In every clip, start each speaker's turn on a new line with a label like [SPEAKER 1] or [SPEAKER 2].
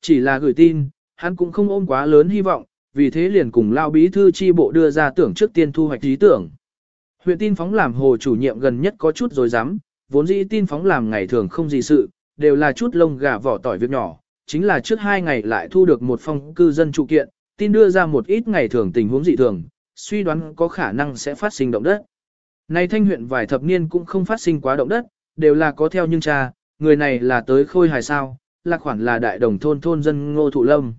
[SPEAKER 1] Chỉ là gửi tin, hắn cũng không ôm quá lớn hy vọng, vì thế liền cùng lao bí thư chi bộ đưa ra tưởng trước tiên thu hoạch ý tưởng. Huyện tin phóng làm hồ chủ nhiệm gần nhất có chút rồi dám, vốn dĩ tin phóng làm ngày thường không gì sự, đều là chút lông gà vỏ tỏi việc nhỏ, chính là trước hai ngày lại thu được một phong cư dân trụ kiện, tin đưa ra một ít ngày thường tình huống dị thường, suy đoán có khả năng sẽ phát sinh động đất. Này thanh huyện vài thập niên cũng không phát sinh quá động đất, đều là có theo nhưng cha, người này là tới khôi hài sao, Lạc khoản là đại đồng thôn thôn dân ngô thụ lâm.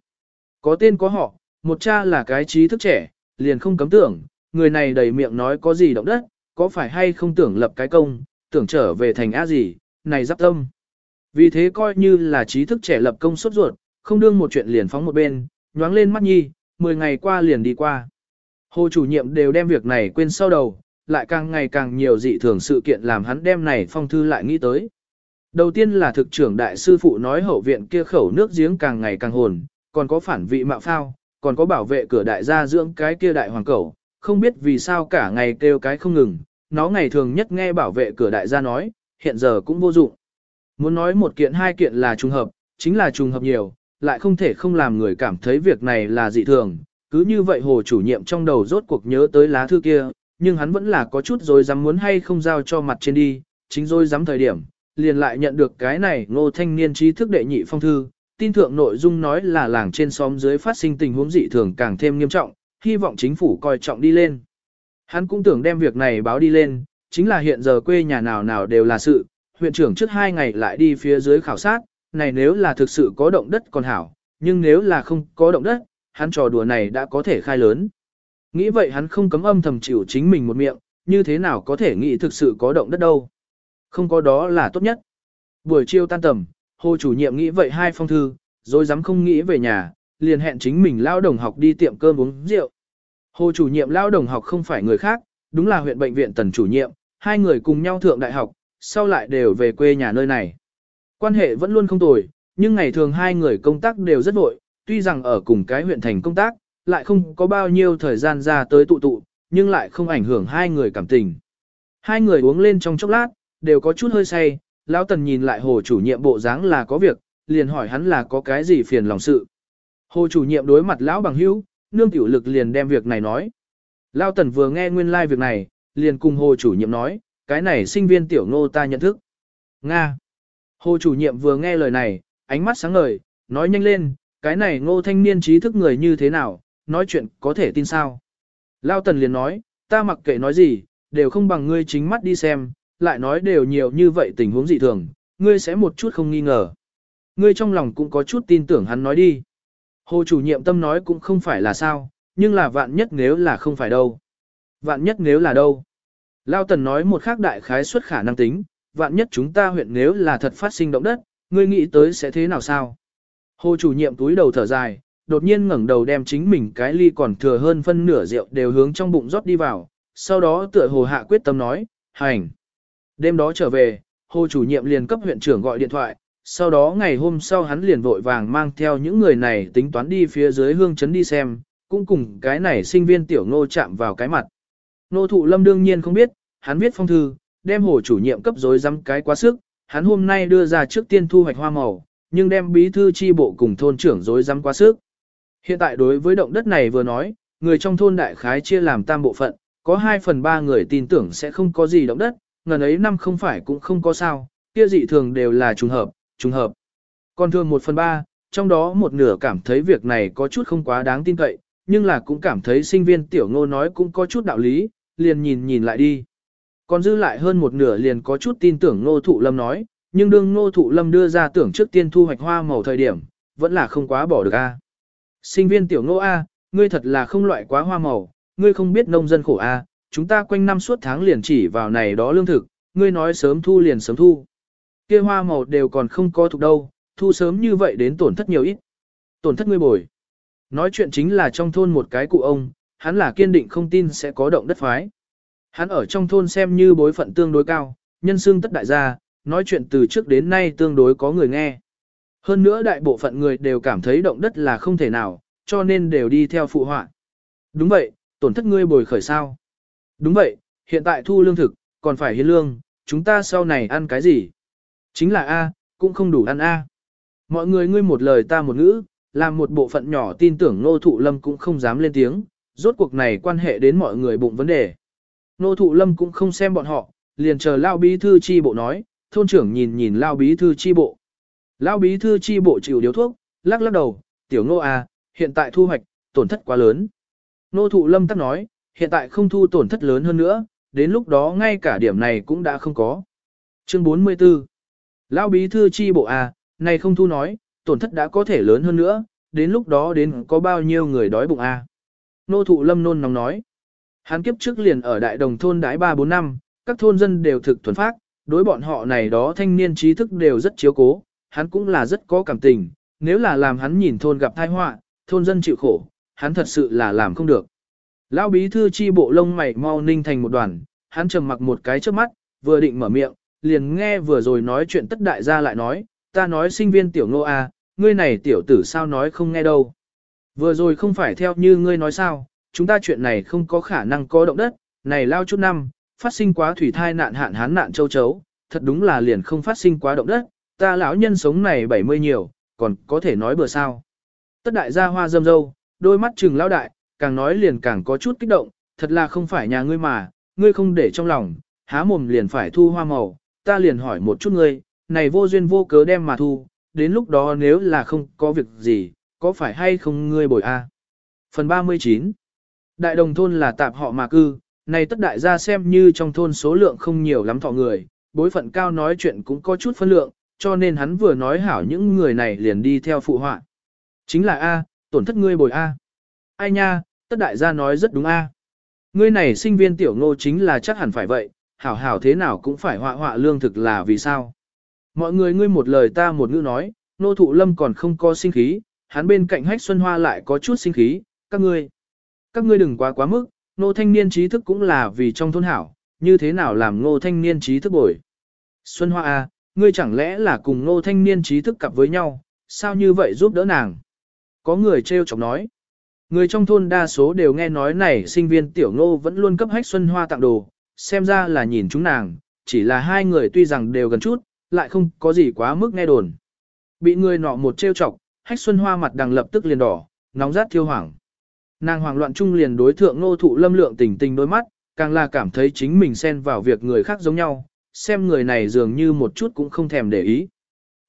[SPEAKER 1] Có tên có họ, một cha là cái trí thức trẻ, liền không cấm tưởng, người này đầy miệng nói có gì động đất, có phải hay không tưởng lập cái công, tưởng trở về thành á gì, này giáp tâm. Vì thế coi như là trí thức trẻ lập công suốt ruột, không đương một chuyện liền phóng một bên, nhoáng lên mắt nhi, 10 ngày qua liền đi qua. Hồ chủ nhiệm đều đem việc này quên sau đầu, lại càng ngày càng nhiều dị thường sự kiện làm hắn đem này phong thư lại nghĩ tới. Đầu tiên là thực trưởng đại sư phụ nói hậu viện kia khẩu nước giếng càng ngày càng hồn, còn có phản vị mạo phao, còn có bảo vệ cửa đại gia dưỡng cái kia đại hoàng cẩu, không biết vì sao cả ngày kêu cái không ngừng, nó ngày thường nhất nghe bảo vệ cửa đại gia nói, hiện giờ cũng vô dụng. Muốn nói một kiện hai kiện là trùng hợp, chính là trùng hợp nhiều, lại không thể không làm người cảm thấy việc này là dị thường. Cứ như vậy hồ chủ nhiệm trong đầu rốt cuộc nhớ tới lá thư kia, nhưng hắn vẫn là có chút rồi dám muốn hay không giao cho mặt trên đi, chính rồi dám thời điểm, liền lại nhận được cái này ngô thanh niên trí thức đệ nhị phong thư, tin thượng nội dung nói là làng trên xóm dưới phát sinh tình huống dị thường càng thêm nghiêm trọng, hy vọng chính phủ coi trọng đi lên. Hắn cũng tưởng đem việc này báo đi lên, chính là hiện giờ quê nhà nào nào đều là sự, huyện trưởng trước hai ngày lại đi phía dưới khảo sát, này nếu là thực sự có động đất còn hảo, nhưng nếu là không có động đất, hắn trò đùa này đã có thể khai lớn. Nghĩ vậy hắn không cấm âm thầm chịu chính mình một miệng, như thế nào có thể nghĩ thực sự có động đất đâu. Không có đó là tốt nhất. Buổi chiều tan tầm, hồ chủ nhiệm nghĩ vậy hai phong thư, rồi dám không nghĩ về nhà, liền hẹn chính mình lao đồng học đi tiệm cơm uống rượu. Hồ chủ nhiệm lao đồng học không phải người khác, đúng là huyện bệnh viện tần chủ nhiệm, hai người cùng nhau thượng đại học, sau lại đều về quê nhà nơi này. Quan hệ vẫn luôn không tồi, nhưng ngày thường hai người công tác đều rất vội, tuy rằng ở cùng cái huyện thành công tác, lại không có bao nhiêu thời gian ra tới tụ tụ, nhưng lại không ảnh hưởng hai người cảm tình. Hai người uống lên trong chốc lát, đều có chút hơi say, lão tần nhìn lại hồ chủ nhiệm bộ dáng là có việc, liền hỏi hắn là có cái gì phiền lòng sự. Hồ chủ nhiệm đối mặt lão bằng hữu, nương tiểu lực liền đem việc này nói. Lão tần vừa nghe nguyên lai like việc này, liền cùng hồ chủ nhiệm nói, cái này sinh viên tiểu ngô ta nhận thức. Nga. Hồ chủ nhiệm vừa nghe lời này, ánh mắt sáng ngời, nói nhanh lên, cái này ngô thanh niên trí thức người như thế nào, nói chuyện có thể tin sao. Lao tần liền nói, ta mặc kệ nói gì, đều không bằng ngươi chính mắt đi xem, lại nói đều nhiều như vậy tình huống dị thường, ngươi sẽ một chút không nghi ngờ. Ngươi trong lòng cũng có chút tin tưởng hắn nói đi. Hồ chủ nhiệm tâm nói cũng không phải là sao, nhưng là vạn nhất nếu là không phải đâu. Vạn nhất nếu là đâu. Lao Tần nói một khác đại khái suất khả năng tính, vạn nhất chúng ta huyện nếu là thật phát sinh động đất, ngươi nghĩ tới sẽ thế nào sao? Hồ chủ nhiệm túi đầu thở dài, đột nhiên ngẩng đầu đem chính mình cái ly còn thừa hơn phân nửa rượu đều hướng trong bụng rót đi vào, sau đó tựa hồ hạ quyết tâm nói, hành. Đêm đó trở về, hồ chủ nhiệm liền cấp huyện trưởng gọi điện thoại, sau đó ngày hôm sau hắn liền vội vàng mang theo những người này tính toán đi phía dưới hương chấn đi xem, cũng cùng cái này sinh viên tiểu ngô chạm vào cái mặt. Nô thụ lâm đương nhiên không biết, hắn viết phong thư, đem hồ chủ nhiệm cấp dối dám cái quá sức, hắn hôm nay đưa ra trước tiên thu hoạch hoa màu, nhưng đem bí thư chi bộ cùng thôn trưởng dối dám quá sức. Hiện tại đối với động đất này vừa nói, người trong thôn đại khái chia làm tam bộ phận, có 2 phần 3 người tin tưởng sẽ không có gì động đất, ngần ấy năm không phải cũng không có sao, kia dị thường đều là trùng hợp, trùng hợp. Còn thường một phần ba, trong đó một nửa cảm thấy việc này có chút không quá đáng tin cậy, nhưng là cũng cảm thấy sinh viên tiểu ngô nói cũng có chút đạo lý, liền nhìn nhìn lại đi. Còn dư lại hơn một nửa liền có chút tin tưởng ngô thụ lâm nói, nhưng đương ngô thụ lâm đưa ra tưởng trước tiên thu hoạch hoa màu thời điểm, vẫn là không quá bỏ được a. Sinh viên tiểu ngô A, ngươi thật là không loại quá hoa màu, ngươi không biết nông dân khổ A, chúng ta quanh năm suốt tháng liền chỉ vào này đó lương thực, ngươi nói sớm thu liền sớm thu. kia hoa màu đều còn không có thuộc đâu, thu sớm như vậy đến tổn thất nhiều ít. Tổn thất ngươi bồi. Nói chuyện chính là trong thôn một cái cụ ông, hắn là kiên định không tin sẽ có động đất phái. Hắn ở trong thôn xem như bối phận tương đối cao, nhân xương tất đại gia, nói chuyện từ trước đến nay tương đối có người nghe. Hơn nữa đại bộ phận người đều cảm thấy động đất là không thể nào, cho nên đều đi theo phụ họa. Đúng vậy, tổn thất ngươi bồi khởi sao. Đúng vậy, hiện tại thu lương thực, còn phải hiến lương, chúng ta sau này ăn cái gì? Chính là A, cũng không đủ ăn A. Mọi người ngươi một lời ta một ngữ, làm một bộ phận nhỏ tin tưởng Nô Thụ Lâm cũng không dám lên tiếng, rốt cuộc này quan hệ đến mọi người bụng vấn đề. Nô Thụ Lâm cũng không xem bọn họ, liền chờ Lao Bí Thư Chi Bộ nói, thôn trưởng nhìn nhìn Lao Bí Thư Chi Bộ. Lao Bí Thư Chi Bộ chịu điếu thuốc, lắc lắc đầu, tiểu Nô a à, hiện tại thu hoạch, tổn thất quá lớn. Nô Thụ Lâm tắc nói, hiện tại không thu tổn thất lớn hơn nữa, đến lúc đó ngay cả điểm này cũng đã không có. Chương 44 Lão Bí Thư Chi Bộ à, này không thu nói, tổn thất đã có thể lớn hơn nữa, đến lúc đó đến có bao nhiêu người đói bụng a? Nô thụ lâm nôn nóng nói. Hắn kiếp trước liền ở đại đồng thôn đái 3-4 năm, các thôn dân đều thực thuần phát, đối bọn họ này đó thanh niên trí thức đều rất chiếu cố, hắn cũng là rất có cảm tình, nếu là làm hắn nhìn thôn gặp tai họa, thôn dân chịu khổ, hắn thật sự là làm không được. Lão bí thư chi bộ lông mày mau ninh thành một đoàn, hắn trầm mặc một cái trước mắt, vừa định mở miệng, liền nghe vừa rồi nói chuyện tất đại gia lại nói, ta nói sinh viên tiểu ngô à, ngươi này tiểu tử sao nói không nghe đâu. Vừa rồi không phải theo như ngươi nói sao, chúng ta chuyện này không có khả năng có động đất, này lao chút năm, phát sinh quá thủy thai nạn hạn hán nạn châu chấu, thật đúng là liền không phát sinh quá động đất, ta lão nhân sống này 70 nhiều, còn có thể nói bừa sao. Tất đại gia hoa dâm dâu, đôi mắt trừng lão đại, càng nói liền càng có chút kích động, thật là không phải nhà ngươi mà, ngươi không để trong lòng, há mồm liền phải thu hoa màu, ta liền hỏi một chút ngươi, này vô duyên vô cớ đem mà thu, đến lúc đó nếu là không có việc gì, có phải hay không ngươi bồi a? Phần 39 Đại đồng thôn là tạp họ mà cư, này tất đại gia xem như trong thôn số lượng không nhiều lắm thọ người, bối phận cao nói chuyện cũng có chút phân lượng, cho nên hắn vừa nói hảo những người này liền đi theo phụ họa. Chính là A, tổn thất ngươi bồi A. Ai nha, tất đại gia nói rất đúng A. Ngươi này sinh viên tiểu ngô chính là chắc hẳn phải vậy, hảo hảo thế nào cũng phải họa họa lương thực là vì sao. Mọi người ngươi một lời ta một ngữ nói, nô thụ lâm còn không có sinh khí, hắn bên cạnh hách xuân hoa lại có chút sinh khí, các ngươi. Các ngươi đừng quá quá mức, nô thanh niên trí thức cũng là vì trong thôn hảo, như thế nào làm nô thanh niên trí thức bồi. Xuân hoa à, ngươi chẳng lẽ là cùng nô thanh niên trí thức cặp với nhau, sao như vậy giúp đỡ nàng. Có người trêu chọc nói. Người trong thôn đa số đều nghe nói này sinh viên tiểu ngô vẫn luôn cấp hách xuân hoa tặng đồ, xem ra là nhìn chúng nàng, chỉ là hai người tuy rằng đều gần chút, lại không có gì quá mức nghe đồn. Bị người nọ một trêu chọc, hách xuân hoa mặt đằng lập tức liền đỏ, nóng rát thiêu hoảng. Nàng hoảng loạn chung liền đối thượng nô thụ lâm lượng tình tình đôi mắt, càng là cảm thấy chính mình xen vào việc người khác giống nhau, xem người này dường như một chút cũng không thèm để ý.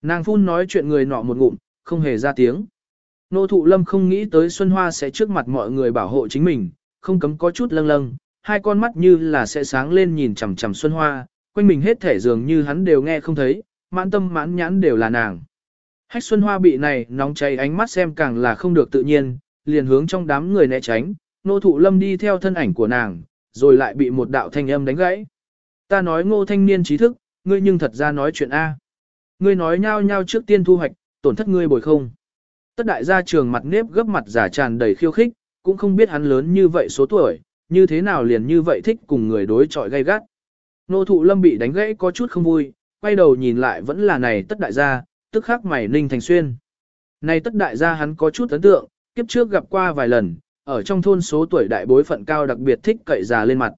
[SPEAKER 1] Nàng phun nói chuyện người nọ một ngụm, không hề ra tiếng. Nô thụ lâm không nghĩ tới Xuân Hoa sẽ trước mặt mọi người bảo hộ chính mình, không cấm có chút lâng lâng, hai con mắt như là sẽ sáng lên nhìn chằm chằm Xuân Hoa, quanh mình hết thể dường như hắn đều nghe không thấy, mãn tâm mãn nhãn đều là nàng. Hách Xuân Hoa bị này nóng cháy ánh mắt xem càng là không được tự nhiên, liền hướng trong đám người né tránh, nô thụ lâm đi theo thân ảnh của nàng, rồi lại bị một đạo thanh âm đánh gãy. Ta nói ngô thanh niên trí thức, ngươi nhưng thật ra nói chuyện A. Ngươi nói nhau nhau trước tiên thu hoạch, tổn thất ngươi bồi không. Tất đại gia trường mặt nếp gấp mặt giả tràn đầy khiêu khích, cũng không biết hắn lớn như vậy số tuổi, như thế nào liền như vậy thích cùng người đối chọi gay gắt. Nô thụ lâm bị đánh gãy có chút không vui, quay đầu nhìn lại vẫn là này tất đại gia, tức khắc mày ninh thành xuyên. Này tất đại gia hắn có chút ấn tượng, kiếp trước gặp qua vài lần, ở trong thôn số tuổi đại bối phận cao đặc biệt thích cậy già lên mặt.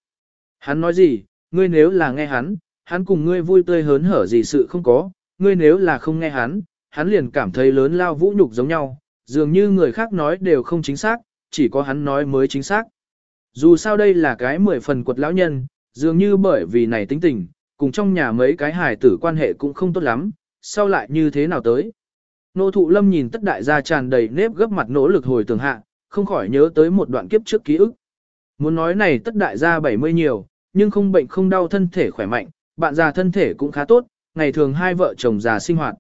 [SPEAKER 1] Hắn nói gì, ngươi nếu là nghe hắn, hắn cùng ngươi vui tươi hớn hở gì sự không có, ngươi nếu là không nghe hắn, hắn liền cảm thấy lớn lao vũ nhục giống nhau, dường như người khác nói đều không chính xác, chỉ có hắn nói mới chính xác. Dù sao đây là cái mười phần quật lão nhân, dường như bởi vì này tính tình, cùng trong nhà mấy cái hài tử quan hệ cũng không tốt lắm, sau lại như thế nào tới. Nô thụ lâm nhìn tất đại gia tràn đầy nếp gấp mặt nỗ lực hồi tường hạ, không khỏi nhớ tới một đoạn kiếp trước ký ức. Muốn nói này tất đại gia 70 nhiều, nhưng không bệnh không đau thân thể khỏe mạnh, bạn già thân thể cũng khá tốt, ngày thường hai vợ chồng già sinh hoạt.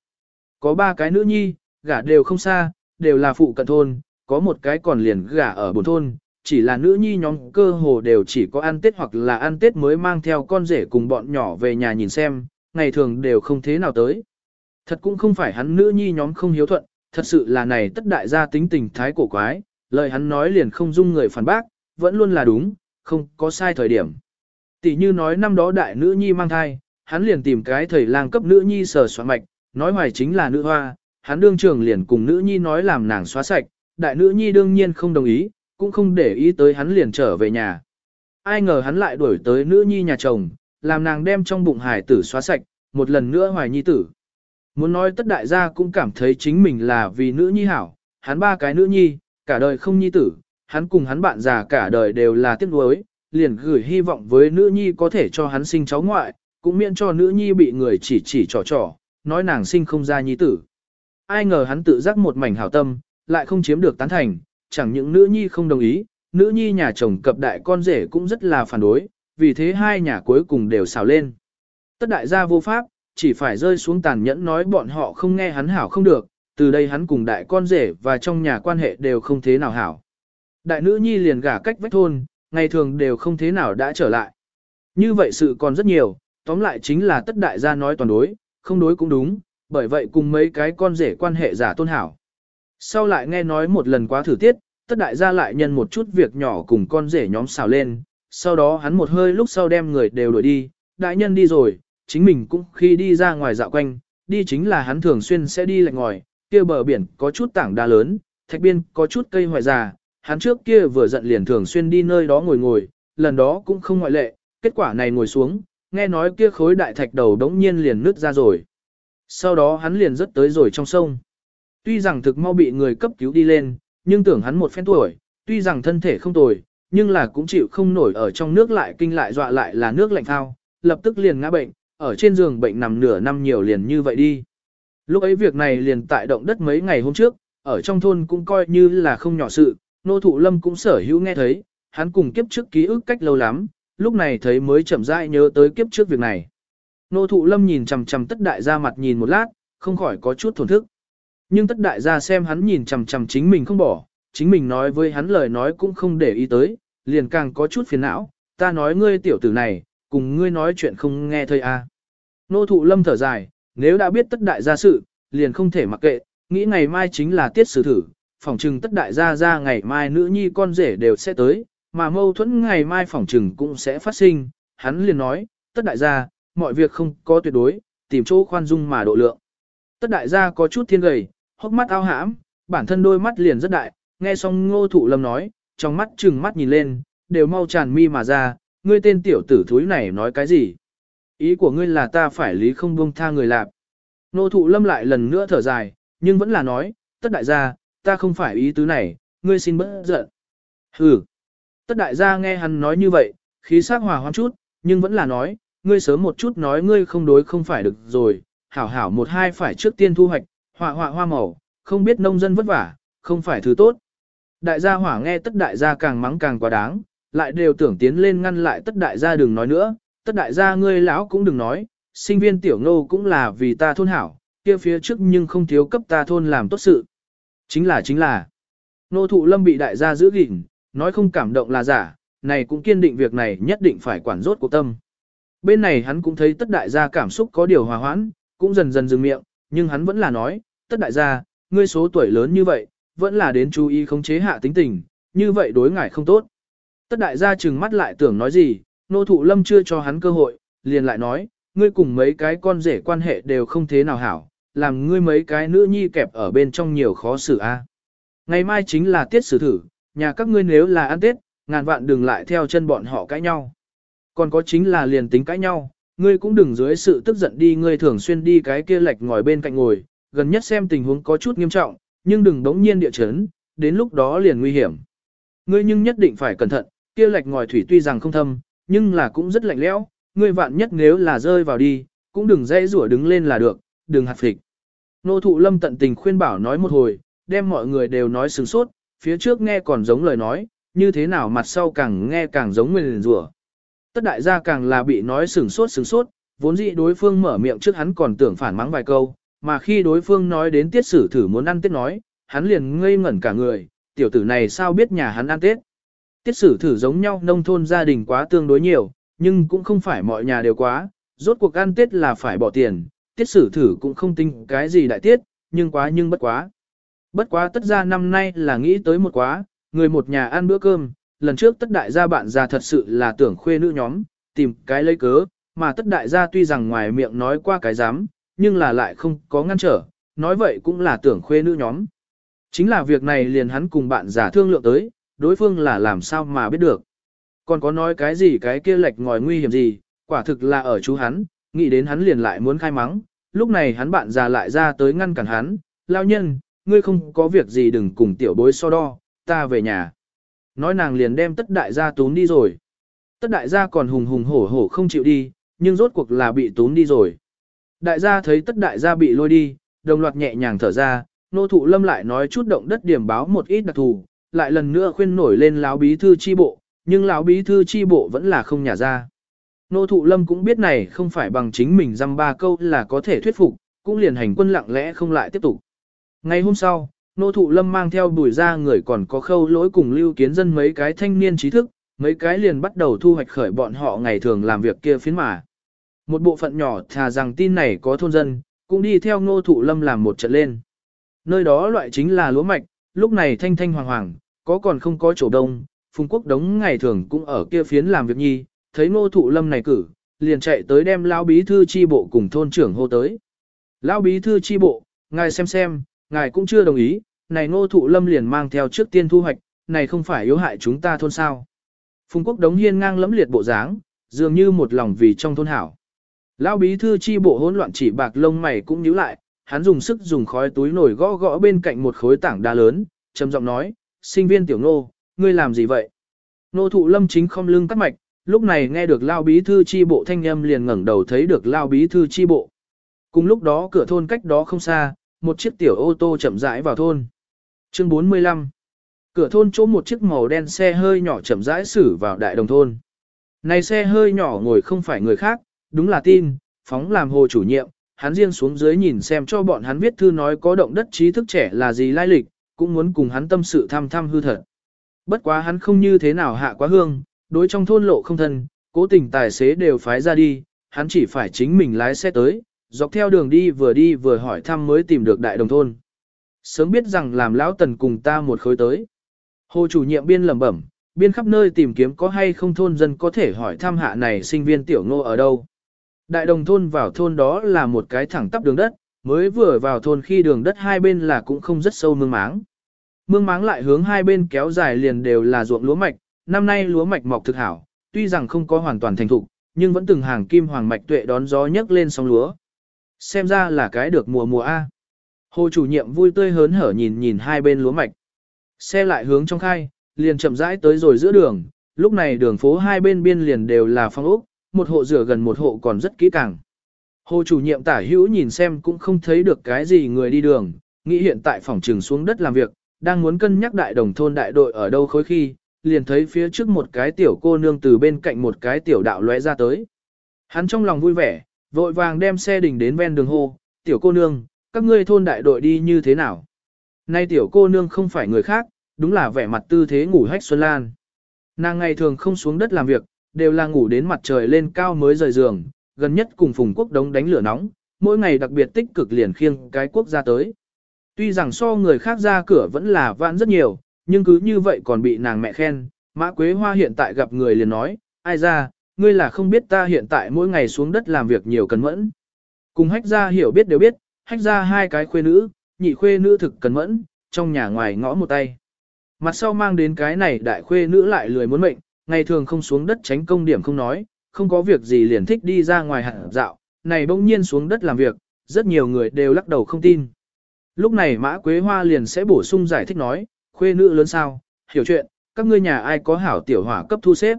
[SPEAKER 1] Có ba cái nữ nhi, gả đều không xa, đều là phụ cận thôn, có một cái còn liền gả ở bồn thôn, chỉ là nữ nhi nhóm cơ hồ đều chỉ có ăn tết hoặc là ăn tết mới mang theo con rể cùng bọn nhỏ về nhà nhìn xem, ngày thường đều không thế nào tới. Thật cũng không phải hắn nữ nhi nhóm không hiếu thuận, thật sự là này tất đại gia tính tình thái cổ quái, lời hắn nói liền không dung người phản bác, vẫn luôn là đúng, không có sai thời điểm. Tỷ như nói năm đó đại nữ nhi mang thai, hắn liền tìm cái thầy lang cấp nữ nhi sờ soạn mạch, nói hoài chính là nữ hoa, hắn đương trưởng liền cùng nữ nhi nói làm nàng xóa sạch, đại nữ nhi đương nhiên không đồng ý, cũng không để ý tới hắn liền trở về nhà. Ai ngờ hắn lại đuổi tới nữ nhi nhà chồng, làm nàng đem trong bụng hải tử xóa sạch, một lần nữa hoài nhi tử. Muốn nói tất đại gia cũng cảm thấy chính mình là vì nữ nhi hảo, hắn ba cái nữ nhi, cả đời không nhi tử, hắn cùng hắn bạn già cả đời đều là tiếc nuối, liền gửi hy vọng với nữ nhi có thể cho hắn sinh cháu ngoại, cũng miễn cho nữ nhi bị người chỉ chỉ trò trò, nói nàng sinh không ra nhi tử. Ai ngờ hắn tự giác một mảnh hảo tâm, lại không chiếm được tán thành, chẳng những nữ nhi không đồng ý, nữ nhi nhà chồng cập đại con rể cũng rất là phản đối, vì thế hai nhà cuối cùng đều xào lên. Tất đại gia vô pháp, chỉ phải rơi xuống tàn nhẫn nói bọn họ không nghe hắn hảo không được, từ đây hắn cùng đại con rể và trong nhà quan hệ đều không thế nào hảo. Đại nữ nhi liền gả cách vách thôn, ngày thường đều không thế nào đã trở lại. Như vậy sự còn rất nhiều, tóm lại chính là tất đại gia nói toàn đối, không đối cũng đúng, bởi vậy cùng mấy cái con rể quan hệ giả tôn hảo. Sau lại nghe nói một lần quá thử tiết, tất đại gia lại nhân một chút việc nhỏ cùng con rể nhóm xào lên, sau đó hắn một hơi lúc sau đem người đều đuổi đi, đại nhân đi rồi, chính mình cũng khi đi ra ngoài dạo quanh, đi chính là hắn thường xuyên sẽ đi lạnh ngòi, kia bờ biển có chút tảng đá lớn, thạch biên có chút cây hoài già, hắn trước kia vừa giận liền thường xuyên đi nơi đó ngồi ngồi, lần đó cũng không ngoại lệ, kết quả này ngồi xuống, nghe nói kia khối đại thạch đầu đống nhiên liền nứt ra rồi. Sau đó hắn liền rớt tới rồi trong sông. Tuy rằng thực mau bị người cấp cứu đi lên, nhưng tưởng hắn một phen tuổi, tuy rằng thân thể không tồi, nhưng là cũng chịu không nổi ở trong nước lại kinh lại dọa lại là nước lạnh thao, lập tức liền ngã bệnh, ở trên giường bệnh nằm nửa năm nhiều liền như vậy đi. Lúc ấy việc này liền tại động đất mấy ngày hôm trước, ở trong thôn cũng coi như là không nhỏ sự, nô thụ lâm cũng sở hữu nghe thấy, hắn cùng kiếp trước ký ức cách lâu lắm, lúc này thấy mới chậm rãi nhớ tới kiếp trước việc này. Nô thụ lâm nhìn chằm chằm tất đại gia mặt nhìn một lát, không khỏi có chút thổn thức. Nhưng tất đại gia xem hắn nhìn chằm chằm chính mình không bỏ, chính mình nói với hắn lời nói cũng không để ý tới, liền càng có chút phiền não, ta nói ngươi tiểu tử này, cùng ngươi nói chuyện không nghe thôi à. Nô thụ lâm thở dài, nếu đã biết tất đại gia sự, liền không thể mặc kệ, nghĩ ngày mai chính là tiết xử thử, phỏng trừng tất đại gia ra ngày mai nữ nhi con rể đều sẽ tới, mà mâu thuẫn ngày mai phỏng trừng cũng sẽ phát sinh, hắn liền nói, tất đại gia, mọi việc không có tuyệt đối, tìm chỗ khoan dung mà độ lượng. Tất đại gia có chút thiên gầy, hốc mắt ao hãm, bản thân đôi mắt liền rất đại, nghe xong ngô thụ lâm nói, trong mắt chừng mắt nhìn lên, đều mau tràn mi mà ra, ngươi tên tiểu tử thúi này nói cái gì? Ý của ngươi là ta phải lý không buông tha người lạp. Ngô thụ lâm lại lần nữa thở dài, nhưng vẫn là nói, tất đại gia, ta không phải ý tứ này, ngươi xin bớt giận. Hừ. Tất đại gia nghe hắn nói như vậy, khí sắc hòa hoãn chút, nhưng vẫn là nói, ngươi sớm một chút nói ngươi không đối không phải được rồi, hảo hảo một hai phải trước tiên thu hoạch, họa họa hoa màu, không biết nông dân vất vả, không phải thứ tốt. Đại gia hỏa nghe tất đại gia càng mắng càng quá đáng, lại đều tưởng tiến lên ngăn lại tất đại gia đừng nói nữa, tất đại gia ngươi lão cũng đừng nói, sinh viên tiểu ngô cũng là vì ta thôn hảo, kia phía trước nhưng không thiếu cấp ta thôn làm tốt sự. Chính là chính là, nô thụ lâm bị đại gia giữ gìn, nói không cảm động là giả, này cũng kiên định việc này nhất định phải quản rốt cuộc tâm. Bên này hắn cũng thấy tất đại gia cảm xúc có điều hòa hoãn, cũng dần dần dừng miệng, nhưng hắn vẫn là nói, tất đại gia, ngươi số tuổi lớn như vậy, vẫn là đến chú ý khống chế hạ tính tình, như vậy đối ngại không tốt. Tất đại gia trừng mắt lại tưởng nói gì, nô thụ lâm chưa cho hắn cơ hội, liền lại nói, ngươi cùng mấy cái con rể quan hệ đều không thế nào hảo, làm ngươi mấy cái nữ nhi kẹp ở bên trong nhiều khó xử a. Ngày mai chính là tiết xử thử, nhà các ngươi nếu là ăn tết, ngàn vạn đừng lại theo chân bọn họ cãi nhau. Còn có chính là liền tính cãi nhau, ngươi cũng đừng dưới sự tức giận đi ngươi thường xuyên đi cái kia lệch ngồi bên cạnh ngồi, gần nhất xem tình huống có chút nghiêm trọng, nhưng đừng đống nhiên địa chấn, đến lúc đó liền nguy hiểm. Ngươi nhưng nhất định phải cẩn thận, kia lệch ngòi thủy tuy rằng không thâm, nhưng là cũng rất lạnh lẽo, ngươi vạn nhất nếu là rơi vào đi, cũng đừng dây rủa đứng lên là được, đừng hạt phịch. Nô thụ lâm tận tình khuyên bảo nói một hồi, đem mọi người đều nói sừng sốt, phía trước nghe còn giống lời nói, như thế nào mặt sau càng nghe càng giống nguyên rủa. Tất đại gia càng là bị nói sừng sốt sừng sốt, vốn dĩ đối phương mở miệng trước hắn còn tưởng phản mắng vài câu, mà khi đối phương nói đến tiết sử thử muốn ăn tết nói, hắn liền ngây ngẩn cả người, tiểu tử này sao biết nhà hắn ăn tết. Tiết sử thử giống nhau nông thôn gia đình quá tương đối nhiều, nhưng cũng không phải mọi nhà đều quá, rốt cuộc ăn tết là phải bỏ tiền, tiết sử thử cũng không tính cái gì đại tiết, nhưng quá nhưng bất quá. Bất quá tất ra năm nay là nghĩ tới một quá, người một nhà ăn bữa cơm, lần trước tất đại gia bạn già thật sự là tưởng khuê nữ nhóm, tìm cái lấy cớ, mà tất đại gia tuy rằng ngoài miệng nói qua cái dám, nhưng là lại không có ngăn trở, nói vậy cũng là tưởng khuê nữ nhóm. Chính là việc này liền hắn cùng bạn giả thương lượng tới, đối phương là làm sao mà biết được. Còn có nói cái gì cái kia lệch ngòi nguy hiểm gì, quả thực là ở chú hắn, nghĩ đến hắn liền lại muốn khai mắng, lúc này hắn bạn già lại ra tới ngăn cản hắn, lao nhân, ngươi không có việc gì đừng cùng tiểu bối so đo, ta về nhà. Nói nàng liền đem tất đại gia tún đi rồi. Tất đại gia còn hùng hùng hổ hổ không chịu đi, nhưng rốt cuộc là bị tún đi rồi. Đại gia thấy tất đại gia bị lôi đi, đồng loạt nhẹ nhàng thở ra, nô thụ lâm lại nói chút động đất điểm báo một ít đặc thù, lại lần nữa khuyên nổi lên lão bí thư chi bộ, nhưng lão bí thư chi bộ vẫn là không nhả ra. Nô thụ lâm cũng biết này không phải bằng chính mình dăm ba câu là có thể thuyết phục, cũng liền hành quân lặng lẽ không lại tiếp tục. Ngày hôm sau, nô thụ lâm mang theo bùi ra người còn có khâu lỗi cùng lưu kiến dân mấy cái thanh niên trí thức, mấy cái liền bắt đầu thu hoạch khởi bọn họ ngày thường làm việc kia phiến mà. Một bộ phận nhỏ thà rằng tin này có thôn dân, cũng đi theo nô thụ lâm làm một trận lên. Nơi đó loại chính là lúa mạch, lúc này thanh thanh hoàng hoàng, có còn không có chỗ đông, Phùng Quốc Đống ngày thường cũng ở kia phiến làm việc nhi, thấy ngô thụ lâm này cử, liền chạy tới đem lão bí thư chi bộ cùng thôn trưởng hô tới. Lão bí thư chi bộ, ngài xem xem, ngài cũng chưa đồng ý, này ngô thụ lâm liền mang theo trước tiên thu hoạch, này không phải yếu hại chúng ta thôn sao. Phùng Quốc Đống hiên ngang lẫm liệt bộ dáng, dường như một lòng vì trong thôn hảo. Lão bí thư chi bộ hỗn loạn chỉ bạc lông mày cũng nhíu lại, hắn dùng sức dùng khói túi nổi gõ gõ bên cạnh một khối tảng đá lớn, trầm giọng nói, sinh viên tiểu nô, ngươi làm gì vậy? Nô thụ lâm chính không lưng cắt mạch, lúc này nghe được lao bí thư chi bộ thanh âm liền ngẩng đầu thấy được lao bí thư chi bộ. Cùng lúc đó cửa thôn cách đó không xa, một chiếc tiểu ô tô chậm rãi vào thôn. Chương 45 Cửa thôn chỗ một chiếc màu đen xe hơi nhỏ chậm rãi xử vào đại đồng thôn. Này xe hơi nhỏ ngồi không phải người khác, đúng là tin, phóng làm hồ chủ nhiệm, hắn riêng xuống dưới nhìn xem cho bọn hắn viết thư nói có động đất trí thức trẻ là gì lai lịch, cũng muốn cùng hắn tâm sự thăm thăm hư thật. Bất quá hắn không như thế nào hạ quá hương, đối trong thôn lộ không thân, cố tình tài xế đều phái ra đi, hắn chỉ phải chính mình lái xe tới, dọc theo đường đi vừa đi vừa hỏi thăm mới tìm được đại đồng thôn. Sớm biết rằng làm lão tần cùng ta một khối tới. Hồ chủ nhiệm biên lẩm bẩm, biên khắp nơi tìm kiếm có hay không thôn dân có thể hỏi thăm hạ này sinh viên tiểu ngô ở đâu. Đại đồng thôn vào thôn đó là một cái thẳng tắp đường đất, mới vừa vào thôn khi đường đất hai bên là cũng không rất sâu mương máng. Mương máng lại hướng hai bên kéo dài liền đều là ruộng lúa mạch, năm nay lúa mạch mọc thực hảo, tuy rằng không có hoàn toàn thành thục, nhưng vẫn từng hàng kim hoàng mạch tuệ đón gió nhấc lên sóng lúa. Xem ra là cái được mùa mùa A. Hồ chủ nhiệm vui tươi hớn hở nhìn nhìn hai bên lúa mạch. Xe lại hướng trong khai, liền chậm rãi tới rồi giữa đường, lúc này đường phố hai bên biên liền đều là phong ốc, một hộ rửa gần một hộ còn rất kỹ càng. Hồ chủ nhiệm tả hữu nhìn xem cũng không thấy được cái gì người đi đường, nghĩ hiện tại phòng trường xuống đất làm việc, đang muốn cân nhắc đại đồng thôn đại đội ở đâu khối khi, liền thấy phía trước một cái tiểu cô nương từ bên cạnh một cái tiểu đạo lóe ra tới. Hắn trong lòng vui vẻ, vội vàng đem xe đình đến ven đường hô, tiểu cô nương, các ngươi thôn đại đội đi như thế nào? Nay tiểu cô nương không phải người khác, đúng là vẻ mặt tư thế ngủ hách Xuân Lan. Nàng ngày thường không xuống đất làm việc, đều là ngủ đến mặt trời lên cao mới rời giường, gần nhất cùng Phùng Quốc đống đánh lửa nóng, mỗi ngày đặc biệt tích cực liền khiêng cái quốc gia tới. Tuy rằng so người khác ra cửa vẫn là vãn rất nhiều, nhưng cứ như vậy còn bị nàng mẹ khen, Mã Quế Hoa hiện tại gặp người liền nói, ai ra, ngươi là không biết ta hiện tại mỗi ngày xuống đất làm việc nhiều cần mẫn. Cùng hách ra hiểu biết đều biết, hách ra hai cái khuê nữ, nhị khuê nữ thực cần mẫn, trong nhà ngoài ngõ một tay. Mặt sau mang đến cái này đại khuê nữ lại lười muốn mệnh, ngày thường không xuống đất tránh công điểm không nói, không có việc gì liền thích đi ra ngoài hẳn dạo, này bỗng nhiên xuống đất làm việc, rất nhiều người đều lắc đầu không tin. Lúc này Mã Quế Hoa liền sẽ bổ sung giải thích nói, khuê nữ lớn sao, hiểu chuyện, các ngươi nhà ai có hảo tiểu hỏa cấp thu xếp.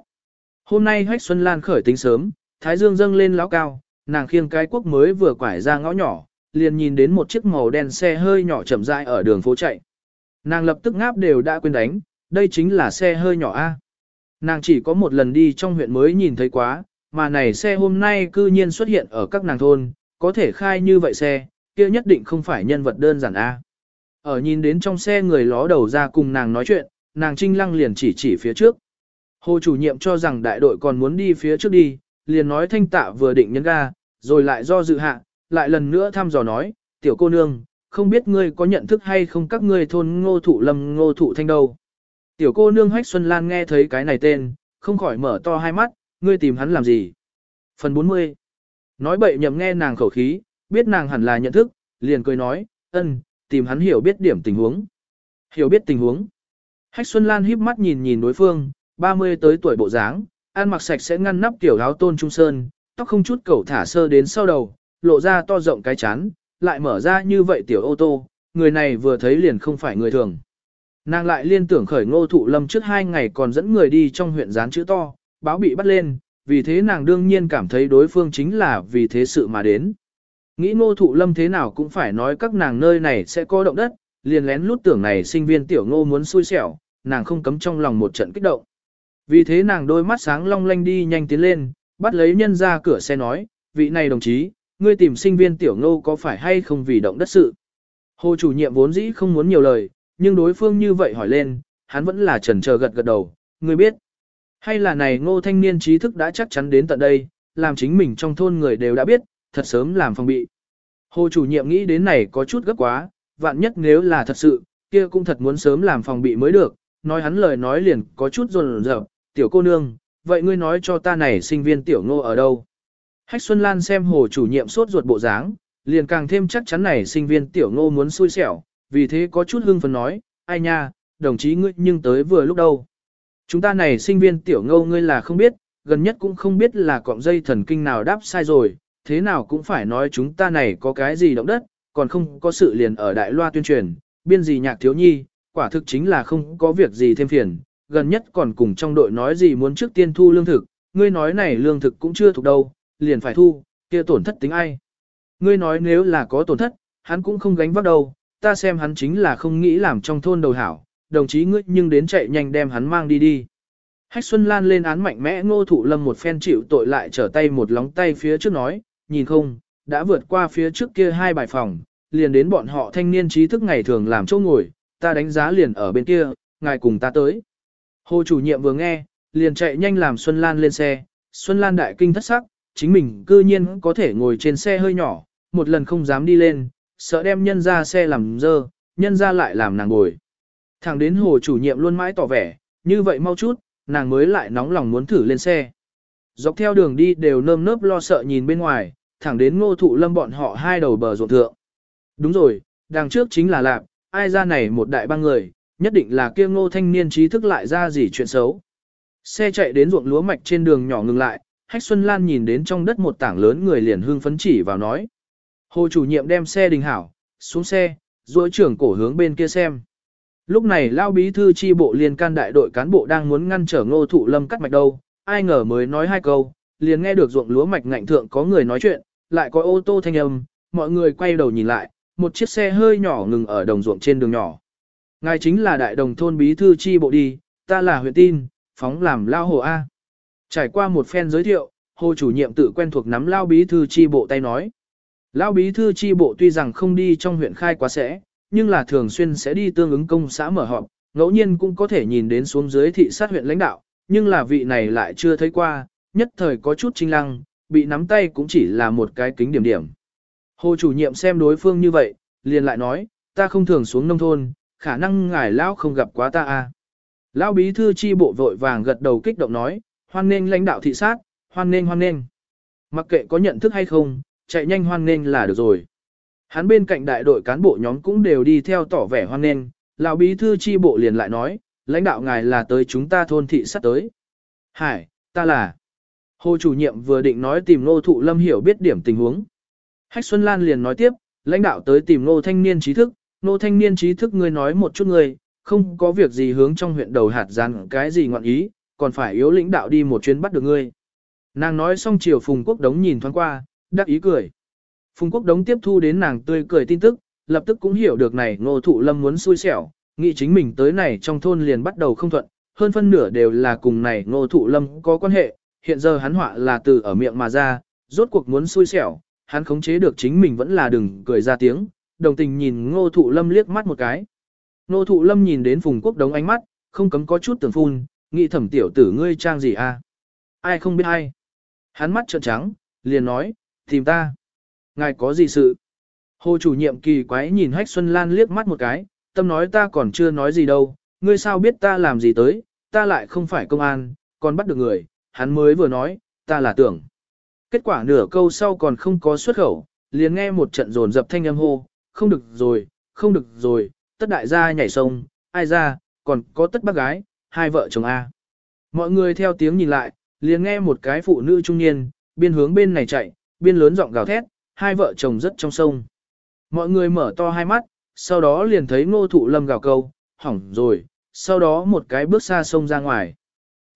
[SPEAKER 1] Hôm nay Hách Xuân Lan khởi tính sớm, Thái Dương dâng lên lão cao, nàng khiêng cái quốc mới vừa quải ra ngõ nhỏ, liền nhìn đến một chiếc màu đen xe hơi nhỏ chậm rãi ở đường phố chạy. Nàng lập tức ngáp đều đã quên đánh, đây chính là xe hơi nhỏ A. Nàng chỉ có một lần đi trong huyện mới nhìn thấy quá, mà này xe hôm nay cư nhiên xuất hiện ở các nàng thôn, có thể khai như vậy xe, kia nhất định không phải nhân vật đơn giản A. Ở nhìn đến trong xe người ló đầu ra cùng nàng nói chuyện, nàng trinh lăng liền chỉ chỉ phía trước. Hồ chủ nhiệm cho rằng đại đội còn muốn đi phía trước đi, liền nói thanh tạ vừa định nhấn ga, rồi lại do dự hạ, lại lần nữa thăm dò nói, tiểu cô nương, không biết ngươi có nhận thức hay không các ngươi thôn ngô thụ lâm ngô thụ thanh đâu. Tiểu cô nương Hách Xuân Lan nghe thấy cái này tên, không khỏi mở to hai mắt, ngươi tìm hắn làm gì? Phần 40 Nói bậy nhầm nghe nàng khẩu khí, biết nàng hẳn là nhận thức, liền cười nói, ân, tìm hắn hiểu biết điểm tình huống. Hiểu biết tình huống. Hách Xuân Lan híp mắt nhìn nhìn đối phương, 30 tới tuổi bộ dáng, ăn mặc sạch sẽ ngăn nắp tiểu áo tôn trung sơn, tóc không chút cẩu thả sơ đến sau đầu, lộ ra to rộng cái chán, lại mở ra như vậy tiểu ô tô, người này vừa thấy liền không phải người thường. Nàng lại liên tưởng khởi ngô thụ lâm trước hai ngày còn dẫn người đi trong huyện gián chữ to, báo bị bắt lên, vì thế nàng đương nhiên cảm thấy đối phương chính là vì thế sự mà đến. Nghĩ ngô thụ lâm thế nào cũng phải nói các nàng nơi này sẽ có động đất, liền lén lút tưởng này sinh viên tiểu ngô muốn xui xẻo, nàng không cấm trong lòng một trận kích động. Vì thế nàng đôi mắt sáng long lanh đi nhanh tiến lên, bắt lấy nhân ra cửa xe nói, vị này đồng chí, ngươi tìm sinh viên tiểu ngô có phải hay không vì động đất sự. Hồ chủ nhiệm vốn dĩ không muốn nhiều lời, nhưng đối phương như vậy hỏi lên, hắn vẫn là trần chờ gật gật đầu, ngươi biết. Hay là này ngô thanh niên trí thức đã chắc chắn đến tận đây, làm chính mình trong thôn người đều đã biết, thật sớm làm phòng bị. Hồ chủ nhiệm nghĩ đến này có chút gấp quá, vạn nhất nếu là thật sự, kia cũng thật muốn sớm làm phòng bị mới được, nói hắn lời nói liền có chút rồn rợp, tiểu cô nương, vậy ngươi nói cho ta này sinh viên tiểu ngô ở đâu? Hách Xuân Lan xem hồ chủ nhiệm sốt ruột bộ dáng, liền càng thêm chắc chắn này sinh viên tiểu ngô muốn xui xẻo, vì thế có chút hưng phấn nói, ai nha, đồng chí ngươi nhưng tới vừa lúc đâu. Chúng ta này sinh viên tiểu ngô ngươi là không biết, gần nhất cũng không biết là cọng dây thần kinh nào đáp sai rồi, thế nào cũng phải nói chúng ta này có cái gì động đất, còn không có sự liền ở đại loa tuyên truyền, biên gì nhạc thiếu nhi, quả thực chính là không có việc gì thêm phiền, gần nhất còn cùng trong đội nói gì muốn trước tiên thu lương thực, ngươi nói này lương thực cũng chưa thuộc đâu, liền phải thu, kia tổn thất tính ai. Ngươi nói nếu là có tổn thất, hắn cũng không gánh vác đâu, ta xem hắn chính là không nghĩ làm trong thôn đầu hảo, đồng chí ngươi nhưng đến chạy nhanh đem hắn mang đi đi. Hách Xuân Lan lên án mạnh mẽ ngô thụ lâm một phen chịu tội lại trở tay một lóng tay phía trước nói, nhìn không, đã vượt qua phía trước kia hai bài phòng, liền đến bọn họ thanh niên trí thức ngày thường làm chỗ ngồi, ta đánh giá liền ở bên kia, ngài cùng ta tới. Hồ chủ nhiệm vừa nghe, liền chạy nhanh làm Xuân Lan lên xe, Xuân Lan đại kinh thất sắc, chính mình cư nhiên có thể ngồi trên xe hơi nhỏ, một lần không dám đi lên, sợ đem nhân ra xe làm dơ, nhân ra lại làm nàng ngồi. Thẳng đến hồ chủ nhiệm luôn mãi tỏ vẻ, như vậy mau chút, nàng mới lại nóng lòng muốn thử lên xe. Dọc theo đường đi đều nơm nớp lo sợ nhìn bên ngoài, thẳng đến ngô thụ lâm bọn họ hai đầu bờ ruộng thượng. Đúng rồi, đằng trước chính là lạp, ai ra này một đại ba người, nhất định là kia ngô thanh niên trí thức lại ra gì chuyện xấu. Xe chạy đến ruộng lúa mạch trên đường nhỏ ngừng lại, Hách Xuân Lan nhìn đến trong đất một tảng lớn người liền hương phấn chỉ vào nói. Hồ chủ nhiệm đem xe đình hảo, xuống xe, duỗi trưởng cổ hướng bên kia xem. Lúc này Lao Bí Thư chi bộ liên can đại đội cán bộ đang muốn ngăn trở ngô thụ lâm cắt mạch đâu, ai ngờ mới nói hai câu, liền nghe được ruộng lúa mạch ngạnh thượng có người nói chuyện, lại có ô tô thanh âm, mọi người quay đầu nhìn lại, một chiếc xe hơi nhỏ ngừng ở đồng ruộng trên đường nhỏ. Ngài chính là đại đồng thôn bí thư chi bộ đi, ta là huyện tin, phóng làm lao hồ A. Trải qua một phen giới thiệu, hồ chủ nhiệm tự quen thuộc nắm lao bí thư chi bộ tay nói. Lao bí thư chi bộ tuy rằng không đi trong huyện khai quá sẽ, nhưng là thường xuyên sẽ đi tương ứng công xã mở họp, ngẫu nhiên cũng có thể nhìn đến xuống dưới thị sát huyện lãnh đạo, nhưng là vị này lại chưa thấy qua, nhất thời có chút trinh lăng, bị nắm tay cũng chỉ là một cái kính điểm điểm. Hồ chủ nhiệm xem đối phương như vậy, liền lại nói, ta không thường xuống nông thôn, khả năng ngài lão không gặp quá ta a. À. Lão bí thư chi bộ vội vàng gật đầu kích động nói, hoan nghênh lãnh đạo thị sát, hoan nghênh hoan nghênh. Mặc kệ có nhận thức hay không, chạy nhanh hoan nghênh là được rồi. Hắn bên cạnh đại đội cán bộ nhóm cũng đều đi theo tỏ vẻ hoan nghênh, lão bí thư chi bộ liền lại nói, lãnh đạo ngài là tới chúng ta thôn thị sát tới. Hải, ta là. Hồ chủ nhiệm vừa định nói tìm Ngô Thụ Lâm hiểu biết điểm tình huống. Hách Xuân Lan liền nói tiếp, lãnh đạo tới tìm Ngô Thanh Niên trí thức, Nô Thanh Niên trí thức ngươi nói một chút ngươi, không có việc gì hướng trong huyện đầu hạt gián cái gì ngọn ý, còn phải yếu lãnh đạo đi một chuyến bắt được ngươi. Nàng nói xong chiều Phùng Quốc Đống nhìn thoáng qua, đắc ý cười. Phùng Quốc Đống tiếp thu đến nàng tươi cười tin tức, lập tức cũng hiểu được này Ngô Thụ Lâm muốn xui xẻo, nghĩ chính mình tới này trong thôn liền bắt đầu không thuận, hơn phân nửa đều là cùng này Ngô Thụ Lâm có quan hệ, hiện giờ hắn họa là từ ở miệng mà ra, rốt cuộc muốn xui xẻo, hắn khống chế được chính mình vẫn là đừng cười ra tiếng, đồng tình nhìn ngô thụ lâm liếc mắt một cái. Ngô thụ lâm nhìn đến phùng quốc đống ánh mắt, không cấm có chút tưởng phun, nghĩ thẩm tiểu tử ngươi trang gì a? À? Ai không biết ai? Hắn mắt trợn trắng, liền nói, tìm ta. Ngài có gì sự? Hồ chủ nhiệm kỳ quái nhìn Hách Xuân Lan liếc mắt một cái, tâm nói ta còn chưa nói gì đâu, ngươi sao biết ta làm gì tới, ta lại không phải công an, còn bắt được người, hắn mới vừa nói, ta là tưởng. Kết quả nửa câu sau còn không có xuất khẩu, liền nghe một trận rồn dập thanh âm hô, không được rồi, không được rồi, tất đại gia nhảy sông, ai ra, còn có tất bác gái, hai vợ chồng A. Mọi người theo tiếng nhìn lại, liền nghe một cái phụ nữ trung niên, biên hướng bên này chạy, biên lớn giọng gào thét, hai vợ chồng rất trong sông. Mọi người mở to hai mắt, sau đó liền thấy ngô thụ lâm gào câu, hỏng rồi, sau đó một cái bước xa sông ra ngoài.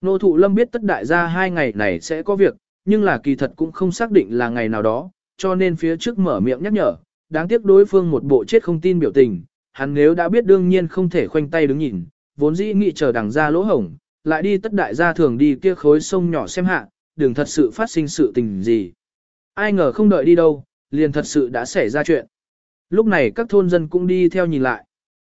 [SPEAKER 1] Ngô thụ lâm biết tất đại gia hai ngày này sẽ có việc, nhưng là kỳ thật cũng không xác định là ngày nào đó, cho nên phía trước mở miệng nhắc nhở, đáng tiếc đối phương một bộ chết không tin biểu tình, hắn nếu đã biết đương nhiên không thể khoanh tay đứng nhìn, vốn dĩ nghĩ chờ đằng ra lỗ hổng, lại đi tất đại gia thường đi kia khối sông nhỏ xem hạ, đừng thật sự phát sinh sự tình gì. Ai ngờ không đợi đi đâu, liền thật sự đã xảy ra chuyện. Lúc này các thôn dân cũng đi theo nhìn lại.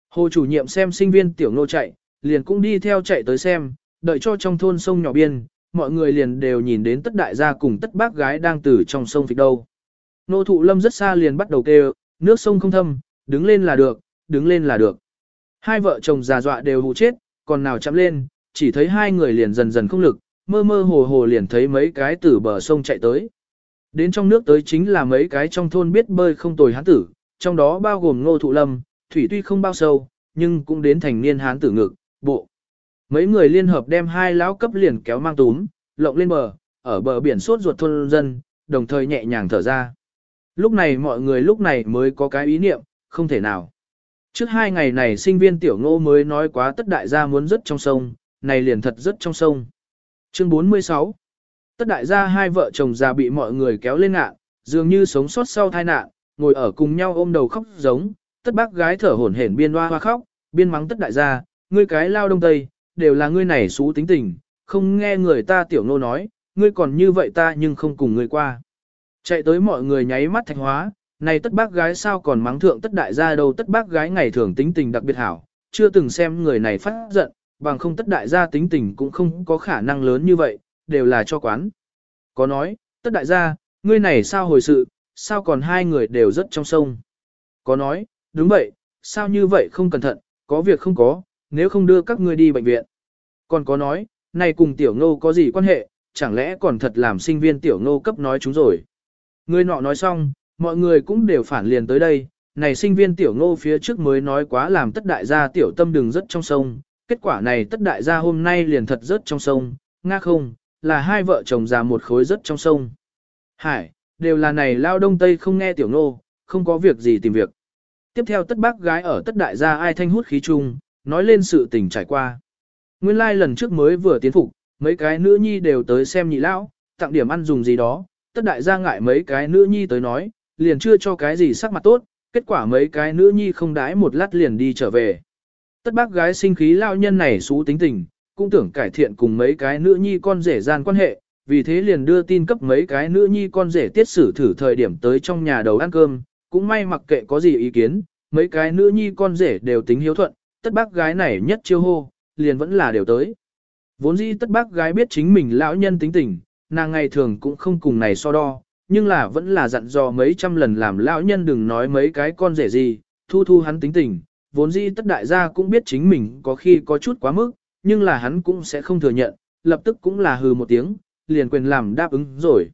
[SPEAKER 1] Hồ chủ nhiệm xem sinh viên tiểu nô chạy, liền cũng đi theo chạy tới xem, đợi cho trong thôn sông nhỏ biên, mọi người liền đều nhìn đến tất đại gia cùng tất bác gái đang từ trong sông phịch đâu. Nô thụ lâm rất xa liền bắt đầu kêu, nước sông không thâm, đứng lên là được, đứng lên là được. Hai vợ chồng già dọa đều hụ chết, còn nào chạm lên, chỉ thấy hai người liền dần dần không lực, mơ mơ hồ hồ liền thấy mấy cái từ bờ sông chạy tới. Đến trong nước tới chính là mấy cái trong thôn biết bơi không tồi hán tử, trong đó bao gồm ngô thụ lâm, thủy tuy không bao sâu, nhưng cũng đến thành niên hán tử ngực, bộ. Mấy người liên hợp đem hai lão cấp liền kéo mang túm, lộng lên bờ, ở bờ biển sốt ruột thôn dân, đồng thời nhẹ nhàng thở ra. Lúc này mọi người lúc này mới có cái ý niệm, không thể nào. Trước hai ngày này sinh viên tiểu ngô mới nói quá tất đại gia muốn rất trong sông, này liền thật rất trong sông. Chương 46 Tất đại gia hai vợ chồng già bị mọi người kéo lên ngạn, dường như sống sót sau tai nạn, ngồi ở cùng nhau ôm đầu khóc giống, tất bác gái thở hổn hển biên hoa hoa khóc, biên mắng tất đại gia, ngươi cái lao đông tây, đều là ngươi này xú tính tình, không nghe người ta tiểu ngô nói, ngươi còn như vậy ta nhưng không cùng ngươi qua. Chạy tới mọi người nháy mắt thạch hóa, này tất bác gái sao còn mắng thượng tất đại gia đâu tất bác gái ngày thường tính tình đặc biệt hảo, chưa từng xem người này phát giận, bằng không tất đại gia tính tình cũng không có khả năng lớn như vậy, đều là cho quán. Có nói, tất đại gia, ngươi này sao hồi sự, sao còn hai người đều rất trong sông. Có nói, đúng vậy, sao như vậy không cẩn thận, có việc không có, nếu không đưa các ngươi đi bệnh viện. Còn có nói, này cùng tiểu ngô có gì quan hệ, chẳng lẽ còn thật làm sinh viên tiểu ngô cấp nói chúng rồi. Người nọ nói xong, mọi người cũng đều phản liền tới đây, này sinh viên tiểu ngô phía trước mới nói quá làm tất đại gia tiểu tâm đừng rất trong sông, kết quả này tất đại gia hôm nay liền thật rất trong sông, nga không, là hai vợ chồng già một khối rất trong sông. Hải, đều là này lao đông tây không nghe tiểu ngô, không có việc gì tìm việc. Tiếp theo tất bác gái ở tất đại gia ai thanh hút khí chung, nói lên sự tình trải qua. Nguyên lai like lần trước mới vừa tiến phục, mấy cái nữ nhi đều tới xem nhị lão, tặng điểm ăn dùng gì đó, tất đại gia ngại mấy cái nữ nhi tới nói, liền chưa cho cái gì sắc mặt tốt, kết quả mấy cái nữ nhi không đái một lát liền đi trở về. Tất bác gái sinh khí lao nhân này xú tính tình, cũng tưởng cải thiện cùng mấy cái nữ nhi con rể gian quan hệ, vì thế liền đưa tin cấp mấy cái nữ nhi con rể tiết xử thử thời điểm tới trong nhà đầu ăn cơm, cũng may mặc kệ có gì ý kiến, mấy cái nữ nhi con rể đều tính hiếu thuận, tất bác gái này nhất chiêu hô, liền vẫn là đều tới. Vốn dĩ tất bác gái biết chính mình lão nhân tính tình, nàng ngày thường cũng không cùng này so đo, nhưng là vẫn là dặn dò mấy trăm lần làm lão nhân đừng nói mấy cái con rể gì, thu thu hắn tính tình, vốn dĩ tất đại gia cũng biết chính mình có khi có chút quá mức, nhưng là hắn cũng sẽ không thừa nhận, lập tức cũng là hừ một tiếng, liền quyền làm đáp ứng rồi.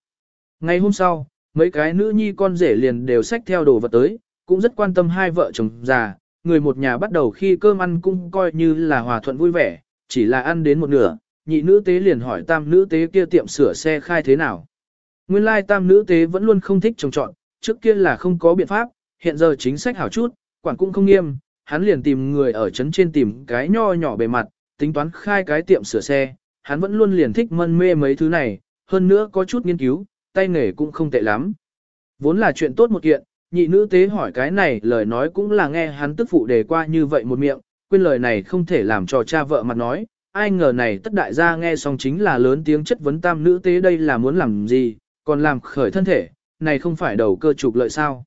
[SPEAKER 1] Ngày hôm sau, mấy cái nữ nhi con rể liền đều xách theo đồ vật tới, cũng rất quan tâm hai vợ chồng già, người một nhà bắt đầu khi cơm ăn cũng coi như là hòa thuận vui vẻ, chỉ là ăn đến một nửa, nhị nữ tế liền hỏi tam nữ tế kia tiệm sửa xe khai thế nào. Nguyên lai tam nữ tế vẫn luôn không thích trồng trọn, trước kia là không có biện pháp, hiện giờ chính sách hảo chút, quản cũng không nghiêm, hắn liền tìm người ở trấn trên tìm cái nho nhỏ bề mặt, tính toán khai cái tiệm sửa xe, hắn vẫn luôn liền thích mân mê mấy thứ này, hơn nữa có chút nghiên cứu, tay nghề cũng không tệ lắm. Vốn là chuyện tốt một kiện, nhị nữ tế hỏi cái này lời nói cũng là nghe hắn tức phụ đề qua như vậy một miệng, quên lời này không thể làm cho cha vợ mặt nói, ai ngờ này tất đại gia nghe xong chính là lớn tiếng chất vấn tam nữ tế đây là muốn làm gì, còn làm khởi thân thể, này không phải đầu cơ trục lợi sao.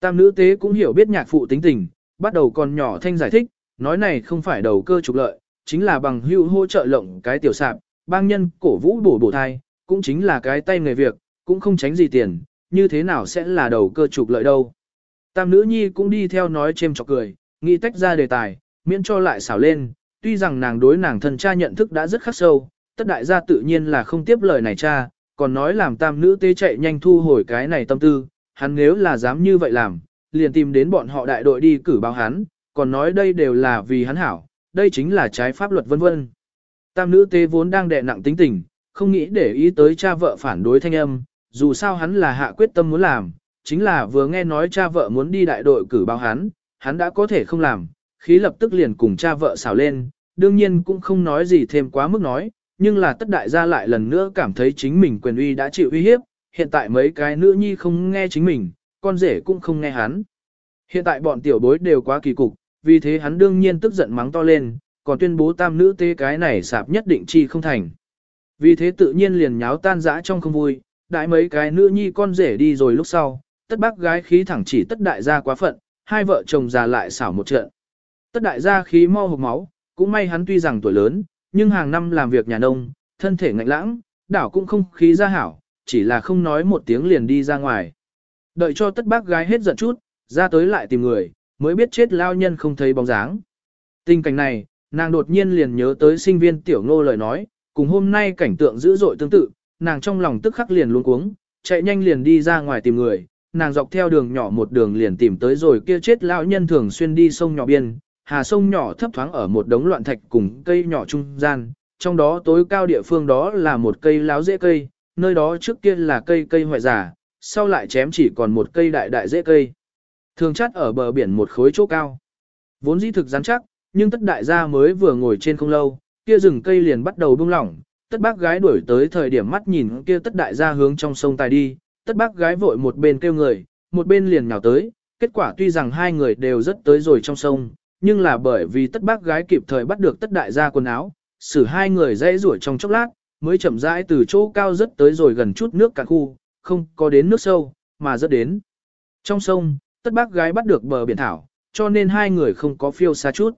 [SPEAKER 1] Tam nữ tế cũng hiểu biết nhạc phụ tính tình, bắt đầu còn nhỏ thanh giải thích, nói này không phải đầu cơ trục lợi, chính là bằng hữu hỗ trợ lộng cái tiểu sạp, bang nhân cổ vũ bổ bổ thai, cũng chính là cái tay nghề việc, cũng không tránh gì tiền, như thế nào sẽ là đầu cơ trục lợi đâu. Tam nữ nhi cũng đi theo nói chêm chọc cười, nghĩ tách ra đề tài, miễn cho lại xảo lên, tuy rằng nàng đối nàng thân cha nhận thức đã rất khắc sâu, tất đại gia tự nhiên là không tiếp lời này cha, còn nói làm tam nữ tế chạy nhanh thu hồi cái này tâm tư, hắn nếu là dám như vậy làm, liền tìm đến bọn họ đại đội đi cử báo hắn, còn nói đây đều là vì hắn hảo, đây chính là trái pháp luật vân vân. Tam nữ tế vốn đang đè nặng tính tình, không nghĩ để ý tới cha vợ phản đối thanh âm, dù sao hắn là hạ quyết tâm muốn làm, chính là vừa nghe nói cha vợ muốn đi đại đội cử báo hắn, hắn đã có thể không làm, khí lập tức liền cùng cha vợ xảo lên, đương nhiên cũng không nói gì thêm quá mức nói, nhưng là tất đại gia lại lần nữa cảm thấy chính mình quyền uy đã chịu uy hiếp, hiện tại mấy cái nữ nhi không nghe chính mình, con rể cũng không nghe hắn. Hiện tại bọn tiểu bối đều quá kỳ cục, vì thế hắn đương nhiên tức giận mắng to lên, còn tuyên bố tam nữ tế cái này sạp nhất định chi không thành. Vì thế tự nhiên liền nháo tan dã trong không vui, đại mấy cái nữ nhi con rể đi rồi lúc sau, tất bác gái khí thẳng chỉ tất đại gia quá phận, hai vợ chồng già lại xảo một trận. Tất đại gia khí mau hộc máu, cũng may hắn tuy rằng tuổi lớn, nhưng hàng năm làm việc nhà nông, thân thể ngạnh lãng, đảo cũng không khí ra hảo, chỉ là không nói một tiếng liền đi ra ngoài. Đợi cho tất bác gái hết giận chút, ra tới lại tìm người, mới biết chết lao nhân không thấy bóng dáng. Tình cảnh này, nàng đột nhiên liền nhớ tới sinh viên tiểu ngô lời nói, cùng hôm nay cảnh tượng dữ dội tương tự, nàng trong lòng tức khắc liền luống cuống, chạy nhanh liền đi ra ngoài tìm người, nàng dọc theo đường nhỏ một đường liền tìm tới rồi kia chết lão nhân thường xuyên đi sông nhỏ biên, hà sông nhỏ thấp thoáng ở một đống loạn thạch cùng cây nhỏ trung gian, trong đó tối cao địa phương đó là một cây láo dễ cây, nơi đó trước kia là cây cây hoại giả, sau lại chém chỉ còn một cây đại đại dễ cây. Thường chắt ở bờ biển một khối chỗ cao. Vốn dĩ thực rắn chắc, nhưng tất đại gia mới vừa ngồi trên không lâu, kia rừng cây liền bắt đầu bung lỏng, tất bác gái đuổi tới thời điểm mắt nhìn kia tất đại gia hướng trong sông tài đi, tất bác gái vội một bên kêu người, một bên liền nhào tới, kết quả tuy rằng hai người đều rất tới rồi trong sông, nhưng là bởi vì tất bác gái kịp thời bắt được tất đại gia quần áo, xử hai người dây rủi trong chốc lát, mới chậm rãi từ chỗ cao rất tới rồi gần chút nước cả khu, không có đến nước sâu, mà rất đến. Trong sông, tất bác gái bắt được bờ biển thảo, cho nên hai người không có phiêu xa chút.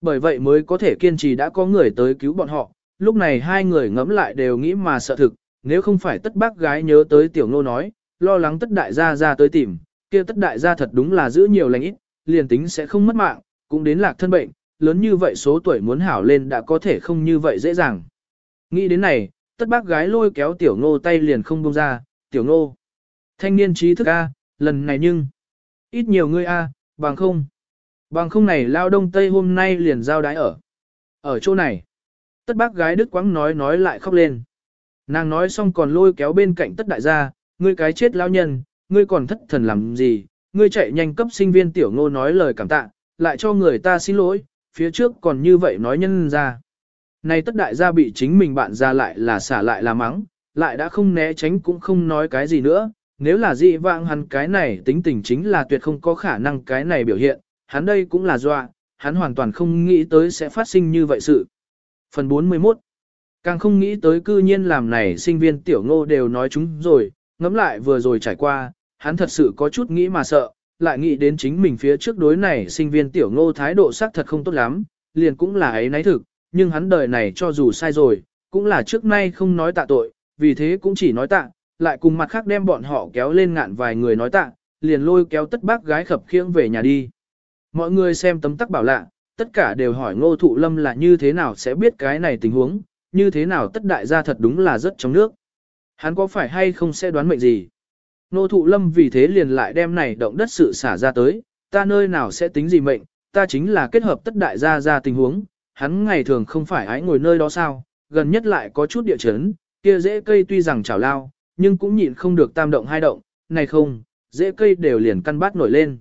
[SPEAKER 1] Bởi vậy mới có thể kiên trì đã có người tới cứu bọn họ, lúc này hai người ngẫm lại đều nghĩ mà sợ thực, nếu không phải tất bác gái nhớ tới tiểu ngô nói, lo lắng tất đại gia ra tới tìm, kia tất đại gia thật đúng là giữ nhiều lành ít, liền tính sẽ không mất mạng, cũng đến lạc thân bệnh, lớn như vậy số tuổi muốn hảo lên đã có thể không như vậy dễ dàng. Nghĩ đến này, tất bác gái lôi kéo tiểu ngô tay liền không buông ra, tiểu ngô. Thanh niên trí thức A, lần này nhưng, ít nhiều ngươi A, bằng không. Bằng không này lao đông tây hôm nay liền giao đái ở. Ở chỗ này, tất bác gái đức quãng nói nói lại khóc lên. Nàng nói xong còn lôi kéo bên cạnh tất đại gia, ngươi cái chết lao nhân, ngươi còn thất thần làm gì, ngươi chạy nhanh cấp sinh viên tiểu ngô nói lời cảm tạ, lại cho người ta xin lỗi, phía trước còn như vậy nói nhân ra. Này tất đại gia bị chính mình bạn ra lại là xả lại là mắng, lại đã không né tránh cũng không nói cái gì nữa, nếu là dị vãng hắn cái này tính tình chính là tuyệt không có khả năng cái này biểu hiện, hắn đây cũng là dọa, hắn hoàn toàn không nghĩ tới sẽ phát sinh như vậy sự. Phần 41 Càng không nghĩ tới cư nhiên làm này sinh viên tiểu ngô đều nói chúng rồi, ngẫm lại vừa rồi trải qua, hắn thật sự có chút nghĩ mà sợ, lại nghĩ đến chính mình phía trước đối này sinh viên tiểu ngô thái độ xác thật không tốt lắm, liền cũng là ấy náy thực, nhưng hắn đời này cho dù sai rồi, cũng là trước nay không nói tạ tội, vì thế cũng chỉ nói tạ, lại cùng mặt khác đem bọn họ kéo lên ngạn vài người nói tạ, liền lôi kéo tất bác gái khập khiễng về nhà đi. Mọi người xem tấm tắc bảo lạ, tất cả đều hỏi ngô thụ lâm là như thế nào sẽ biết cái này tình huống, như thế nào tất đại gia thật đúng là rất trong nước. Hắn có phải hay không sẽ đoán mệnh gì? Nô thụ lâm vì thế liền lại đem này động đất sự xả ra tới, ta nơi nào sẽ tính gì mệnh, ta chính là kết hợp tất đại gia ra tình huống, hắn ngày thường không phải ái ngồi nơi đó sao, gần nhất lại có chút địa chấn, kia dễ cây tuy rằng chảo lao, nhưng cũng nhịn không được tam động hai động, này không, dễ cây đều liền căn bát nổi lên.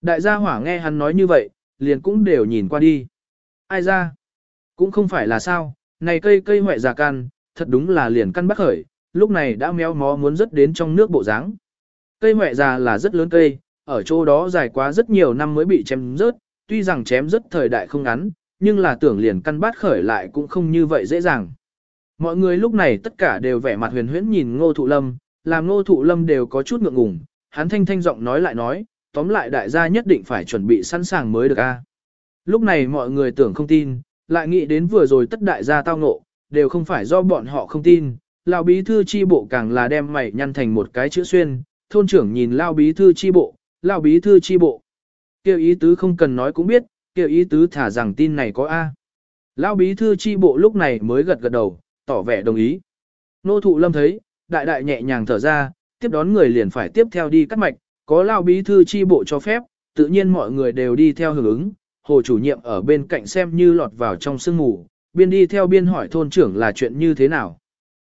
[SPEAKER 1] Đại gia hỏa nghe hắn nói như vậy, liền cũng đều nhìn qua đi. Ai ra? Cũng không phải là sao, này cây cây hoại già căn, thật đúng là liền căn bắt khởi, lúc này đã méo mó muốn rớt đến trong nước bộ dáng. Cây mẹ già là rất lớn cây, ở chỗ đó dài quá rất nhiều năm mới bị chém rớt, tuy rằng chém rớt thời đại không ngắn, nhưng là tưởng liền căn bát khởi lại cũng không như vậy dễ dàng. Mọi người lúc này tất cả đều vẻ mặt huyền huyễn nhìn ngô thụ lâm, làm ngô thụ lâm đều có chút ngượng ngùng, hắn thanh thanh giọng nói lại nói, tóm lại đại gia nhất định phải chuẩn bị sẵn sàng mới được a. Lúc này mọi người tưởng không tin, lại nghĩ đến vừa rồi tất đại gia tao ngộ, đều không phải do bọn họ không tin. lão bí thư chi bộ càng là đem mày nhăn thành một cái chữ xuyên, thôn trưởng nhìn Lao bí thư chi bộ, Lao bí thư chi bộ. Kêu ý tứ không cần nói cũng biết, kêu ý tứ thả rằng tin này có A. Lao bí thư chi bộ lúc này mới gật gật đầu, tỏ vẻ đồng ý. Nô thụ lâm thấy, đại đại nhẹ nhàng thở ra, tiếp đón người liền phải tiếp theo đi cắt mạch, có lao bí thư chi bộ cho phép, tự nhiên mọi người đều đi theo hưởng ứng, hồ chủ nhiệm ở bên cạnh xem như lọt vào trong sương mù, biên đi theo biên hỏi thôn trưởng là chuyện như thế nào.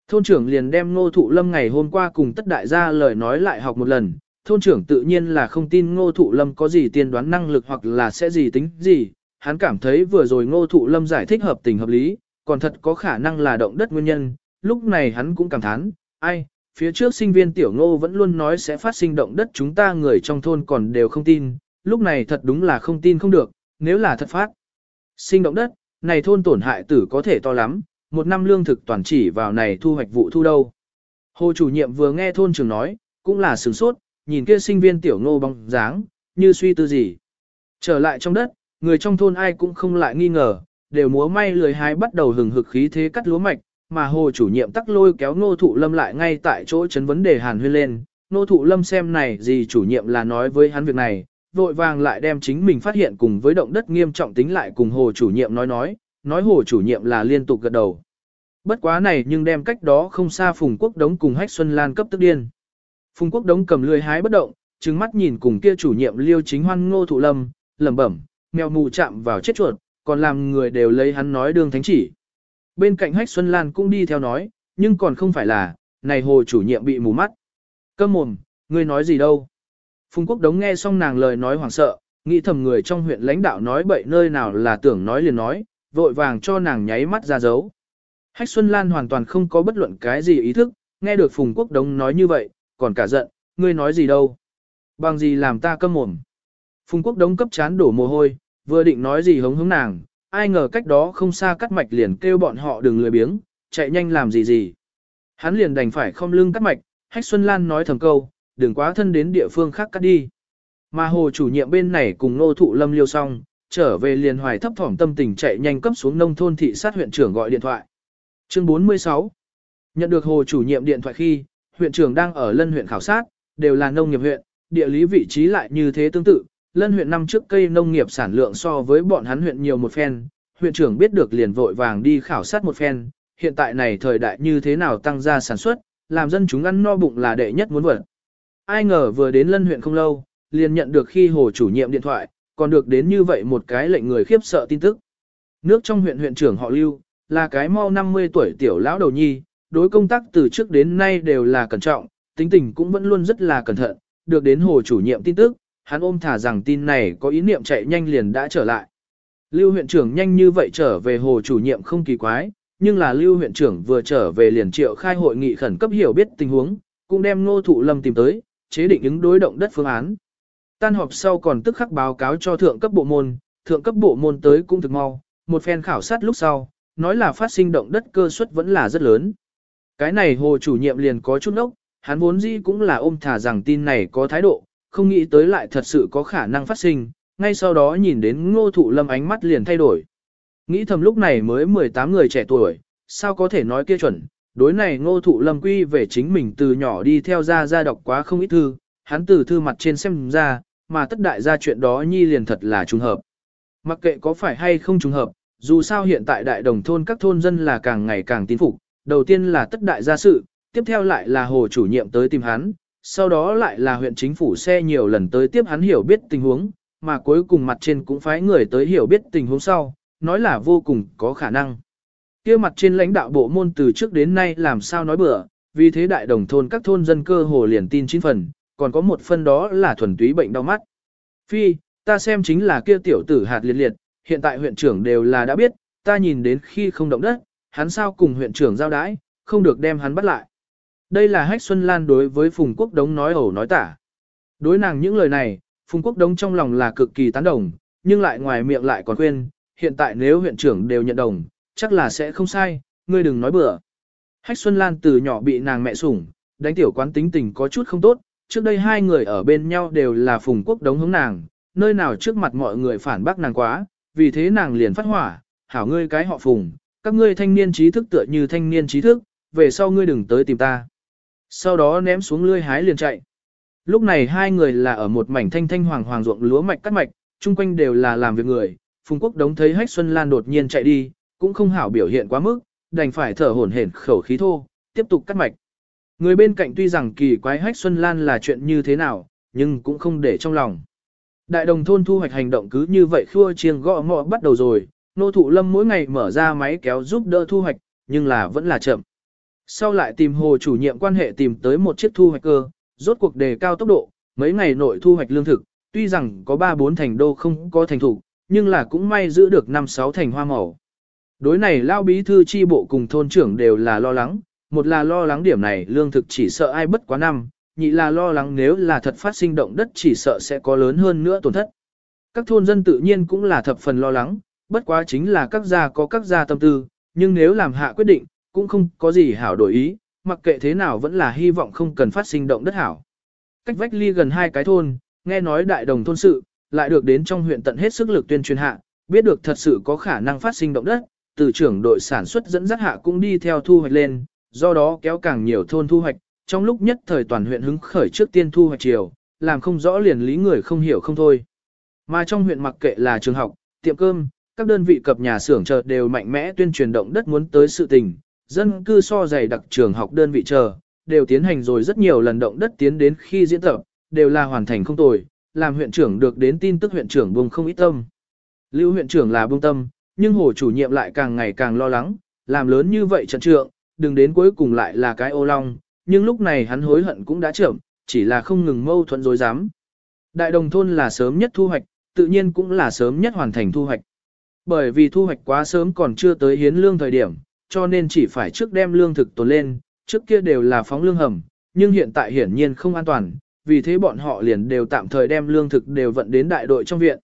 [SPEAKER 1] Thôn trưởng liền đem ngô thụ lâm ngày hôm qua cùng tất đại gia lời nói lại học một lần, thôn trưởng tự nhiên là không tin ngô thụ lâm có gì tiên đoán năng lực hoặc là sẽ gì tính gì, hắn cảm thấy vừa rồi ngô thụ lâm giải thích hợp tình hợp lý, còn thật có khả năng là động đất nguyên nhân, lúc này hắn cũng cảm thán, ai, phía trước sinh viên tiểu ngô vẫn luôn nói sẽ phát sinh động đất chúng ta người trong thôn còn đều không tin, lúc này thật đúng là không tin không được, nếu là thật phát. Sinh động đất, này thôn tổn hại tử có thể to lắm, một năm lương thực toàn chỉ vào này thu hoạch vụ thu đâu. Hồ chủ nhiệm vừa nghe thôn trưởng nói, cũng là sửng sốt, nhìn kia sinh viên tiểu ngô bóng dáng, như suy tư gì. Trở lại trong đất, người trong thôn ai cũng không lại nghi ngờ, đều múa may lười hái bắt đầu hừng hực khí thế cắt lúa mạch, mà hồ chủ nhiệm tắc lôi kéo ngô thụ lâm lại ngay tại chỗ chấn vấn đề hàn huyên lên. Ngô thụ lâm xem này gì chủ nhiệm là nói với hắn việc này, vội vàng lại đem chính mình phát hiện cùng với động đất nghiêm trọng tính lại cùng hồ chủ nhiệm nói nói, nói hồ chủ nhiệm là liên tục gật đầu. Bất quá này nhưng đem cách đó không xa Phùng Quốc Đống cùng Hách Xuân Lan cấp tức điên. Phùng Quốc Đống cầm lưỡi hái bất động, trừng mắt nhìn cùng kia chủ nhiệm liêu chính hoan ngô thụ lâm, lẩm bẩm, mèo mù chạm vào chết chuột, còn làm người đều lấy hắn nói đương thánh chỉ. Bên cạnh Hách Xuân Lan cũng đi theo nói, nhưng còn không phải là, này hồ chủ nhiệm bị mù mắt. Câm mồm, ngươi nói gì đâu. Phùng Quốc Đống nghe xong nàng lời nói hoảng sợ, nghĩ thầm người trong huyện lãnh đạo nói bậy nơi nào là tưởng nói liền nói, vội vàng cho nàng nháy mắt ra dấu. Hách Xuân Lan hoàn toàn không có bất luận cái gì ý thức, nghe được Phùng Quốc Đống nói như vậy, còn cả giận, ngươi nói gì đâu. Bằng gì làm ta câm mồm. Phùng Quốc Đống cấp chán đổ mồ hôi, vừa định nói gì hống hống nàng, ai ngờ cách đó không xa cắt mạch liền kêu bọn họ đừng lười biếng, chạy nhanh làm gì gì. Hắn liền đành phải không lưng cắt mạch, Hách Xuân Lan nói thầm câu, đừng quá thân đến địa phương khác cắt đi. Mà hồ chủ nhiệm bên này cùng nô thụ lâm liêu xong, trở về liền hoài thấp thỏm tâm tình chạy nhanh cấp xuống nông thôn thị sát huyện trưởng gọi điện thoại. Chương 46 Nhận được hồ chủ nhiệm điện thoại khi, huyện trưởng đang ở lân huyện khảo sát, đều là nông nghiệp huyện, địa lý vị trí lại như thế tương tự, lân huyện năm trước cây nông nghiệp sản lượng so với bọn hắn huyện nhiều một phen, huyện trưởng biết được liền vội vàng đi khảo sát một phen, hiện tại này thời đại như thế nào tăng ra sản xuất, làm dân chúng ăn no bụng là đệ nhất muốn vật. Ai ngờ vừa đến lân huyện không lâu, liền nhận được khi hồ chủ nhiệm điện thoại, còn được đến như vậy một cái lệnh người khiếp sợ tin tức. Nước trong huyện huyện trưởng họ Lưu, là cái mau 50 tuổi tiểu lão đầu nhi, đối công tác từ trước đến nay đều là cẩn trọng, tính tình cũng vẫn luôn rất là cẩn thận, được đến hồ chủ nhiệm tin tức, hắn ôm thả rằng tin này có ý niệm chạy nhanh liền đã trở lại. Lưu huyện trưởng nhanh như vậy trở về hồ chủ nhiệm không kỳ quái, nhưng là Lưu huyện trưởng vừa trở về liền triệu khai hội nghị khẩn cấp hiểu biết tình huống, cũng đem ngô thụ lâm tìm tới, chế định ứng đối động đất phương án. Tan họp sau còn tức khắc báo cáo cho thượng cấp bộ môn, thượng cấp bộ môn tới cũng thực mau, một phen khảo sát lúc sau, nói là phát sinh động đất cơ suất vẫn là rất lớn. Cái này hồ chủ nhiệm liền có chút ốc, hắn vốn dĩ cũng là ôm thả rằng tin này có thái độ, không nghĩ tới lại thật sự có khả năng phát sinh, ngay sau đó nhìn đến ngô thụ lâm ánh mắt liền thay đổi. Nghĩ thầm lúc này mới 18 người trẻ tuổi, sao có thể nói kia chuẩn, đối này ngô thụ lâm quy về chính mình từ nhỏ đi theo ra ra đọc quá không ít thư, hắn từ thư mặt trên xem ra, mà tất đại gia chuyện đó nhi liền thật là trùng hợp. Mặc kệ có phải hay không trùng hợp, dù sao hiện tại đại đồng thôn các thôn dân là càng ngày càng tín phục, đầu tiên là tất đại gia sự, tiếp theo lại là hồ chủ nhiệm tới tìm hắn, sau đó lại là huyện chính phủ xe nhiều lần tới tiếp hắn hiểu biết tình huống, mà cuối cùng mặt trên cũng phái người tới hiểu biết tình huống sau, nói là vô cùng có khả năng. kia mặt trên lãnh đạo bộ môn từ trước đến nay làm sao nói bừa, vì thế đại đồng thôn các thôn dân cơ hồ liền tin chín phần, còn có một phần đó là thuần túy bệnh đau mắt. Phi, ta xem chính là kia tiểu tử hạt liệt liệt, hiện tại huyện trưởng đều là đã biết, ta nhìn đến khi không động đất, hắn sao cùng huyện trưởng giao đái, không được đem hắn bắt lại. Đây là Hách Xuân Lan đối với Phùng Quốc Đống nói ẩu nói tả. Đối nàng những lời này, Phùng Quốc Đống trong lòng là cực kỳ tán đồng, nhưng lại ngoài miệng lại còn khuyên, hiện tại nếu huyện trưởng đều nhận đồng, chắc là sẽ không sai, ngươi đừng nói bừa. Hách Xuân Lan từ nhỏ bị nàng mẹ sủng, đánh tiểu quán tính tình có chút không tốt, trước đây hai người ở bên nhau đều là Phùng Quốc Đống hướng nàng, nơi nào trước mặt mọi người phản bác nàng quá, vì thế nàng liền phát hỏa, hảo ngươi cái họ Phùng, các ngươi thanh niên trí thức tựa như thanh niên trí thức, về sau ngươi đừng tới tìm ta. Sau đó ném xuống lươi hái liền chạy. Lúc này hai người là ở một mảnh thanh thanh hoàng hoàng ruộng lúa mạch cắt mạch, chung quanh đều là làm việc người. Phùng Quốc Đống thấy Hách Xuân Lan đột nhiên chạy đi, cũng không hảo biểu hiện quá mức, đành phải thở hổn hển khẩu khí thô, tiếp tục cắt mạch. Người bên cạnh tuy rằng kỳ quái Hách Xuân Lan là chuyện như thế nào, nhưng cũng không để trong lòng. Đại đồng thôn thu hoạch hành động cứ như vậy khua chiêng gõ ngọ bắt đầu rồi, nô thụ lâm mỗi ngày mở ra máy kéo giúp đỡ thu hoạch, nhưng là vẫn là chậm. Sau lại tìm hồ chủ nhiệm quan hệ tìm tới một chiếc thu hoạch cơ, rốt cuộc đề cao tốc độ, mấy ngày nội thu hoạch lương thực, tuy rằng có 3-4 thành đô không có thành thủ, nhưng là cũng may giữ được 5-6 thành hoa màu. Đối này lao bí thư chi bộ cùng thôn trưởng đều là lo lắng, một là lo lắng điểm này lương thực chỉ sợ ai bất quá năm, nhị là lo lắng nếu là thật phát sinh động đất chỉ sợ sẽ có lớn hơn nữa tổn thất. Các thôn dân tự nhiên cũng là thập phần lo lắng, bất quá chính là các gia có các gia tâm tư, nhưng nếu làm hạ quyết định, cũng không có gì hảo đổi ý, mặc kệ thế nào vẫn là hy vọng không cần phát sinh động đất hảo. Cách vách ly gần hai cái thôn, nghe nói đại đồng thôn sự, lại được đến trong huyện tận hết sức lực tuyên truyền hạ, biết được thật sự có khả năng phát sinh động đất, từ trưởng đội sản xuất dẫn dắt hạ cũng đi theo thu hoạch lên, do đó kéo càng nhiều thôn thu hoạch, trong lúc nhất thời toàn huyện hứng khởi trước tiên thu hoạch chiều, làm không rõ liền lý người không hiểu không thôi. Mà trong huyện mặc kệ là trường học, tiệm cơm, các đơn vị cập nhà xưởng chợ đều mạnh mẽ tuyên truyền động đất muốn tới sự tình, dân cư so dày đặc trường học đơn vị chờ, đều tiến hành rồi rất nhiều lần động đất tiến đến khi diễn tập, đều là hoàn thành không tồi, làm huyện trưởng được đến tin tức huyện trưởng buông không ít tâm. Lưu huyện trưởng là buông tâm, nhưng hồ chủ nhiệm lại càng ngày càng lo lắng, làm lớn như vậy trận trượng, đừng đến cuối cùng lại là cái ô long, nhưng lúc này hắn hối hận cũng đã chậm, chỉ là không ngừng mâu thuẫn dối dám. Đại đồng thôn là sớm nhất thu hoạch, tự nhiên cũng là sớm nhất hoàn thành thu hoạch. Bởi vì thu hoạch quá sớm còn chưa tới hiến lương thời điểm, cho nên chỉ phải trước đem lương thực tồn lên, trước kia đều là phóng lương hầm, nhưng hiện tại hiển nhiên không an toàn, vì thế bọn họ liền đều tạm thời đem lương thực đều vận đến đại đội trong viện.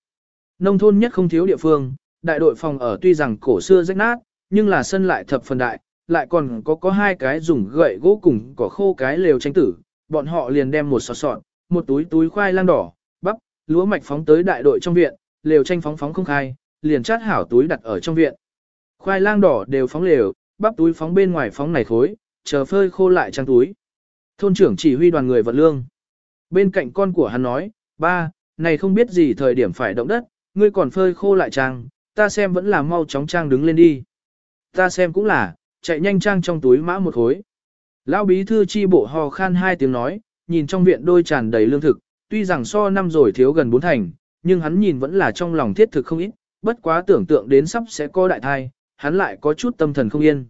[SPEAKER 1] Nông thôn nhất không thiếu địa phương, đại đội phòng ở tuy rằng cổ xưa rách nát, nhưng là sân lại thập phần đại, lại còn có có hai cái dùng gậy gỗ cùng cỏ khô cái lều tranh tử, bọn họ liền đem một sọt sọt, một túi túi khoai lang đỏ, bắp, lúa mạch phóng tới đại đội trong viện, lều tranh phóng phóng không khai, liền chát hảo túi đặt ở trong viện. Khoai lang đỏ đều phóng lều, bắp túi phóng bên ngoài phóng này khối, chờ phơi khô lại trang túi. Thôn trưởng chỉ huy đoàn người vận lương. Bên cạnh con của hắn nói, ba, này không biết gì thời điểm phải động đất, ngươi còn phơi khô lại trang, ta xem vẫn là mau chóng trang đứng lên đi. Ta xem cũng là, chạy nhanh trang trong túi mã một khối. Lão bí thư chi bộ hò khan hai tiếng nói, nhìn trong viện đôi tràn đầy lương thực, tuy rằng so năm rồi thiếu gần bốn thành, nhưng hắn nhìn vẫn là trong lòng thiết thực không ít, bất quá tưởng tượng đến sắp sẽ có đại thai, hắn lại có chút tâm thần không yên.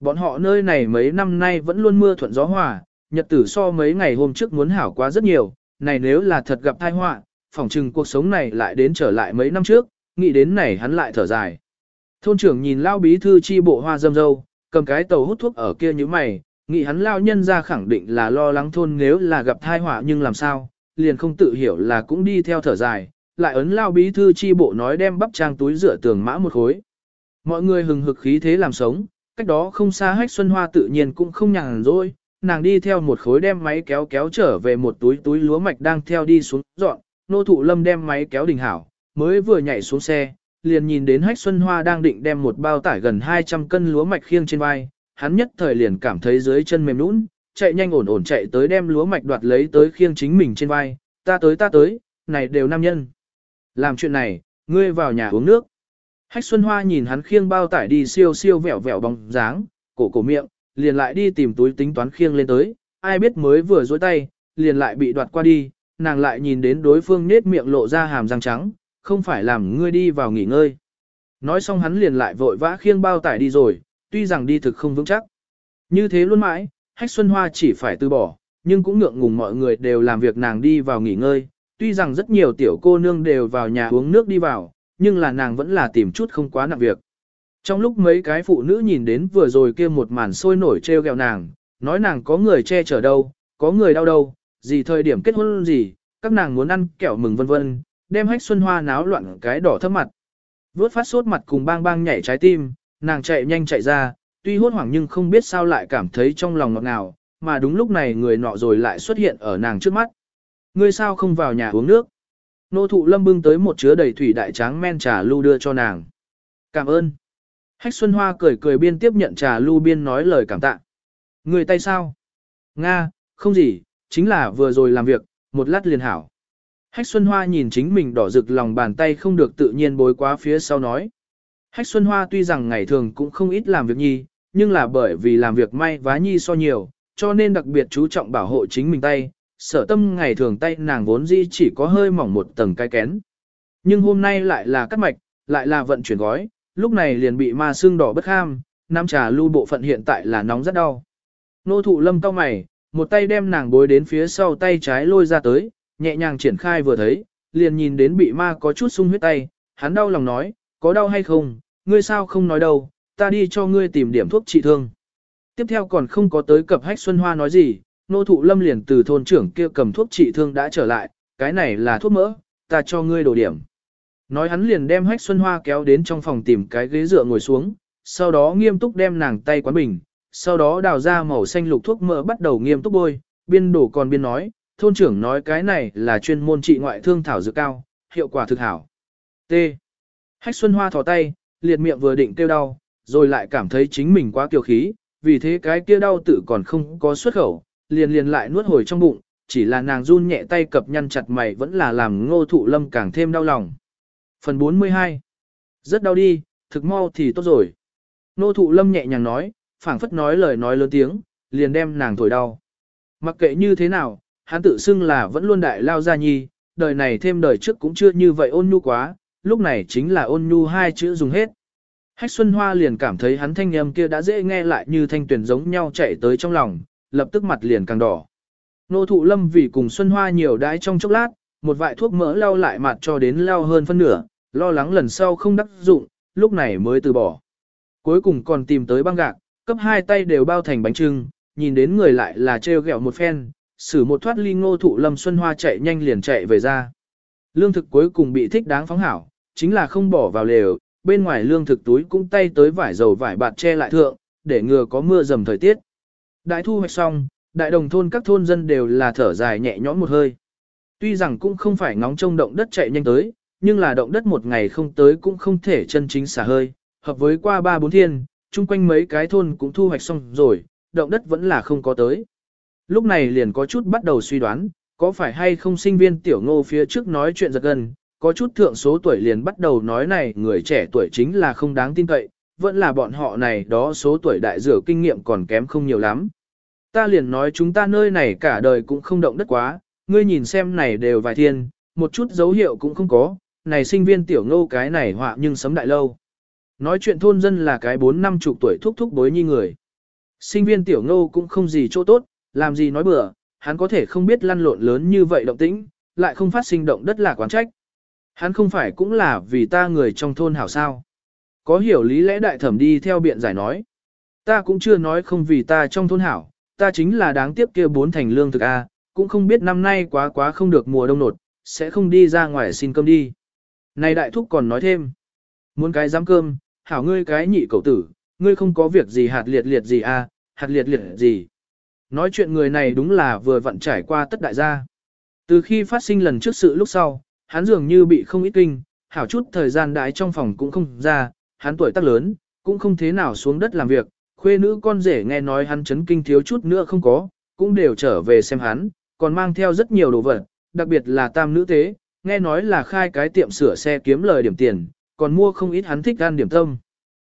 [SPEAKER 1] Bọn họ nơi này mấy năm nay vẫn luôn mưa thuận gió hòa, nhật tử so mấy ngày hôm trước muốn hảo quá rất nhiều, này nếu là thật gặp tai họa, phỏng chừng cuộc sống này lại đến trở lại mấy năm trước, nghĩ đến này hắn lại thở dài. Thôn trưởng nhìn lao bí thư chi bộ hoa dâm dâu, cầm cái tàu hút thuốc ở kia như mày, nghĩ hắn lao nhân ra khẳng định là lo lắng thôn nếu là gặp tai họa nhưng làm sao, liền không tự hiểu là cũng đi theo thở dài, lại ấn lao bí thư chi bộ nói đem bắp trang túi rửa tường mã một khối. Mọi người hừng hực khí thế làm sống, cách đó không xa hách xuân hoa tự nhiên cũng không nhàn rỗi, nàng đi theo một khối đem máy kéo kéo trở về một túi túi lúa mạch đang theo đi xuống dọn, nô thụ lâm đem máy kéo đình hảo, mới vừa nhảy xuống xe, liền nhìn đến hách xuân hoa đang định đem một bao tải gần 200 cân lúa mạch khiêng trên vai, hắn nhất thời liền cảm thấy dưới chân mềm nũng, chạy nhanh ổn ổn chạy tới đem lúa mạch đoạt lấy tới khiêng chính mình trên vai, ta tới ta tới, này đều nam nhân. Làm chuyện này, ngươi vào nhà uống nước. Hách Xuân Hoa nhìn hắn khiêng bao tải đi siêu siêu vẹo vẹo bóng dáng, cổ cổ miệng, liền lại đi tìm túi tính toán khiêng lên tới, ai biết mới vừa dối tay, liền lại bị đoạt qua đi, nàng lại nhìn đến đối phương nết miệng lộ ra hàm răng trắng, không phải làm ngươi đi vào nghỉ ngơi. Nói xong hắn liền lại vội vã khiêng bao tải đi rồi, tuy rằng đi thực không vững chắc. Như thế luôn mãi, Hách Xuân Hoa chỉ phải từ bỏ, nhưng cũng ngượng ngùng mọi người đều làm việc nàng đi vào nghỉ ngơi, tuy rằng rất nhiều tiểu cô nương đều vào nhà uống nước đi vào, nhưng là nàng vẫn là tìm chút không quá nặng việc. Trong lúc mấy cái phụ nữ nhìn đến vừa rồi kia một màn sôi nổi treo gẹo nàng, nói nàng có người che chở đâu, có người đau đâu, gì thời điểm kết hôn gì, các nàng muốn ăn kẹo mừng vân vân, đem hách xuân hoa náo loạn cái đỏ thấp mặt. Vốt phát sốt mặt cùng bang bang nhảy trái tim, nàng chạy nhanh chạy ra, tuy hốt hoảng nhưng không biết sao lại cảm thấy trong lòng ngọt ngào, mà đúng lúc này người nọ rồi lại xuất hiện ở nàng trước mắt. Ngươi sao không vào nhà uống nước? Nô thụ lâm bưng tới một chứa đầy thủy đại tráng men trà lưu đưa cho nàng. Cảm ơn. Hách Xuân Hoa cười cười biên tiếp nhận trà lưu biên nói lời cảm tạ. Người tay sao? Nga, không gì, chính là vừa rồi làm việc, một lát liền hảo. Hách Xuân Hoa nhìn chính mình đỏ rực lòng bàn tay không được tự nhiên bối quá phía sau nói. Hách Xuân Hoa tuy rằng ngày thường cũng không ít làm việc nhi, nhưng là bởi vì làm việc may vá nhi so nhiều, cho nên đặc biệt chú trọng bảo hộ chính mình tay, sở tâm ngày thường tay nàng vốn dĩ chỉ có hơi mỏng một tầng cái kén. Nhưng hôm nay lại là cắt mạch, lại là vận chuyển gói, lúc này liền bị ma xương đỏ bất ham, nam trà lưu bộ phận hiện tại là nóng rất đau. Nô thụ lâm cao mày, một tay đem nàng bối đến phía sau tay trái lôi ra tới, nhẹ nhàng triển khai vừa thấy, liền nhìn đến bị ma có chút sung huyết tay, hắn đau lòng nói, có đau hay không, ngươi sao không nói đâu, ta đi cho ngươi tìm điểm thuốc trị thương. Tiếp theo còn không có tới cập hách Xuân Hoa nói gì, nô thụ lâm liền từ thôn trưởng kia cầm thuốc trị thương đã trở lại, cái này là thuốc mỡ, ta cho ngươi đổ điểm. Nói hắn liền đem hách Xuân Hoa kéo đến trong phòng tìm cái ghế dựa ngồi xuống, sau đó nghiêm túc đem nàng tay quán bình, sau đó đào ra màu xanh lục thuốc mỡ bắt đầu nghiêm túc bôi, biên đổ còn biên nói, thôn trưởng nói cái này là chuyên môn trị ngoại thương thảo dược cao, hiệu quả thực hảo. T. Hách Xuân Hoa thò tay, liệt miệng vừa định kêu đau, rồi lại cảm thấy chính mình quá kiêu khí, vì thế cái kia đau tự còn không có xuất khẩu, liền liền lại nuốt hồi trong bụng, chỉ là nàng run nhẹ tay cập nhăn chặt mày vẫn là làm ngô thụ lâm càng thêm đau lòng. Phần 42 Rất đau đi, thực mau thì tốt rồi. Ngô thụ lâm nhẹ nhàng nói, phảng phất nói lời nói lớn tiếng, liền đem nàng thổi đau. Mặc kệ như thế nào, hắn tự xưng là vẫn luôn đại lao gia nhi, đời này thêm đời trước cũng chưa như vậy ôn nhu quá, lúc này chính là ôn nhu hai chữ dùng hết. Hách Xuân Hoa liền cảm thấy hắn thanh âm kia đã dễ nghe lại như thanh tuyển giống nhau chạy tới trong lòng, lập tức mặt liền càng đỏ. Nô thụ lâm vì cùng Xuân Hoa nhiều đãi trong chốc lát, một vại thuốc mỡ lau lại mặt cho đến lau hơn phân nửa, lo lắng lần sau không đắc dụng, lúc này mới từ bỏ. Cuối cùng còn tìm tới băng gạc, cấp hai tay đều bao thành bánh trưng, nhìn đến người lại là treo gẹo một phen, xử một thoát ly ngô thụ lâm Xuân Hoa chạy nhanh liền chạy về ra. Lương thực cuối cùng bị thích đáng phóng hảo, chính là không bỏ vào lều, bên ngoài lương thực túi cũng tay tới vải dầu vải bạt che lại thượng, để ngừa có mưa dầm thời tiết. Đại thu hoạch xong, đại đồng thôn các thôn dân đều là thở dài nhẹ nhõm một hơi. Tuy rằng cũng không phải ngóng trông động đất chạy nhanh tới, nhưng là động đất một ngày không tới cũng không thể chân chính xả hơi, hợp với qua ba bốn thiên, chung quanh mấy cái thôn cũng thu hoạch xong rồi, động đất vẫn là không có tới. Lúc này liền có chút bắt đầu suy đoán, có phải hay không sinh viên tiểu ngô phía trước nói chuyện giật gần, có chút thượng số tuổi liền bắt đầu nói này người trẻ tuổi chính là không đáng tin cậy, vẫn là bọn họ này đó số tuổi đại dừa kinh nghiệm còn kém không nhiều lắm. Ta liền nói chúng ta nơi này cả đời cũng không động đất quá, ngươi nhìn xem này đều vài thiên, một chút dấu hiệu cũng không có, này sinh viên tiểu ngô cái này họa nhưng sấm đại lâu. Nói chuyện thôn dân là cái bốn năm chục tuổi thúc thúc bối nhi người. Sinh viên tiểu ngô cũng không gì chỗ tốt, làm gì nói bừa, hắn có thể không biết lăn lộn lớn như vậy động tĩnh, lại không phát sinh động đất là quán trách. Hắn không phải cũng là vì ta người trong thôn hảo sao. Có hiểu lý lẽ đại thẩm đi theo biện giải nói. Ta cũng chưa nói không vì ta trong thôn hảo, ta chính là đáng tiếc kia bốn thành lương thực A, cũng không biết năm nay quá quá không được mùa đông nột, sẽ không đi ra ngoài xin cơm đi. Này đại thúc còn nói thêm. Muốn cái giám cơm, hảo ngươi cái nhị cậu tử, ngươi không có việc gì hạt liệt liệt gì a, hạt liệt liệt gì. Nói chuyện người này đúng là vừa vặn trải qua tất đại gia. Từ khi phát sinh lần trước sự lúc sau, hắn dường như bị không ít kinh, hảo chút thời gian đãi trong phòng cũng không ra, hắn tuổi tác lớn, cũng không thế nào xuống đất làm việc, khuê nữ con rể nghe nói hắn chấn kinh thiếu chút nữa không có, cũng đều trở về xem hắn, còn mang theo rất nhiều đồ vật, đặc biệt là tam nữ tế, nghe nói là khai cái tiệm sửa xe kiếm lời điểm tiền, còn mua không ít hắn thích ăn điểm tâm.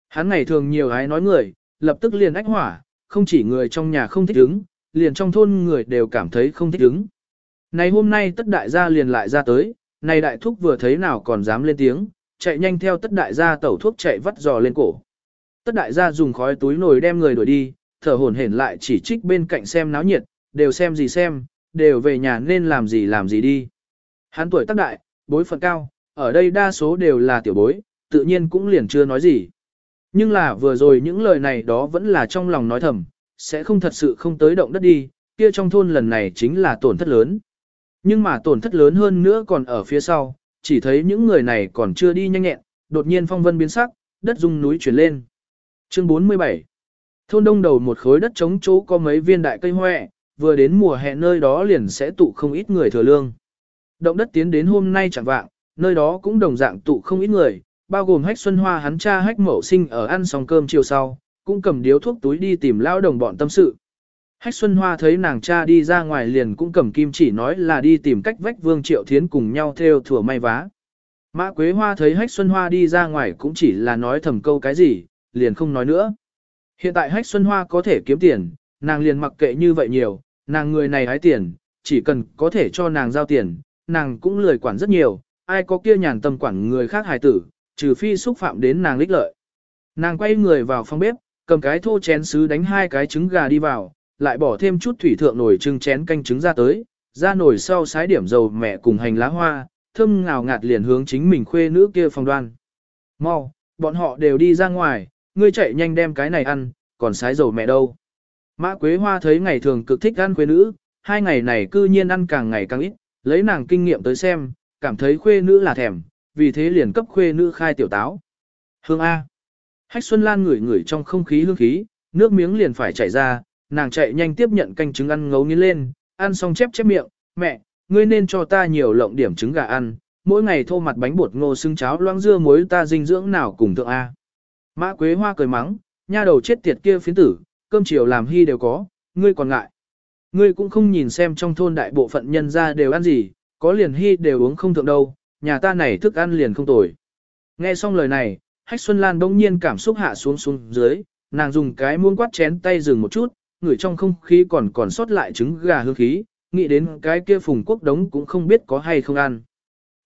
[SPEAKER 1] Hắn ngày thường nhiều ái nói người, lập tức liền ách hỏa, không chỉ người trong nhà không thích ứng, liền trong thôn người đều cảm thấy không thích ứng. Này hôm nay tất đại gia liền lại ra tới, này đại thúc vừa thấy nào còn dám lên tiếng, chạy nhanh theo tất đại gia tẩu thuốc chạy vắt giò lên cổ. Tất đại gia dùng khói túi nồi đem người đuổi đi, thở hổn hển lại chỉ trích bên cạnh xem náo nhiệt, đều xem gì xem, đều về nhà nên làm gì làm gì đi. Hắn tuổi tác đại, bối phận cao, ở đây đa số đều là tiểu bối, tự nhiên cũng liền chưa nói gì. Nhưng là vừa rồi những lời này đó vẫn là trong lòng nói thầm, sẽ không thật sự không tới động đất đi, kia trong thôn lần này chính là tổn thất lớn. Nhưng mà tổn thất lớn hơn nữa còn ở phía sau, chỉ thấy những người này còn chưa đi nhanh nhẹn, đột nhiên phong vân biến sắc, đất rung núi chuyển lên. Chương 47 Thôn đông đầu một khối đất trống chỗ có mấy viên đại cây hoẹ, vừa đến mùa hè nơi đó liền sẽ tụ không ít người thừa lương. Động đất tiến đến hôm nay chẳng vạng, nơi đó cũng đồng dạng tụ không ít người, bao gồm hách xuân hoa hắn cha hách mẫu sinh ở ăn xong cơm chiều sau, cũng cầm điếu thuốc túi đi tìm lao đồng bọn tâm sự. Hách Xuân Hoa thấy nàng cha đi ra ngoài liền cũng cầm kim chỉ nói là đi tìm cách vách Vương Triệu Thiến cùng nhau theo thừa may vá. Mã Quế Hoa thấy Hách Xuân Hoa đi ra ngoài cũng chỉ là nói thầm câu cái gì, liền không nói nữa. Hiện tại Hách Xuân Hoa có thể kiếm tiền, nàng liền mặc kệ như vậy nhiều, nàng người này hái tiền, chỉ cần có thể cho nàng giao tiền, nàng cũng lười quản rất nhiều, ai có kia nhàn tâm quản người khác hài tử, trừ phi xúc phạm đến nàng lích lợi. Nàng quay người vào phòng bếp, cầm cái thô chén sứ đánh hai cái trứng gà đi vào, lại bỏ thêm chút thủy thượng nổi trưng chén canh trứng ra tới, ra nổi sau sái điểm dầu mẹ cùng hành lá hoa, thơm ngào ngạt liền hướng chính mình khuê nữ kia phòng đoan. Mau, bọn họ đều đi ra ngoài, ngươi chạy nhanh đem cái này ăn, còn sái dầu mẹ đâu. Mã Quế Hoa thấy ngày thường cực thích ăn khuê nữ, hai ngày này cư nhiên ăn càng ngày càng ít, lấy nàng kinh nghiệm tới xem, cảm thấy khuê nữ là thèm, vì thế liền cấp khuê nữ khai tiểu táo. Hương A. Hách Xuân Lan ngửi ngửi trong không khí hương khí, nước miếng liền phải chảy ra, nàng chạy nhanh tiếp nhận canh trứng ăn ngấu nghiến lên, ăn xong chép chép miệng, mẹ, ngươi nên cho ta nhiều lộng điểm trứng gà ăn, mỗi ngày thô mặt bánh bột ngô xưng cháo loãng dưa muối ta dinh dưỡng nào cùng thượng A. Mã Quế Hoa cười mắng, nha đầu chết tiệt kia phiến tử, cơm chiều làm hy đều có, ngươi còn ngại. Ngươi cũng không nhìn xem trong thôn đại bộ phận nhân ra đều ăn gì, có liền hy đều uống không thượng đâu, nhà ta này thức ăn liền không tồi. Nghe xong lời này, Hách Xuân Lan bỗng nhiên cảm xúc hạ xuống xuống dưới, nàng dùng cái muông quát chén tay dừng một chút, người trong không khí còn còn sót lại trứng gà hương khí, nghĩ đến cái kia phùng quốc đống cũng không biết có hay không ăn.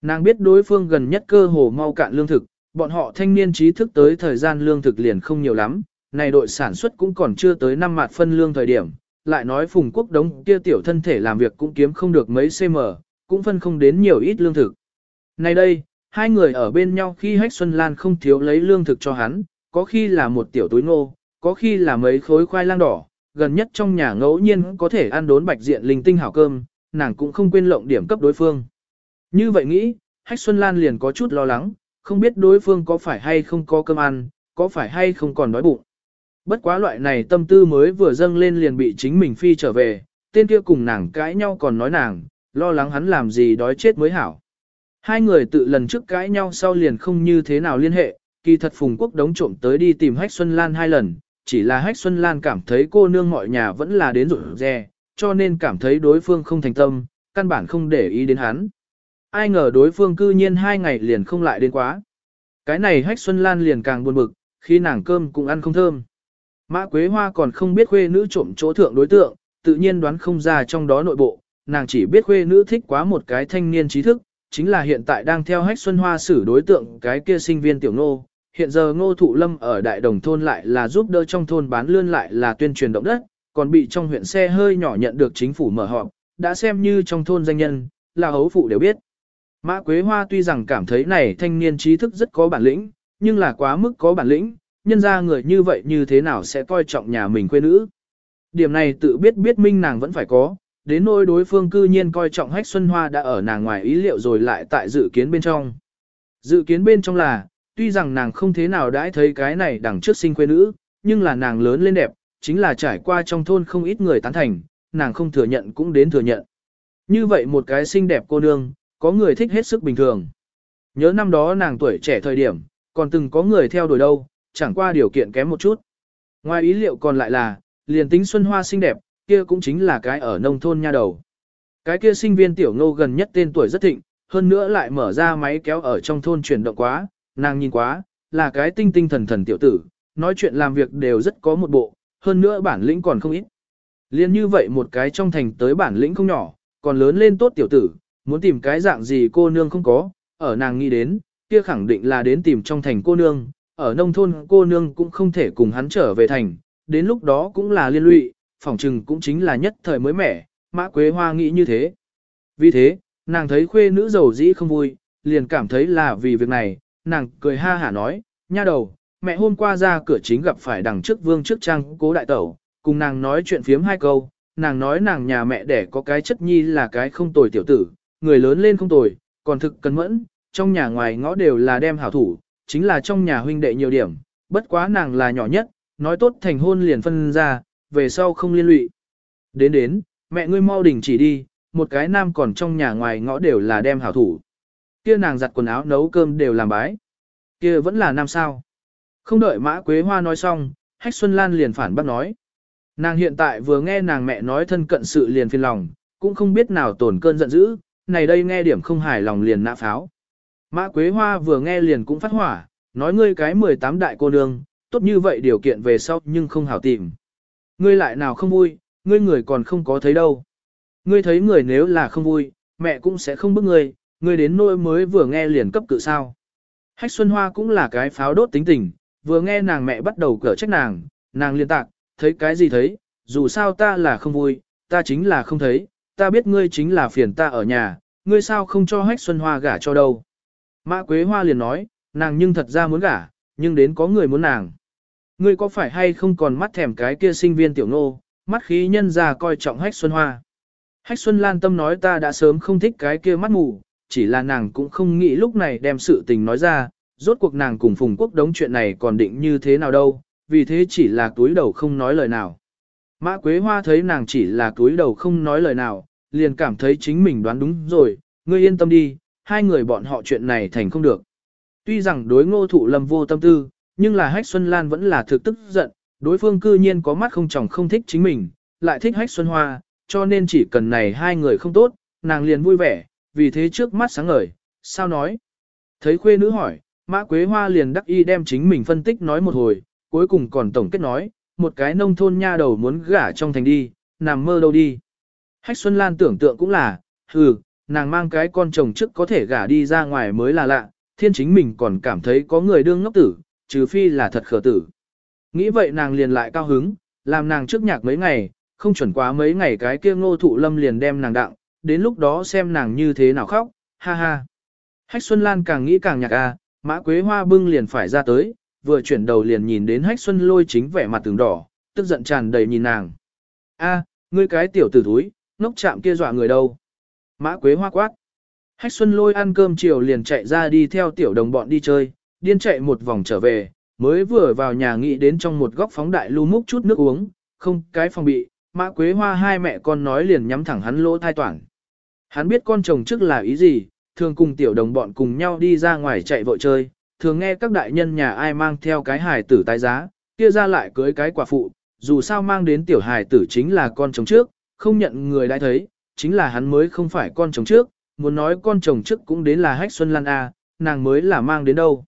[SPEAKER 1] Nàng biết đối phương gần nhất cơ hồ mau cạn lương thực, bọn họ thanh niên trí thức tới thời gian lương thực liền không nhiều lắm, này đội sản xuất cũng còn chưa tới năm mạt phân lương thời điểm, lại nói phùng quốc đống kia tiểu thân thể làm việc cũng kiếm không được mấy cm, cũng phân không đến nhiều ít lương thực. Này đây, hai người ở bên nhau khi Hách Xuân Lan không thiếu lấy lương thực cho hắn, có khi là một tiểu túi ngô, có khi là mấy khối khoai lang đỏ, gần nhất trong nhà ngẫu nhiên có thể ăn đốn bạch diện linh tinh hảo cơm, nàng cũng không quên lộng điểm cấp đối phương. Như vậy nghĩ, Hách Xuân Lan liền có chút lo lắng, không biết đối phương có phải hay không có cơm ăn, có phải hay không còn đói bụng. Bất quá loại này tâm tư mới vừa dâng lên liền bị chính mình phi trở về, tên kia cùng nàng cãi nhau còn nói nàng, lo lắng hắn làm gì đói chết mới hảo. Hai người tự lần trước cãi nhau sau liền không như thế nào liên hệ, kỳ thật Phùng Quốc đống trộm tới đi tìm Hách Xuân Lan hai lần, chỉ là Hách Xuân Lan cảm thấy cô nương mọi nhà vẫn là đến rủi rè, cho nên cảm thấy đối phương không thành tâm, căn bản không để ý đến hắn. Ai ngờ đối phương cư nhiên hai ngày liền không lại đến quá. Cái này Hách Xuân Lan liền càng buồn bực, khi nàng cơm cũng ăn không thơm. Mã Quế Hoa còn không biết khuê nữ trộm chỗ thượng đối tượng, tự nhiên đoán không ra trong đó nội bộ, nàng chỉ biết khuê nữ thích quá một cái thanh niên trí thức, chính là hiện tại đang theo hách xuân hoa xử đối tượng cái kia sinh viên tiểu ngô. Hiện giờ ngô thụ lâm ở đại đồng thôn lại là giúp đỡ trong thôn bán lươn lại là tuyên truyền động đất, còn bị trong huyện xe hơi nhỏ nhận được chính phủ mở họp, đã xem như trong thôn danh nhân, là hấu phụ đều biết. Mã Quế Hoa tuy rằng cảm thấy này thanh niên trí thức rất có bản lĩnh, nhưng là quá mức có bản lĩnh, nhân ra người như vậy như thế nào sẽ coi trọng nhà mình quê nữ. Điểm này tự biết biết minh nàng vẫn phải có, đến nỗi đối phương cư nhiên coi trọng hách xuân hoa đã ở nàng ngoài ý liệu rồi lại tại dự kiến bên trong. Dự kiến bên trong là, tuy rằng nàng không thế nào đãi thấy cái này đằng trước sinh quê nữ, nhưng là nàng lớn lên đẹp, chính là trải qua trong thôn không ít người tán thành, nàng không thừa nhận cũng đến thừa nhận. Như vậy một cái xinh đẹp cô nương, có người thích hết sức bình thường. Nhớ năm đó nàng tuổi trẻ thời điểm, còn từng có người theo đuổi đâu, chẳng qua điều kiện kém một chút. Ngoài ý liệu còn lại là, liền tính Xuân Hoa xinh đẹp, kia cũng chính là cái ở nông thôn nha đầu. Cái kia sinh viên tiểu ngô gần nhất tên tuổi rất thịnh, hơn nữa lại mở ra máy kéo ở trong thôn chuyển động quá, nàng nhìn quá, là cái tinh tinh thần thần tiểu tử, nói chuyện làm việc đều rất có một bộ, hơn nữa bản lĩnh còn không ít. Liên như vậy một cái trong thành tới bản lĩnh không nhỏ, còn lớn lên tốt tiểu tử, muốn tìm cái dạng gì cô nương không có, ở nàng nghĩ đến, kia khẳng định là đến tìm trong thành cô nương, ở nông thôn cô nương cũng không thể cùng hắn trở về thành, đến lúc đó cũng là liên lụy, phỏng chừng cũng chính là nhất thời mới mẻ, mã quế hoa nghĩ như thế. Vì thế, nàng thấy khuê nữ giàu dĩ không vui, liền cảm thấy là vì việc này, nàng cười ha hả nói, nha đầu, mẹ hôm qua ra cửa chính gặp phải đằng trước vương trước trang cố đại tẩu, cùng nàng nói chuyện phiếm hai câu, nàng nói nàng nhà mẹ đẻ có cái chất nhi là cái không tồi tiểu tử, người lớn lên không tồi, còn thực cẩn mẫn, trong nhà ngoài ngõ đều là đem hảo thủ, chính là trong nhà huynh đệ nhiều điểm, bất quá nàng là nhỏ nhất, nói tốt thành hôn liền phân ra, về sau không liên lụy. Đến đến, mẹ ngươi mau đình chỉ đi, một cái nam còn trong nhà ngoài ngõ đều là đem hảo thủ. Kia nàng giặt quần áo nấu cơm đều làm bái. Kia vẫn là nam sao. Không đợi mã quế hoa nói xong, hách xuân lan liền phản bác nói. Nàng hiện tại vừa nghe nàng mẹ nói thân cận sự liền phiền lòng, cũng không biết nào tổn cơn giận dữ, này đây nghe điểm không hài lòng liền nã pháo. Mã Quế Hoa vừa nghe liền cũng phát hỏa, nói ngươi cái 18 đại cô nương, tốt như vậy điều kiện về sau nhưng không hảo tìm. Ngươi lại nào không vui, ngươi người còn không có thấy đâu. Ngươi thấy người nếu là không vui, mẹ cũng sẽ không bức ngươi, ngươi đến nỗi mới vừa nghe liền cấp cự sao. Hách Xuân Hoa cũng là cái pháo đốt tính tình, vừa nghe nàng mẹ bắt đầu cở trách nàng, nàng liên tạc, thấy cái gì thấy, dù sao ta là không vui, ta chính là không thấy, ta biết ngươi chính là phiền ta ở nhà, ngươi sao không cho hách xuân hoa gả cho đâu. Mã Quế Hoa liền nói, nàng nhưng thật ra muốn gả, nhưng đến có người muốn nàng. Ngươi có phải hay không còn mắt thèm cái kia sinh viên tiểu nô, mắt khí nhân ra coi trọng hách xuân hoa. Hách xuân lan tâm nói ta đã sớm không thích cái kia mắt mù, chỉ là nàng cũng không nghĩ lúc này đem sự tình nói ra, rốt cuộc nàng cùng Phùng Quốc đống chuyện này còn định như thế nào đâu, vì thế chỉ là túi đầu không nói lời nào. Mã Quế Hoa thấy nàng chỉ là túi đầu không nói lời nào, liền cảm thấy chính mình đoán đúng rồi, ngươi yên tâm đi, hai người bọn họ chuyện này thành không được. Tuy rằng đối ngô thụ lâm vô tâm tư, nhưng là Hách Xuân Lan vẫn là thực tức giận, đối phương cư nhiên có mắt không chồng không thích chính mình, lại thích Hách Xuân Hoa, cho nên chỉ cần này hai người không tốt, nàng liền vui vẻ, vì thế trước mắt sáng ngời, sao nói. Thấy khuê nữ hỏi, Mã Quế Hoa liền đắc y đem chính mình phân tích nói một hồi, cuối cùng còn tổng kết nói, một cái nông thôn nha đầu muốn gả trong thành đi, nằm mơ đâu đi. Hách Xuân Lan tưởng tượng cũng là, hừ, nàng mang cái con chồng trước có thể gả đi ra ngoài mới là lạ, thiên chính mình còn cảm thấy có người đương ngốc tử, trừ phi là thật khờ tử. Nghĩ vậy nàng liền lại cao hứng, làm nàng trước nhạc mấy ngày, không chuẩn quá mấy ngày cái kia ngô thụ lâm liền đem nàng đặng, đến lúc đó xem nàng như thế nào khóc, ha ha. Hách Xuân Lan càng nghĩ càng nhạc à, mã quế hoa bưng liền phải ra tới, vừa chuyển đầu liền nhìn đến Hách Xuân lôi chính vẻ mặt tường đỏ, tức giận tràn đầy nhìn nàng. a ngươi cái tiểu tử thúi, ngốc chạm kia dọa người đâu. Mã quế hoa quát. Hách Xuân lôi ăn cơm chiều liền chạy ra đi theo tiểu đồng bọn đi chơi, điên chạy một vòng trở về, mới vừa vào nhà nghĩ đến trong một góc phóng đại lưu múc chút nước uống, không cái phòng bị, mã quế hoa hai mẹ con nói liền nhắm thẳng hắn lỗ thai toàn. Hắn biết con chồng trước là ý gì, thường cùng tiểu đồng bọn cùng nhau đi ra ngoài chạy vội chơi, thường nghe các đại nhân nhà ai mang theo cái hài tử tái giá, kia ra lại cưới cái quả phụ, dù sao mang đến tiểu hài tử chính là con chồng trước, không nhận người đã thấy, chính là hắn mới không phải con chồng trước, muốn nói con chồng trước cũng đến là hách xuân lan A, nàng mới là mang đến đâu.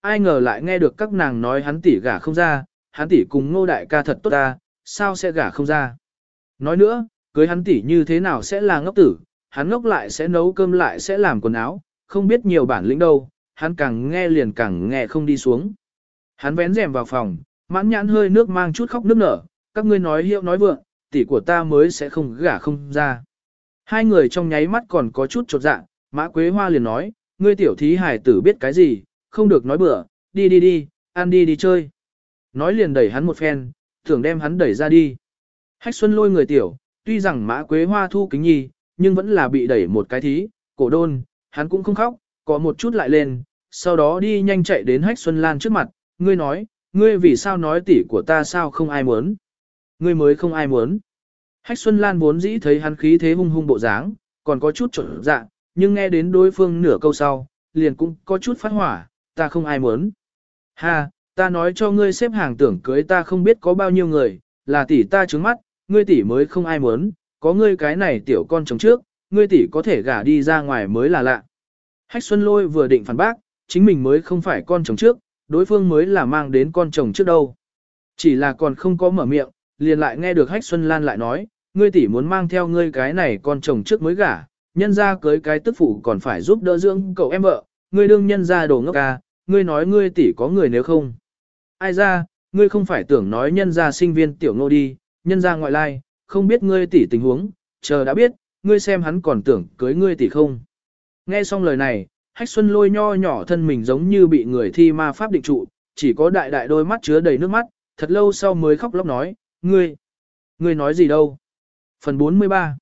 [SPEAKER 1] Ai ngờ lại nghe được các nàng nói hắn tỷ gả không ra, hắn tỷ cùng ngô đại ca thật tốt ta, sao sẽ gả không ra. Nói nữa, cưới hắn tỷ như thế nào sẽ là ngốc tử, hắn ngốc lại sẽ nấu cơm lại sẽ làm quần áo, không biết nhiều bản lĩnh đâu, hắn càng nghe liền càng nghe không đi xuống. Hắn vén rèm vào phòng, mãn nhãn hơi nước mang chút khóc nước nở, các ngươi nói hiệu nói vượng, tỷ của ta mới sẽ không gả không ra. Hai người trong nháy mắt còn có chút chột dạ, mã quế hoa liền nói, ngươi tiểu thí hải tử biết cái gì, không được nói bừa, đi đi đi, ăn đi đi chơi. Nói liền đẩy hắn một phen, tưởng đem hắn đẩy ra đi. Hách xuân lôi người tiểu, tuy rằng mã quế hoa thu kính nhi, nhưng vẫn là bị đẩy một cái thí, cổ đôn, hắn cũng không khóc, có một chút lại lên, sau đó đi nhanh chạy đến Hách Xuân Lan trước mặt, ngươi nói, ngươi vì sao nói tỷ của ta sao không ai muốn? Ngươi mới không ai muốn. Hách Xuân Lan vốn dĩ thấy hắn khí thế hung hung bộ dáng, còn có chút trộn dạ, nhưng nghe đến đối phương nửa câu sau, liền cũng có chút phát hỏa, ta không ai muốn. Ha, ta nói cho ngươi xếp hàng tưởng cưới ta không biết có bao nhiêu người, là tỷ ta trứng mắt, ngươi tỷ mới không ai muốn, có ngươi cái này tiểu con chồng trước, ngươi tỷ có thể gả đi ra ngoài mới là lạ. Hách Xuân Lôi vừa định phản bác, chính mình mới không phải con chồng trước, đối phương mới là mang đến con chồng trước đâu. Chỉ là còn không có mở miệng, liền lại nghe được Hách Xuân Lan lại nói, ngươi tỷ muốn mang theo ngươi cái này con chồng trước mới gả, nhân ra cưới cái tức phụ còn phải giúp đỡ dưỡng cậu em vợ, ngươi đương nhân ra đồ ngốc ca, ngươi nói ngươi tỷ có người nếu không. Ai ra, ngươi không phải tưởng nói nhân gia sinh viên tiểu ngô đi, nhân gia ngoại lai, không biết ngươi tỷ tình huống, chờ đã biết, ngươi xem hắn còn tưởng cưới ngươi tỷ không. Nghe xong lời này, Hách Xuân lôi nho nhỏ thân mình giống như bị người thi ma pháp định trụ, chỉ có đại đại đôi mắt chứa đầy nước mắt, thật lâu sau mới khóc lóc nói, ngươi, ngươi nói gì đâu. Phần 43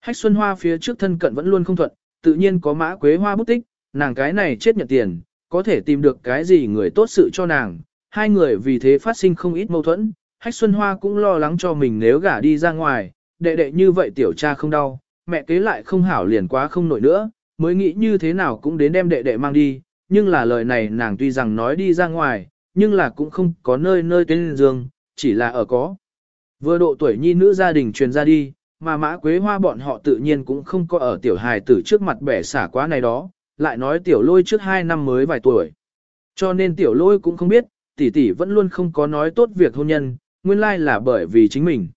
[SPEAKER 1] Hách Xuân Hoa phía trước thân cận vẫn luôn không thuận, tự nhiên có mã quế hoa bút tích, nàng cái này chết nhận tiền, có thể tìm được cái gì người tốt sự cho nàng. Hai người vì thế phát sinh không ít mâu thuẫn, Hách Xuân Hoa cũng lo lắng cho mình nếu gả đi ra ngoài, đệ đệ như vậy tiểu cha không đau, mẹ kế lại không hảo liền quá không nổi nữa, mới nghĩ như thế nào cũng đến đem đệ đệ mang đi, nhưng là lời này nàng tuy rằng nói đi ra ngoài, nhưng là cũng không có nơi nơi tên dương, chỉ là ở có. Vừa độ tuổi nhi nữ gia đình truyền ra đi, mà mã quế hoa bọn họ tự nhiên cũng không có ở tiểu hài tử trước mặt bẻ xả quá này đó, lại nói tiểu lôi trước hai năm mới vài tuổi. Cho nên tiểu lôi cũng không biết, tỷ tỷ vẫn luôn không có nói tốt việc hôn nhân, nguyên lai là bởi vì chính mình.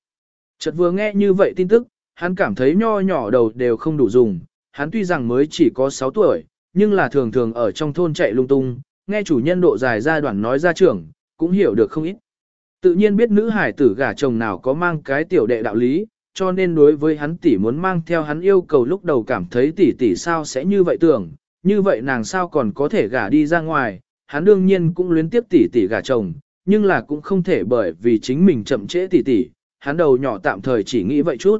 [SPEAKER 1] Chợt vừa nghe như vậy tin tức, hắn cảm thấy nho nhỏ đầu đều không đủ dùng, hắn tuy rằng mới chỉ có 6 tuổi, nhưng là thường thường ở trong thôn chạy lung tung, nghe chủ nhân độ dài ra đoạn nói ra trưởng, cũng hiểu được không ít. Tự nhiên biết nữ hải tử gả chồng nào có mang cái tiểu đệ đạo lý, cho nên đối với hắn tỷ muốn mang theo hắn yêu cầu lúc đầu cảm thấy tỷ tỷ sao sẽ như vậy tưởng, như vậy nàng sao còn có thể gả đi ra ngoài, hắn đương nhiên cũng luyến tiếp tỷ tỷ gả chồng, nhưng là cũng không thể bởi vì chính mình chậm trễ tỷ tỷ, hắn đầu nhỏ tạm thời chỉ nghĩ vậy chút.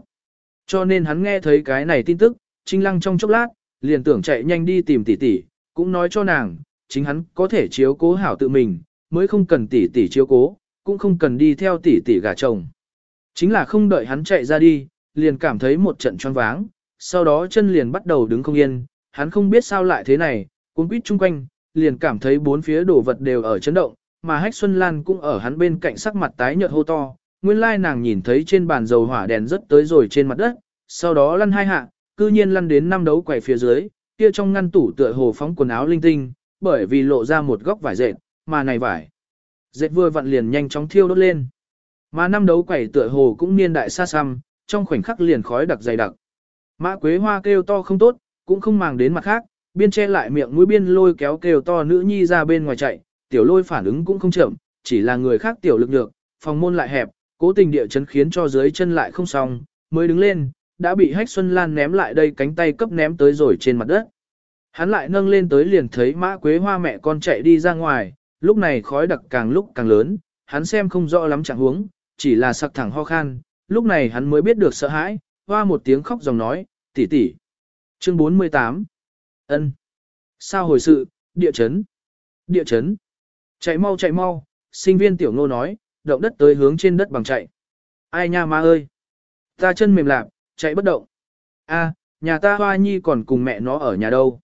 [SPEAKER 1] Cho nên hắn nghe thấy cái này tin tức, trinh lăng trong chốc lát, liền tưởng chạy nhanh đi tìm tỷ tỷ, cũng nói cho nàng, chính hắn có thể chiếu cố hảo tự mình, mới không cần tỷ tỷ chiếu cố, cũng không cần đi theo tỷ tỷ gả chồng. Chính là không đợi hắn chạy ra đi, liền cảm thấy một trận choáng váng, sau đó chân liền bắt đầu đứng không yên, hắn không biết sao lại thế này, cuốn quýt chung quanh, liền cảm thấy bốn phía đồ vật đều ở chấn động, mà Hách Xuân Lan cũng ở hắn bên cạnh sắc mặt tái nhợt hô to, nguyên lai nàng nhìn thấy trên bàn dầu hỏa đèn rất tới rồi trên mặt đất, sau đó lăn hai hạ, cư nhiên lăn đến năm đấu quầy phía dưới, kia trong ngăn tủ tựa hồ phóng quần áo linh tinh, bởi vì lộ ra một góc vải dệt, mà này vải. Dệt vừa vặn liền nhanh chóng thiêu đốt lên. Mà năm đấu quẩy tựa hồ cũng niên đại xa xăm, trong khoảnh khắc liền khói đặc dày đặc. Mã Quế Hoa kêu to không tốt, cũng không màng đến mặt khác, biên che lại miệng mũi biên lôi kéo kêu to nữ nhi ra bên ngoài chạy, tiểu lôi phản ứng cũng không chậm, chỉ là người khác tiểu lực được, phòng môn lại hẹp, cố tình địa chấn khiến cho dưới chân lại không xong, mới đứng lên, đã bị Hách Xuân Lan ném lại đây cánh tay cấp ném tới rồi trên mặt đất. Hắn lại nâng lên tới liền thấy mã quế hoa mẹ con chạy đi ra ngoài, lúc này khói đặc càng lúc càng lớn, hắn xem không rõ lắm trạng huống, chỉ là sặc thẳng ho khan, lúc này hắn mới biết được sợ hãi, hoa một tiếng khóc dòng nói, tỷ tỷ. Chương 48 ân Sao hồi sự, địa chấn, địa chấn. Chạy mau chạy mau, sinh viên tiểu ngô nói, động đất tới hướng trên đất bằng chạy. Ai nha ma ơi! Ta chân mềm lạc, chạy bất động. A, nhà ta hoa nhi còn cùng mẹ nó ở nhà đâu.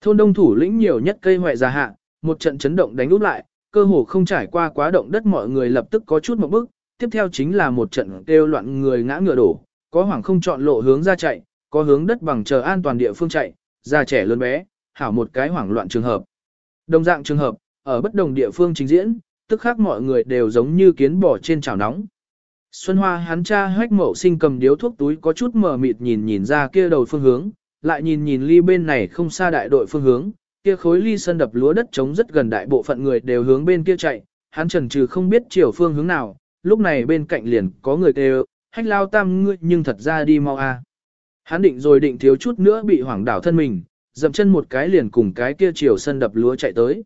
[SPEAKER 1] Thôn đông thủ lĩnh nhiều nhất cây hoại già hạ, một trận chấn động đánh úp lại, cơ hồ không trải qua quá động đất mọi người lập tức có chút một bước, tiếp theo chính là một trận kêu loạn người ngã ngựa đổ, có hoảng không chọn lộ hướng ra chạy, có hướng đất bằng chờ an toàn địa phương chạy, già trẻ lớn bé, hảo một cái hoảng loạn trường hợp. Đồng dạng trường hợp, ở bất đồng địa phương trình diễn, tức khác mọi người đều giống như kiến bò trên chảo nóng. Xuân Hoa hắn cha hách mậu sinh cầm điếu thuốc túi có chút mờ mịt nhìn nhìn ra kia đầu phương hướng, lại nhìn nhìn ly bên này không xa đại đội phương hướng, kia khối ly sân đập lúa đất trống rất gần đại bộ phận người đều hướng bên kia chạy, hắn chần trừ không biết chiều phương hướng nào, lúc này bên cạnh liền có người kêu, hách lao tam ngươi nhưng thật ra đi mau a. Hắn định rồi định thiếu chút nữa bị hoảng đảo thân mình, dậm chân một cái liền cùng cái kia chiều sân đập lúa chạy tới.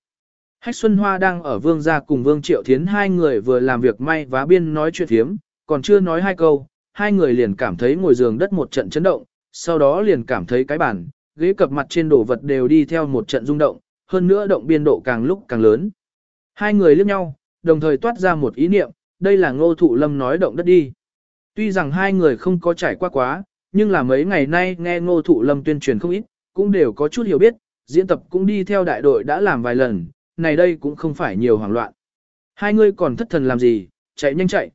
[SPEAKER 1] Hách Xuân Hoa đang ở vương gia cùng vương triệu thiến hai người vừa làm việc may vá biên nói chuyện thiếm, còn chưa nói hai câu, hai người liền cảm thấy ngồi giường đất một trận chấn động, sau đó liền cảm thấy cái bàn, ghế cập mặt trên đồ vật đều đi theo một trận rung động, hơn nữa động biên độ càng lúc càng lớn. Hai người liếc nhau, đồng thời toát ra một ý niệm, đây là ngô thụ lâm nói động đất đi. Tuy rằng hai người không có trải qua quá, nhưng là mấy ngày nay nghe ngô thụ lâm tuyên truyền không ít, cũng đều có chút hiểu biết, diễn tập cũng đi theo đại đội đã làm vài lần, này đây cũng không phải nhiều hoảng loạn. Hai người còn thất thần làm gì, chạy nhanh chạy.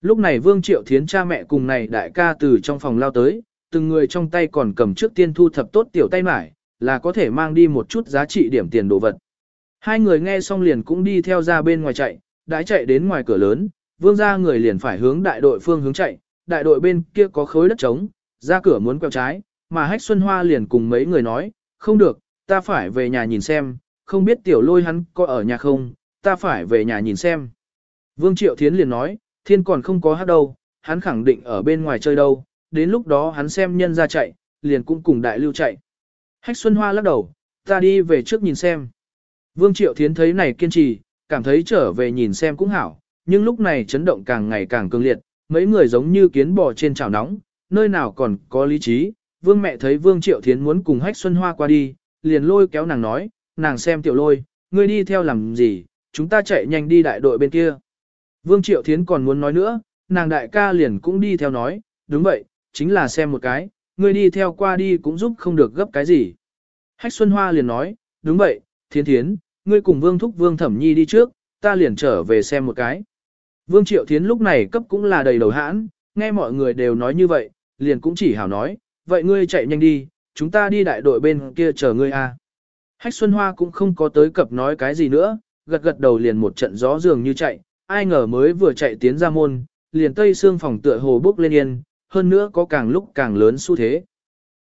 [SPEAKER 1] Lúc này Vương Triệu Thiến cha mẹ cùng này đại ca từ trong phòng lao tới, từng người trong tay còn cầm trước tiên thu thập tốt tiểu tay mải, là có thể mang đi một chút giá trị điểm tiền đồ vật. Hai người nghe xong liền cũng đi theo ra bên ngoài chạy, đã chạy đến ngoài cửa lớn, vương ra người liền phải hướng đại đội phương hướng chạy, đại đội bên kia có khối đất trống, ra cửa muốn quẹo trái, mà Hách Xuân Hoa liền cùng mấy người nói, không được, ta phải về nhà nhìn xem, không biết tiểu lôi hắn có ở nhà không, ta phải về nhà nhìn xem. Vương Triệu Thiến liền nói, thiên còn không có hát đâu, hắn khẳng định ở bên ngoài chơi đâu, đến lúc đó hắn xem nhân ra chạy, liền cũng cùng đại lưu chạy. Hách Xuân Hoa lắc đầu, ta đi về trước nhìn xem. Vương Triệu Thiến thấy này kiên trì, cảm thấy trở về nhìn xem cũng hảo, nhưng lúc này chấn động càng ngày càng cường liệt, mấy người giống như kiến bò trên chảo nóng, nơi nào còn có lý trí. Vương mẹ thấy Vương Triệu Thiến muốn cùng Hách Xuân Hoa qua đi, liền lôi kéo nàng nói, nàng xem tiểu lôi, ngươi đi theo làm gì, chúng ta chạy nhanh đi đại đội bên kia. Vương Triệu Thiến còn muốn nói nữa, nàng đại ca liền cũng đi theo nói, đúng vậy, chính là xem một cái, ngươi đi theo qua đi cũng giúp không được gấp cái gì. Hách Xuân Hoa liền nói, đúng vậy, Thiến Thiến, ngươi cùng Vương Thúc Vương Thẩm Nhi đi trước, ta liền trở về xem một cái. Vương Triệu Thiến lúc này cấp cũng là đầy đầu hãn, nghe mọi người đều nói như vậy, liền cũng chỉ hảo nói, vậy ngươi chạy nhanh đi, chúng ta đi đại đội bên kia chờ ngươi a. Hách Xuân Hoa cũng không có tới cập nói cái gì nữa, gật gật đầu liền một trận gió dường như chạy, ai ngờ mới vừa chạy tiến ra môn, liền tây xương phòng tựa hồ bốc lên yên, hơn nữa có càng lúc càng lớn xu thế.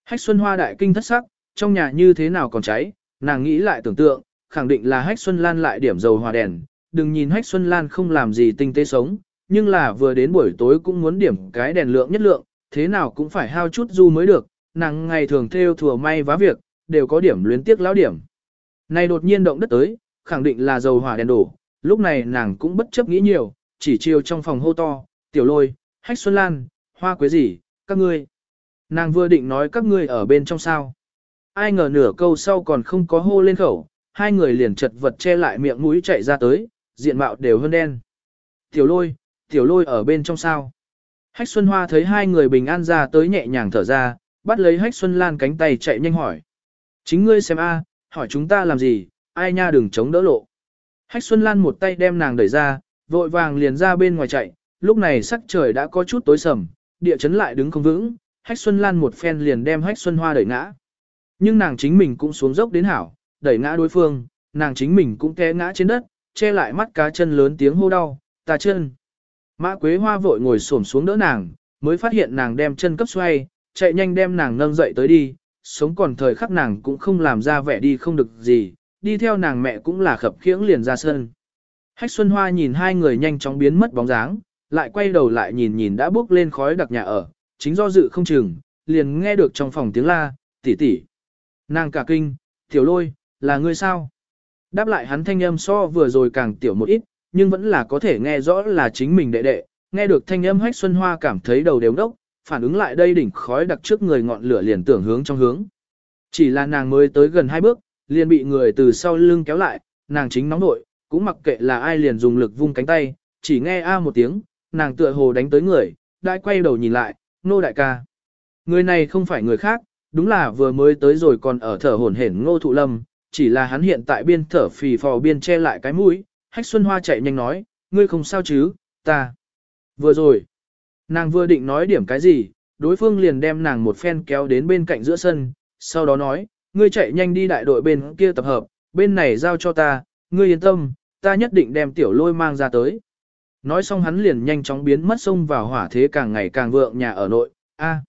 [SPEAKER 1] Hách Xuân Hoa đại kinh thất sắc, trong nhà như thế nào còn cháy, nàng nghĩ lại tưởng tượng, khẳng định là Hách Xuân Lan lại điểm dầu hòa đèn, đừng nhìn Hách Xuân Lan không làm gì tinh tế sống, nhưng là vừa đến buổi tối cũng muốn điểm cái đèn lượng nhất lượng, thế nào cũng phải hao chút du mới được, nàng ngày thường theo thừa may vá việc, đều có điểm luyến tiếc lão điểm. Này đột nhiên động đất tới, khẳng định là dầu hỏa đèn đổ, lúc này nàng cũng bất chấp nghĩ nhiều, chỉ chiêu trong phòng hô to, tiểu lôi, hách xuân lan, hoa quế gì, các ngươi. Nàng vừa định nói các ngươi ở bên trong sao. Ai ngờ nửa câu sau còn không có hô lên khẩu, hai người liền chật vật che lại miệng mũi chạy ra tới, diện mạo đều hơn đen. Tiểu lôi, tiểu lôi ở bên trong sao. Hách Xuân Hoa thấy hai người bình an ra tới nhẹ nhàng thở ra, bắt lấy Hách Xuân Lan cánh tay chạy nhanh hỏi. Chính ngươi xem a, hỏi chúng ta làm gì, ai nha đừng chống đỡ lộ. Hách Xuân Lan một tay đem nàng đẩy ra, vội vàng liền ra bên ngoài chạy, lúc này sắc trời đã có chút tối sầm, địa chấn lại đứng không vững, Hách Xuân Lan một phen liền đem Hách Xuân Hoa đẩy ngã. Nhưng nàng chính mình cũng xuống dốc đến hảo, đẩy ngã đối phương, nàng chính mình cũng té ngã trên đất, che lại mắt cá chân lớn tiếng hô đau, ta chân. Mã Quế Hoa vội ngồi xổm xuống đỡ nàng, mới phát hiện nàng đem chân cấp xoay, chạy nhanh đem nàng nâng dậy tới đi, sống còn thời khắc nàng cũng không làm ra vẻ đi không được gì, đi theo nàng mẹ cũng là khập khiễng liền ra sân. Hách Xuân Hoa nhìn hai người nhanh chóng biến mất bóng dáng, lại quay đầu lại nhìn nhìn đã bước lên khói đặc nhà ở, chính do dự không chừng, liền nghe được trong phòng tiếng la, tỷ tỷ. Nàng cả kinh, tiểu lôi, là ngươi sao? Đáp lại hắn thanh âm so vừa rồi càng tiểu một ít, nhưng vẫn là có thể nghe rõ là chính mình đệ đệ, nghe được thanh âm hách xuân hoa cảm thấy đầu đều đốc, phản ứng lại đây đỉnh khói đặc trước người ngọn lửa liền tưởng hướng trong hướng. Chỉ là nàng mới tới gần hai bước, liền bị người từ sau lưng kéo lại, nàng chính nóng nội, cũng mặc kệ là ai liền dùng lực vung cánh tay, chỉ nghe a một tiếng, nàng tựa hồ đánh tới người, đại quay đầu nhìn lại, nô đại ca. Người này không phải người khác, đúng là vừa mới tới rồi còn ở thở hổn hển ngô thụ lâm, chỉ là hắn hiện tại biên thở phì phò biên che lại cái mũi, hách xuân hoa chạy nhanh nói, ngươi không sao chứ, ta. Vừa rồi, nàng vừa định nói điểm cái gì, đối phương liền đem nàng một phen kéo đến bên cạnh giữa sân, sau đó nói, ngươi chạy nhanh đi đại đội bên kia tập hợp, bên này giao cho ta, ngươi yên tâm, ta nhất định đem tiểu lôi mang ra tới. Nói xong hắn liền nhanh chóng biến mất sông vào hỏa thế càng ngày càng vượng nhà ở nội, a.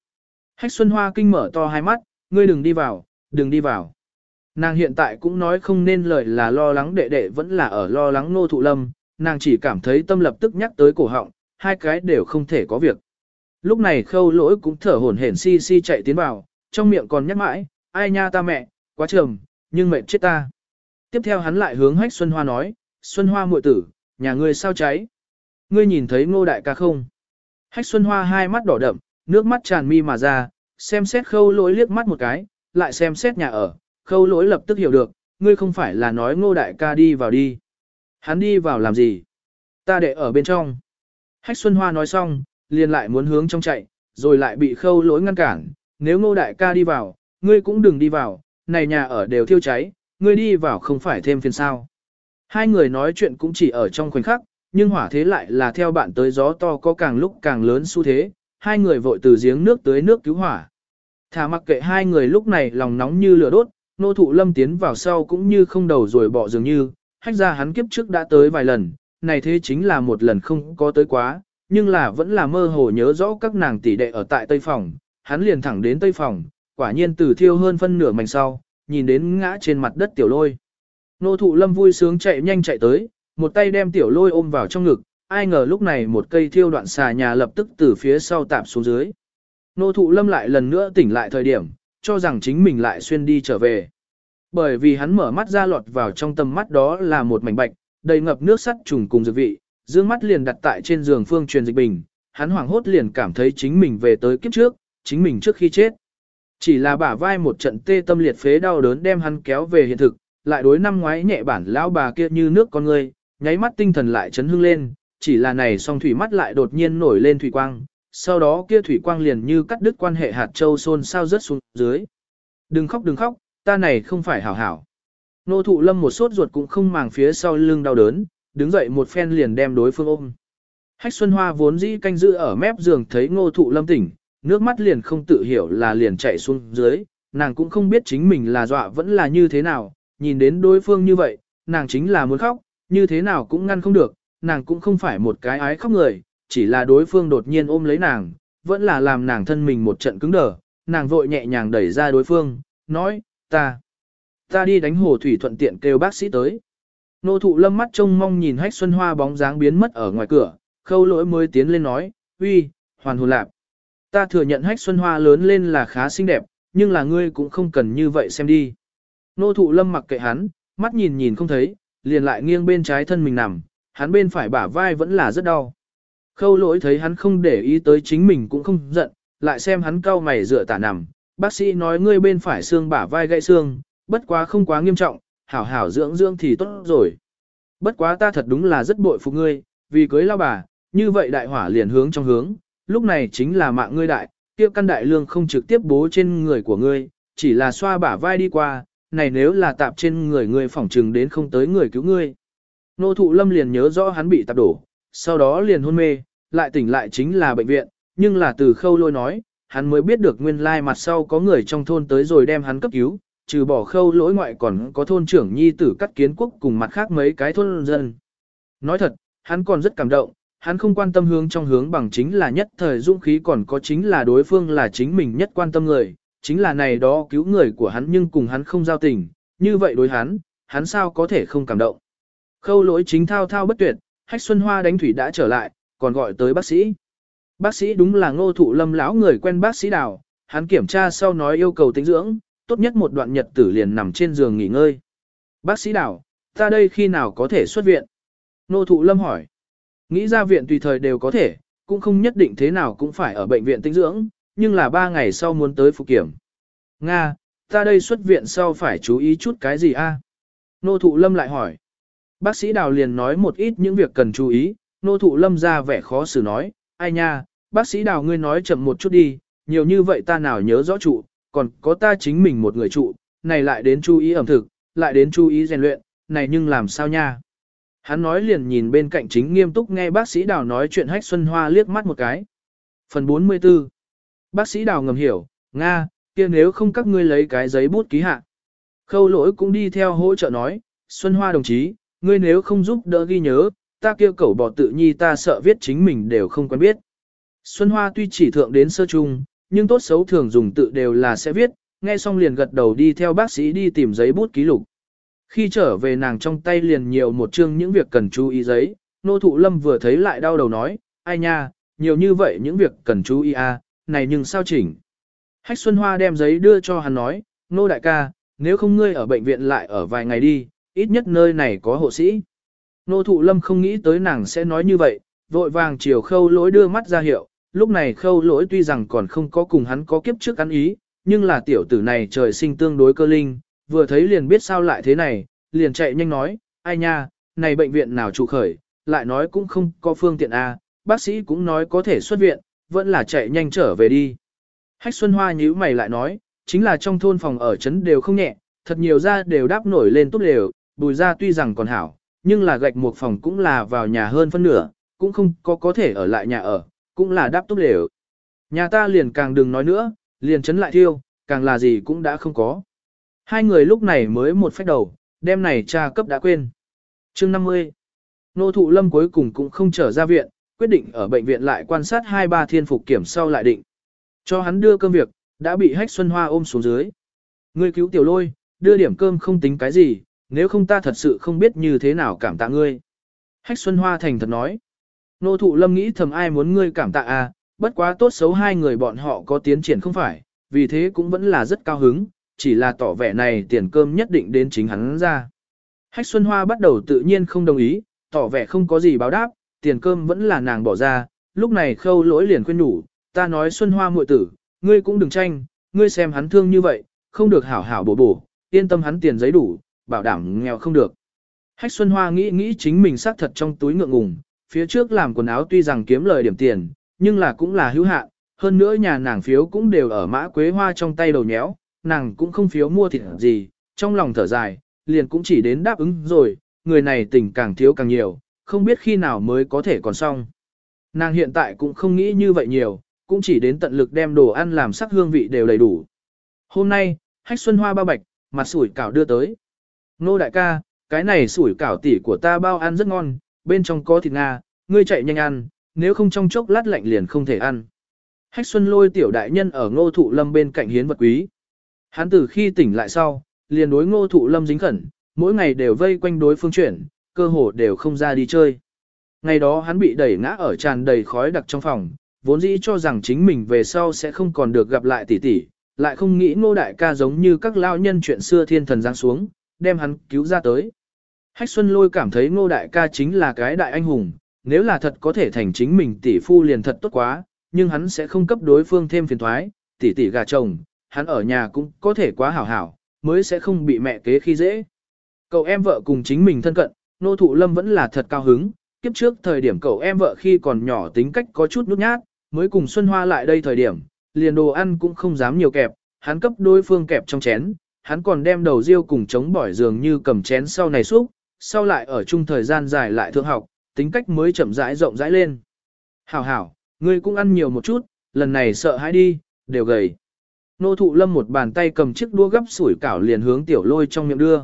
[SPEAKER 1] Hách Xuân Hoa kinh mở to hai mắt, ngươi đừng đi vào, đừng đi vào. Nàng hiện tại cũng nói không nên lời là lo lắng đệ đệ vẫn là ở lo lắng nô thụ lâm, nàng chỉ cảm thấy tâm lập tức nhắc tới cổ họng, hai cái đều không thể có việc. Lúc này khâu lỗi cũng thở hổn hển si si chạy tiến vào, trong miệng còn nhắc mãi, ai nha ta mẹ, quá trầm, nhưng mệt chết ta. Tiếp theo hắn lại hướng hách Xuân Hoa nói, Xuân Hoa muội tử, nhà ngươi sao cháy? Ngươi nhìn thấy ngô đại ca không? Hách Xuân Hoa hai mắt đỏ đậm, nước mắt tràn mi mà ra, xem xét khâu lỗi liếc mắt một cái, lại xem xét nhà ở, khâu lỗi lập tức hiểu được, ngươi không phải là nói ngô đại ca đi vào đi. Hắn đi vào làm gì? Ta để ở bên trong. Hách Xuân Hoa nói xong, liền lại muốn hướng trong chạy, rồi lại bị khâu lỗi ngăn cản. Nếu ngô đại ca đi vào, ngươi cũng đừng đi vào, này nhà ở đều thiêu cháy, ngươi đi vào không phải thêm phiền sao. Hai người nói chuyện cũng chỉ ở trong khoảnh khắc, nhưng hỏa thế lại là theo bạn tới gió to có càng lúc càng lớn xu thế, hai người vội từ giếng nước tới nước cứu hỏa. Thả mặc kệ hai người lúc này lòng nóng như lửa đốt, nô thụ lâm tiến vào sau cũng như không đầu rồi bỏ dường như, hách ra hắn kiếp trước đã tới vài lần, này thế chính là một lần không có tới quá, nhưng là vẫn là mơ hồ nhớ rõ các nàng tỷ đệ ở tại Tây Phòng, hắn liền thẳng đến Tây Phòng, quả nhiên từ thiêu hơn phân nửa mảnh sau, nhìn đến ngã trên mặt đất tiểu lôi. Nô thụ lâm vui sướng chạy nhanh chạy tới, một tay đem tiểu lôi ôm vào trong ngực, ai ngờ lúc này một cây thiêu đoạn xà nhà lập tức từ phía sau tạp xuống dưới. Nô thụ lâm lại lần nữa tỉnh lại thời điểm, cho rằng chính mình lại xuyên đi trở về. Bởi vì hắn mở mắt ra lọt vào trong tầm mắt đó là một mảnh bạch, đầy ngập nước sắt trùng cùng dược vị, dương mắt liền đặt tại trên giường phương truyền dịch bình, hắn hoảng hốt liền cảm thấy chính mình về tới kiếp trước, chính mình trước khi chết. Chỉ là bả vai một trận tê tâm liệt phế đau đớn đem hắn kéo về hiện thực, lại đối năm ngoái nhẹ bản lão bà kia như nước con người, nháy mắt tinh thần lại chấn hưng lên, chỉ là này song thủy mắt lại đột nhiên nổi lên thủy quang, sau đó kia thủy quang liền như cắt đứt quan hệ hạt châu xôn sao rớt xuống dưới. Đừng khóc đừng khóc, ta này không phải hảo hảo. Nô thụ lâm một sốt ruột cũng không màng phía sau lưng đau đớn, đứng dậy một phen liền đem đối phương ôm. Hách Xuân Hoa vốn dĩ canh giữ ở mép giường thấy ngô thụ lâm tỉnh, nước mắt liền không tự hiểu là liền chạy xuống dưới, nàng cũng không biết chính mình là dọa vẫn là như thế nào, nhìn đến đối phương như vậy, nàng chính là muốn khóc, như thế nào cũng ngăn không được, nàng cũng không phải một cái ái khóc người, chỉ là đối phương đột nhiên ôm lấy nàng, vẫn là làm nàng thân mình một trận cứng đờ, nàng vội nhẹ nhàng đẩy ra đối phương, nói, ta, ta đi đánh hồ thủy thuận tiện kêu bác sĩ tới. Nô thụ lâm mắt trông mong nhìn hách xuân hoa bóng dáng biến mất ở ngoài cửa, khâu lỗi mới tiến lên nói, uy, hoàn hồn lạp. Ta thừa nhận hách xuân hoa lớn lên là khá xinh đẹp, nhưng là ngươi cũng không cần như vậy xem đi. Nô thụ lâm mặc kệ hắn, mắt nhìn nhìn không thấy, liền lại nghiêng bên trái thân mình nằm, hắn bên phải bả vai vẫn là rất đau. Khâu lỗi thấy hắn không để ý tới chính mình cũng không giận, lại xem hắn cau mày dựa tả nằm. Bác sĩ nói ngươi bên phải xương bả vai gãy xương, bất quá không quá nghiêm trọng, hảo hảo dưỡng dưỡng thì tốt rồi. Bất quá ta thật đúng là rất bội phục ngươi, vì cưới lao bà, như vậy đại hỏa liền hướng trong hướng, lúc này chính là mạng ngươi đại, kia căn đại lương không trực tiếp bố trên người của ngươi, chỉ là xoa bả vai đi qua, này nếu là tạp trên người ngươi phỏng trừng đến không tới người cứu ngươi. Nô thụ lâm liền nhớ rõ hắn bị tạp đổ, sau đó liền hôn mê, lại tỉnh lại chính là bệnh viện, nhưng là từ khâu lôi nói, hắn mới biết được nguyên lai mặt sau có người trong thôn tới rồi đem hắn cấp cứu, trừ bỏ khâu lỗi ngoại còn có thôn trưởng nhi tử cắt kiến quốc cùng mặt khác mấy cái thôn dân. Nói thật, hắn còn rất cảm động, hắn không quan tâm hướng trong hướng bằng chính là nhất thời dũng khí còn có chính là đối phương là chính mình nhất quan tâm người, chính là này đó cứu người của hắn nhưng cùng hắn không giao tình, như vậy đối hắn, hắn sao có thể không cảm động. Khâu lỗi chính thao thao bất tuyệt, hách xuân hoa đánh thủy đã trở lại, còn gọi tới bác sĩ. Bác sĩ đúng là ngô thụ lâm lão người quen bác sĩ đào, hắn kiểm tra sau nói yêu cầu tĩnh dưỡng, tốt nhất một đoạn nhật tử liền nằm trên giường nghỉ ngơi. Bác sĩ đào, ta đây khi nào có thể xuất viện? Ngô thụ lâm hỏi. Nghĩ ra viện tùy thời đều có thể, cũng không nhất định thế nào cũng phải ở bệnh viện tĩnh dưỡng, nhưng là ba ngày sau muốn tới phục kiểm. Nga, ta đây xuất viện sau phải chú ý chút cái gì a? Nô thụ lâm lại hỏi. Bác sĩ đào liền nói một ít những việc cần chú ý, nô thụ lâm ra vẻ khó xử nói, ai nha, bác sĩ đào ngươi nói chậm một chút đi, nhiều như vậy ta nào nhớ rõ trụ, còn có ta chính mình một người trụ, này lại đến chú ý ẩm thực, lại đến chú ý rèn luyện, này nhưng làm sao nha. Hắn nói liền nhìn bên cạnh chính nghiêm túc nghe bác sĩ đào nói chuyện hách xuân hoa liếc mắt một cái. Phần 44 Bác sĩ đào ngầm hiểu, Nga, kia nếu không các ngươi lấy cái giấy bút ký hạ. Khâu lỗi cũng đi theo hỗ trợ nói, Xuân Hoa đồng chí, ngươi nếu không giúp đỡ ghi nhớ, ta kêu cẩu bò tự nhi ta sợ viết chính mình đều không quen biết. Xuân Hoa tuy chỉ thượng đến sơ trung, nhưng tốt xấu thường dùng tự đều là sẽ viết, nghe xong liền gật đầu đi theo bác sĩ đi tìm giấy bút ký lục. Khi trở về nàng trong tay liền nhiều một chương những việc cần chú ý giấy, nô thụ lâm vừa thấy lại đau đầu nói, ai nha, nhiều như vậy những việc cần chú ý à, này nhưng sao chỉnh. Hách Xuân Hoa đem giấy đưa cho hắn nói, nô đại ca, nếu không ngươi ở bệnh viện lại ở vài ngày đi, ít nhất nơi này có hộ sĩ. Nô thụ lâm không nghĩ tới nàng sẽ nói như vậy, vội vàng chiều khâu lỗi đưa mắt ra hiệu, lúc này khâu lỗi tuy rằng còn không có cùng hắn có kiếp trước ăn ý, nhưng là tiểu tử này trời sinh tương đối cơ linh, vừa thấy liền biết sao lại thế này, liền chạy nhanh nói, ai nha, này bệnh viện nào trụ khởi, lại nói cũng không có phương tiện A, bác sĩ cũng nói có thể xuất viện, vẫn là chạy nhanh trở về đi. Hách Xuân Hoa nhíu mày lại nói, chính là trong thôn phòng ở trấn đều không nhẹ, thật nhiều ra đều đáp nổi lên tốt đều, bùi ra tuy rằng còn hảo, nhưng là gạch một phòng cũng là vào nhà hơn phân nửa, cũng không có có thể ở lại nhà ở, cũng là đáp tốt đều. Nhà ta liền càng đừng nói nữa, liền chấn lại thiêu, càng là gì cũng đã không có. Hai người lúc này mới một phép đầu, đêm này cha cấp đã quên. chương 50. Nô thụ lâm cuối cùng cũng không trở ra viện, quyết định ở bệnh viện lại quan sát hai ba thiên phục kiểm sau lại định. Cho hắn đưa cơm việc, đã bị hách xuân hoa ôm xuống dưới. người cứu tiểu lôi, đưa điểm cơm không tính cái gì, nếu không ta thật sự không biết như thế nào cảm tạ ngươi. Hách xuân hoa thành thật nói. Nô thụ lâm nghĩ thầm ai muốn ngươi cảm tạ à, bất quá tốt xấu hai người bọn họ có tiến triển không phải, vì thế cũng vẫn là rất cao hứng, chỉ là tỏ vẻ này tiền cơm nhất định đến chính hắn ra. Hách Xuân Hoa bắt đầu tự nhiên không đồng ý, tỏ vẻ không có gì báo đáp, tiền cơm vẫn là nàng bỏ ra, lúc này khâu lỗi liền khuyên nhủ, ta nói Xuân Hoa muội tử, ngươi cũng đừng tranh, ngươi xem hắn thương như vậy, không được hảo hảo bổ bổ, yên tâm hắn tiền giấy đủ, bảo đảm nghèo không được. Hách Xuân Hoa nghĩ nghĩ chính mình xác thật trong túi ngượng ngùng, phía trước làm quần áo tuy rằng kiếm lời điểm tiền, nhưng là cũng là hữu hạn, hơn nữa nhà nàng phiếu cũng đều ở mã quế hoa trong tay đầu nhéo, nàng cũng không phiếu mua thịt gì, trong lòng thở dài, liền cũng chỉ đến đáp ứng rồi, người này tình càng thiếu càng nhiều, không biết khi nào mới có thể còn xong. Nàng hiện tại cũng không nghĩ như vậy nhiều, cũng chỉ đến tận lực đem đồ ăn làm sắc hương vị đều đầy đủ. Hôm nay, hách xuân hoa ba bạch, mặt sủi cảo đưa tới. Nô đại ca, cái này sủi cảo tỉ của ta bao ăn rất ngon, bên trong có thịt Nga, ngươi chạy nhanh ăn, nếu không trong chốc lát lạnh liền không thể ăn. Hách xuân lôi tiểu đại nhân ở ngô thụ lâm bên cạnh hiến vật quý. Hắn từ khi tỉnh lại sau, liền đối ngô thụ lâm dính khẩn, mỗi ngày đều vây quanh đối phương chuyển, cơ hồ đều không ra đi chơi. Ngày đó hắn bị đẩy ngã ở tràn đầy khói đặc trong phòng, vốn dĩ cho rằng chính mình về sau sẽ không còn được gặp lại tỷ tỷ, lại không nghĩ ngô đại ca giống như các lao nhân chuyện xưa thiên thần giáng xuống, đem hắn cứu ra tới. Hách Xuân Lôi cảm thấy ngô đại ca chính là cái đại anh hùng, nếu là thật có thể thành chính mình tỷ phu liền thật tốt quá, nhưng hắn sẽ không cấp đối phương thêm phiền thoái, tỷ tỷ gà chồng, hắn ở nhà cũng có thể quá hảo hảo, mới sẽ không bị mẹ kế khi dễ. Cậu em vợ cùng chính mình thân cận, nô thụ lâm vẫn là thật cao hứng, kiếp trước thời điểm cậu em vợ khi còn nhỏ tính cách có chút nút nhát, mới cùng Xuân Hoa lại đây thời điểm, liền đồ ăn cũng không dám nhiều kẹp, hắn cấp đối phương kẹp trong chén, hắn còn đem đầu riêu cùng chống bỏi dường như cầm chén sau này xúc, sau lại ở chung thời gian dài lại thượng học, tính cách mới chậm rãi rộng rãi lên. Hảo hảo, ngươi cũng ăn nhiều một chút, lần này sợ hãi đi, đều gầy. Nô thụ lâm một bàn tay cầm chiếc đũa gấp sủi cảo liền hướng tiểu lôi trong miệng đưa.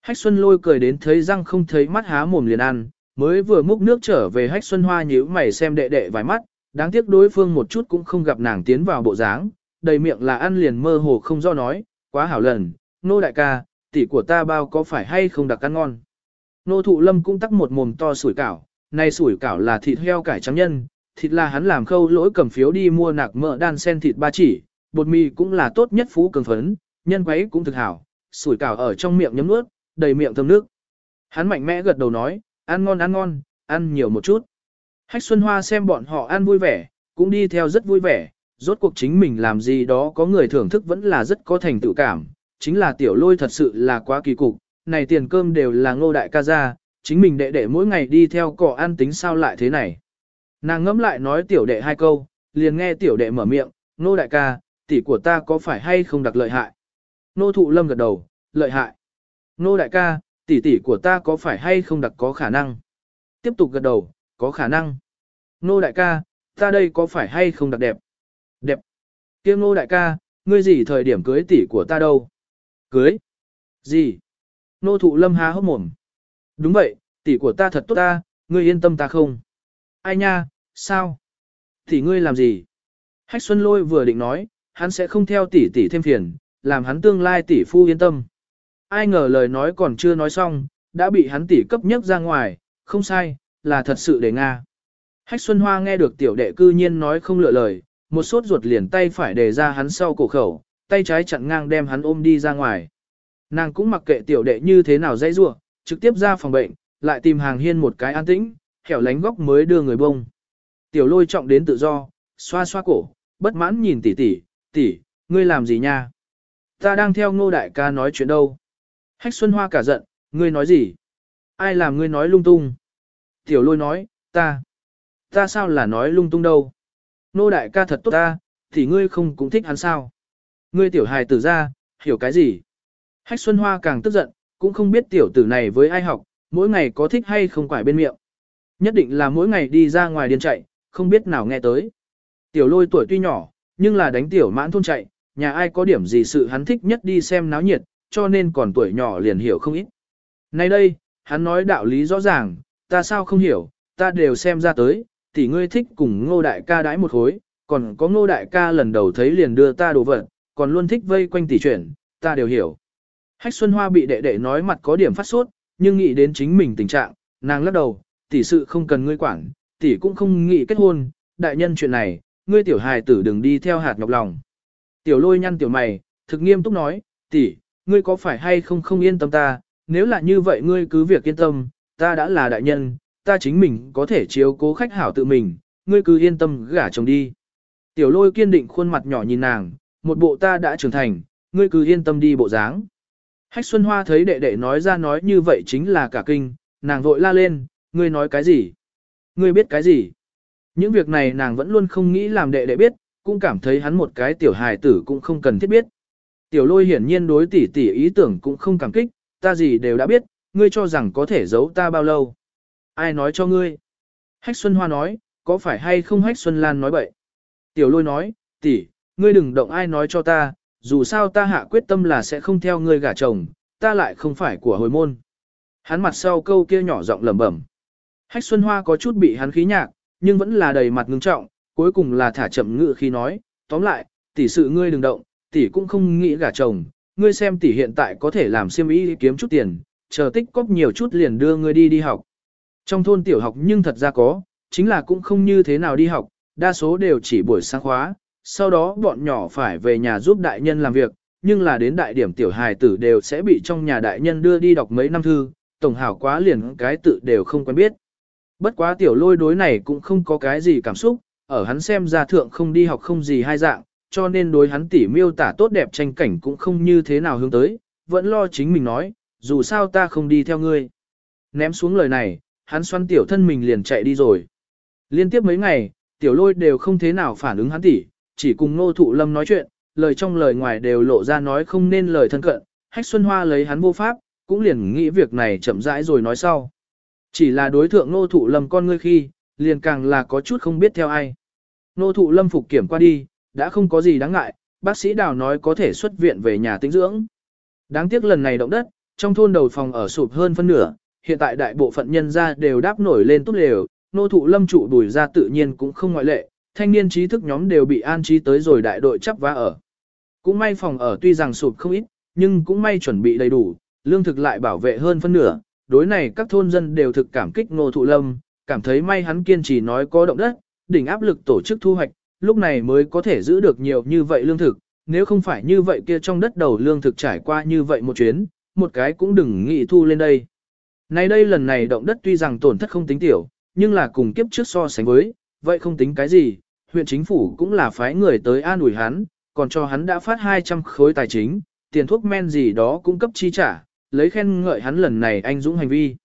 [SPEAKER 1] Hách Xuân lôi cười đến thấy răng không thấy mắt há mồm liền ăn, mới vừa múc nước trở về Hách Xuân Hoa nhíu mày xem đệ đệ vài mắt, đáng tiếc đối phương một chút cũng không gặp nàng tiến vào bộ dáng, đầy miệng là ăn liền mơ hồ không do nói, quá hảo lần, nô đại ca, tỷ của ta bao có phải hay không đặc ăn ngon. Nô thụ lâm cũng tắc một mồm to sủi cảo, này sủi cảo là thịt heo cải trắng nhân, thịt là hắn làm khâu lỗi cầm phiếu đi mua nạc mỡ đan sen thịt ba chỉ, bột mì cũng là tốt nhất phú cường phấn, nhân quấy cũng thực hảo, sủi cảo ở trong miệng nhấm nuốt, đầy miệng thơm nước. Hắn mạnh mẽ gật đầu nói, ăn ngon ăn ngon, ăn nhiều một chút. Hách Xuân Hoa xem bọn họ ăn vui vẻ, cũng đi theo rất vui vẻ, rốt cuộc chính mình làm gì đó có người thưởng thức vẫn là rất có thành tựu cảm, chính là tiểu lôi thật sự là quá kỳ cục, này tiền cơm đều là ngô đại ca ra, chính mình đệ đệ mỗi ngày đi theo cỏ ăn tính sao lại thế này. Nàng ngẫm lại nói tiểu đệ hai câu, liền nghe tiểu đệ mở miệng, ngô đại ca, tỷ của ta có phải hay không đặc lợi hại? Nô thụ lâm gật đầu, lợi hại. Nô đại ca, tỷ tỷ của ta có phải hay không đặc có khả năng? Tiếp tục gật đầu, có khả năng. Nô đại ca, ta đây có phải hay không đặc đẹp? Đẹp. Kiêm nô đại ca, ngươi gì thời điểm cưới tỷ của ta đâu? Cưới? Gì? Nô thụ lâm há hốc mồm. Đúng vậy, tỷ của ta thật tốt ta, ngươi yên tâm ta không? Ai nha, sao? Tỷ ngươi làm gì? Hách Xuân Lôi vừa định nói, hắn sẽ không theo tỷ tỷ thêm phiền, làm hắn tương lai tỷ phu yên tâm. Ai ngờ lời nói còn chưa nói xong, đã bị hắn tỷ cấp nhất ra ngoài, không sai, là thật sự để Nga. Hách Xuân Hoa nghe được tiểu đệ cư nhiên nói không lựa lời, một sốt ruột liền tay phải để ra hắn sau cổ khẩu, tay trái chặn ngang đem hắn ôm đi ra ngoài. Nàng cũng mặc kệ tiểu đệ như thế nào dãy rủa, trực tiếp ra phòng bệnh, lại tìm hàng hiên một cái an tĩnh, hẻo lánh góc mới đưa người bông. Tiểu lôi trọng đến tự do, xoa xoa cổ, bất mãn nhìn tỷ tỷ, tỷ, ngươi làm gì nha? Ta đang theo ngô đại ca nói chuyện đâu? Hách Xuân Hoa cả giận, ngươi nói gì? Ai làm ngươi nói lung tung? Tiểu lôi nói, ta. Ta sao là nói lung tung đâu? Nô đại ca thật tốt ta, thì ngươi không cũng thích hắn sao? Ngươi tiểu hài tử ra, hiểu cái gì? Hách Xuân Hoa càng tức giận, cũng không biết tiểu tử này với ai học, mỗi ngày có thích hay không quải bên miệng. Nhất định là mỗi ngày đi ra ngoài điên chạy, không biết nào nghe tới. Tiểu lôi tuổi tuy nhỏ, nhưng là đánh tiểu mãn thôn chạy, nhà ai có điểm gì sự hắn thích nhất đi xem náo nhiệt, cho nên còn tuổi nhỏ liền hiểu không ít. Nay đây, hắn nói đạo lý rõ ràng, ta sao không hiểu, ta đều xem ra tới, thì ngươi thích cùng ngô đại ca đãi một khối, còn có ngô đại ca lần đầu thấy liền đưa ta đồ vật, còn luôn thích vây quanh tỷ chuyển, ta đều hiểu. Hách Xuân Hoa bị đệ đệ nói mặt có điểm phát sốt, nhưng nghĩ đến chính mình tình trạng, nàng lắc đầu, tỷ sự không cần ngươi quản, tỷ cũng không nghĩ kết hôn, đại nhân chuyện này, ngươi tiểu hài tử đừng đi theo hạt nhọc lòng. Tiểu lôi nhăn tiểu mày, thực nghiêm túc nói, tỷ, ngươi có phải hay không không yên tâm ta, nếu là như vậy ngươi cứ việc yên tâm, ta đã là đại nhân, ta chính mình có thể chiếu cố khách hảo tự mình, ngươi cứ yên tâm gả chồng đi. Tiểu lôi kiên định khuôn mặt nhỏ nhìn nàng, một bộ ta đã trưởng thành, ngươi cứ yên tâm đi bộ dáng. Hách Xuân Hoa thấy đệ đệ nói ra nói như vậy chính là cả kinh, nàng vội la lên, ngươi nói cái gì? Ngươi biết cái gì? Những việc này nàng vẫn luôn không nghĩ làm đệ đệ biết, cũng cảm thấy hắn một cái tiểu hài tử cũng không cần thiết biết. Tiểu lôi hiển nhiên đối tỷ tỷ ý tưởng cũng không cảm kích, ta gì đều đã biết, ngươi cho rằng có thể giấu ta bao lâu. Ai nói cho ngươi? Hách Xuân Hoa nói, có phải hay không Hách Xuân Lan nói bậy? Tiểu lôi nói, tỷ, ngươi đừng động ai nói cho ta, dù sao ta hạ quyết tâm là sẽ không theo ngươi gả chồng, ta lại không phải của hồi môn. Hắn mặt sau câu kia nhỏ giọng lẩm bẩm. Hách Xuân Hoa có chút bị hắn khí nhạc, nhưng vẫn là đầy mặt ngưng trọng, cuối cùng là thả chậm ngự khi nói, tóm lại, tỷ sự ngươi đừng động, tỷ cũng không nghĩ gả chồng, ngươi xem tỷ hiện tại có thể làm xiêm y kiếm chút tiền, chờ tích cóp nhiều chút liền đưa ngươi đi đi học. Trong thôn tiểu học nhưng thật ra có, chính là cũng không như thế nào đi học, đa số đều chỉ buổi sáng khóa, sau đó bọn nhỏ phải về nhà giúp đại nhân làm việc, nhưng là đến đại điểm tiểu hài tử đều sẽ bị trong nhà đại nhân đưa đi đọc mấy năm thư, tổng hảo quá liền cái tự đều không quen biết. Bất quá tiểu lôi đối này cũng không có cái gì cảm xúc, ở hắn xem ra thượng không đi học không gì hai dạng, cho nên đối hắn tỉ miêu tả tốt đẹp tranh cảnh cũng không như thế nào hướng tới, vẫn lo chính mình nói, dù sao ta không đi theo ngươi. Ném xuống lời này, hắn xoăn tiểu thân mình liền chạy đi rồi. Liên tiếp mấy ngày, tiểu lôi đều không thế nào phản ứng hắn tỉ, chỉ cùng Nô thụ lâm nói chuyện, lời trong lời ngoài đều lộ ra nói không nên lời thân cận, hách xuân hoa lấy hắn vô pháp, cũng liền nghĩ việc này chậm rãi rồi nói sau. Chỉ là đối thượng Nô thụ lâm con ngươi khi, liền càng là có chút không biết theo ai. Nô thụ lâm phục kiểm qua đi, đã không có gì đáng ngại, bác sĩ đào nói có thể xuất viện về nhà tĩnh dưỡng. Đáng tiếc lần này động đất, trong thôn đầu phòng ở sụp hơn phân nửa, hiện tại đại bộ phận nhân gia đều đáp nổi lên tốt lều, nô thụ lâm trụ đùi ra tự nhiên cũng không ngoại lệ, thanh niên trí thức nhóm đều bị an trí tới rồi đại đội chấp vá ở. Cũng may phòng ở tuy rằng sụp không ít, nhưng cũng may chuẩn bị đầy đủ, lương thực lại bảo vệ hơn phân nửa, đối này các thôn dân đều thực cảm kích nô thụ lâm, cảm thấy may hắn kiên trì nói có động đất, đỉnh áp lực tổ chức thu hoạch, lúc này mới có thể giữ được nhiều như vậy lương thực, nếu không phải như vậy kia trong đất đầu lương thực trải qua như vậy một chuyến, một cái cũng đừng nghĩ thu lên đây. Nay đây lần này động đất tuy rằng tổn thất không tính tiểu, nhưng là cùng kiếp trước so sánh với, vậy không tính cái gì, huyện chính phủ cũng là phái người tới an ủi hắn, còn cho hắn đã phát 200 khối tài chính, tiền thuốc men gì đó cũng cấp chi trả, lấy khen ngợi hắn lần này anh dũng hành vi.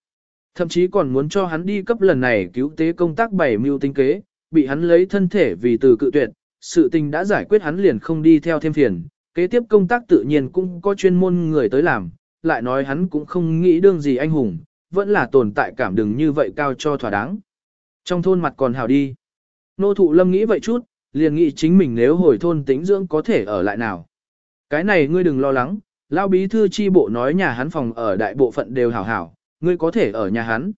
[SPEAKER 1] Thậm chí còn muốn cho hắn đi cấp lần này cứu tế công tác bảy mưu tinh kế, bị hắn lấy thân thể vì từ cự tuyệt, sự tình đã giải quyết hắn liền không đi theo thêm phiền, kế tiếp công tác tự nhiên cũng có chuyên môn người tới làm, lại nói hắn cũng không nghĩ đương gì anh hùng, vẫn là tồn tại cảm đừng như vậy cao cho thỏa đáng. Trong thôn mặt còn hào đi. Nô thụ lâm nghĩ vậy chút, liền nghĩ chính mình nếu hồi thôn tĩnh dưỡng có thể ở lại nào. Cái này ngươi đừng lo lắng, lao bí thư chi bộ nói nhà hắn phòng ở đại bộ phận đều hảo hảo, ngươi có thể ở nhà hắn.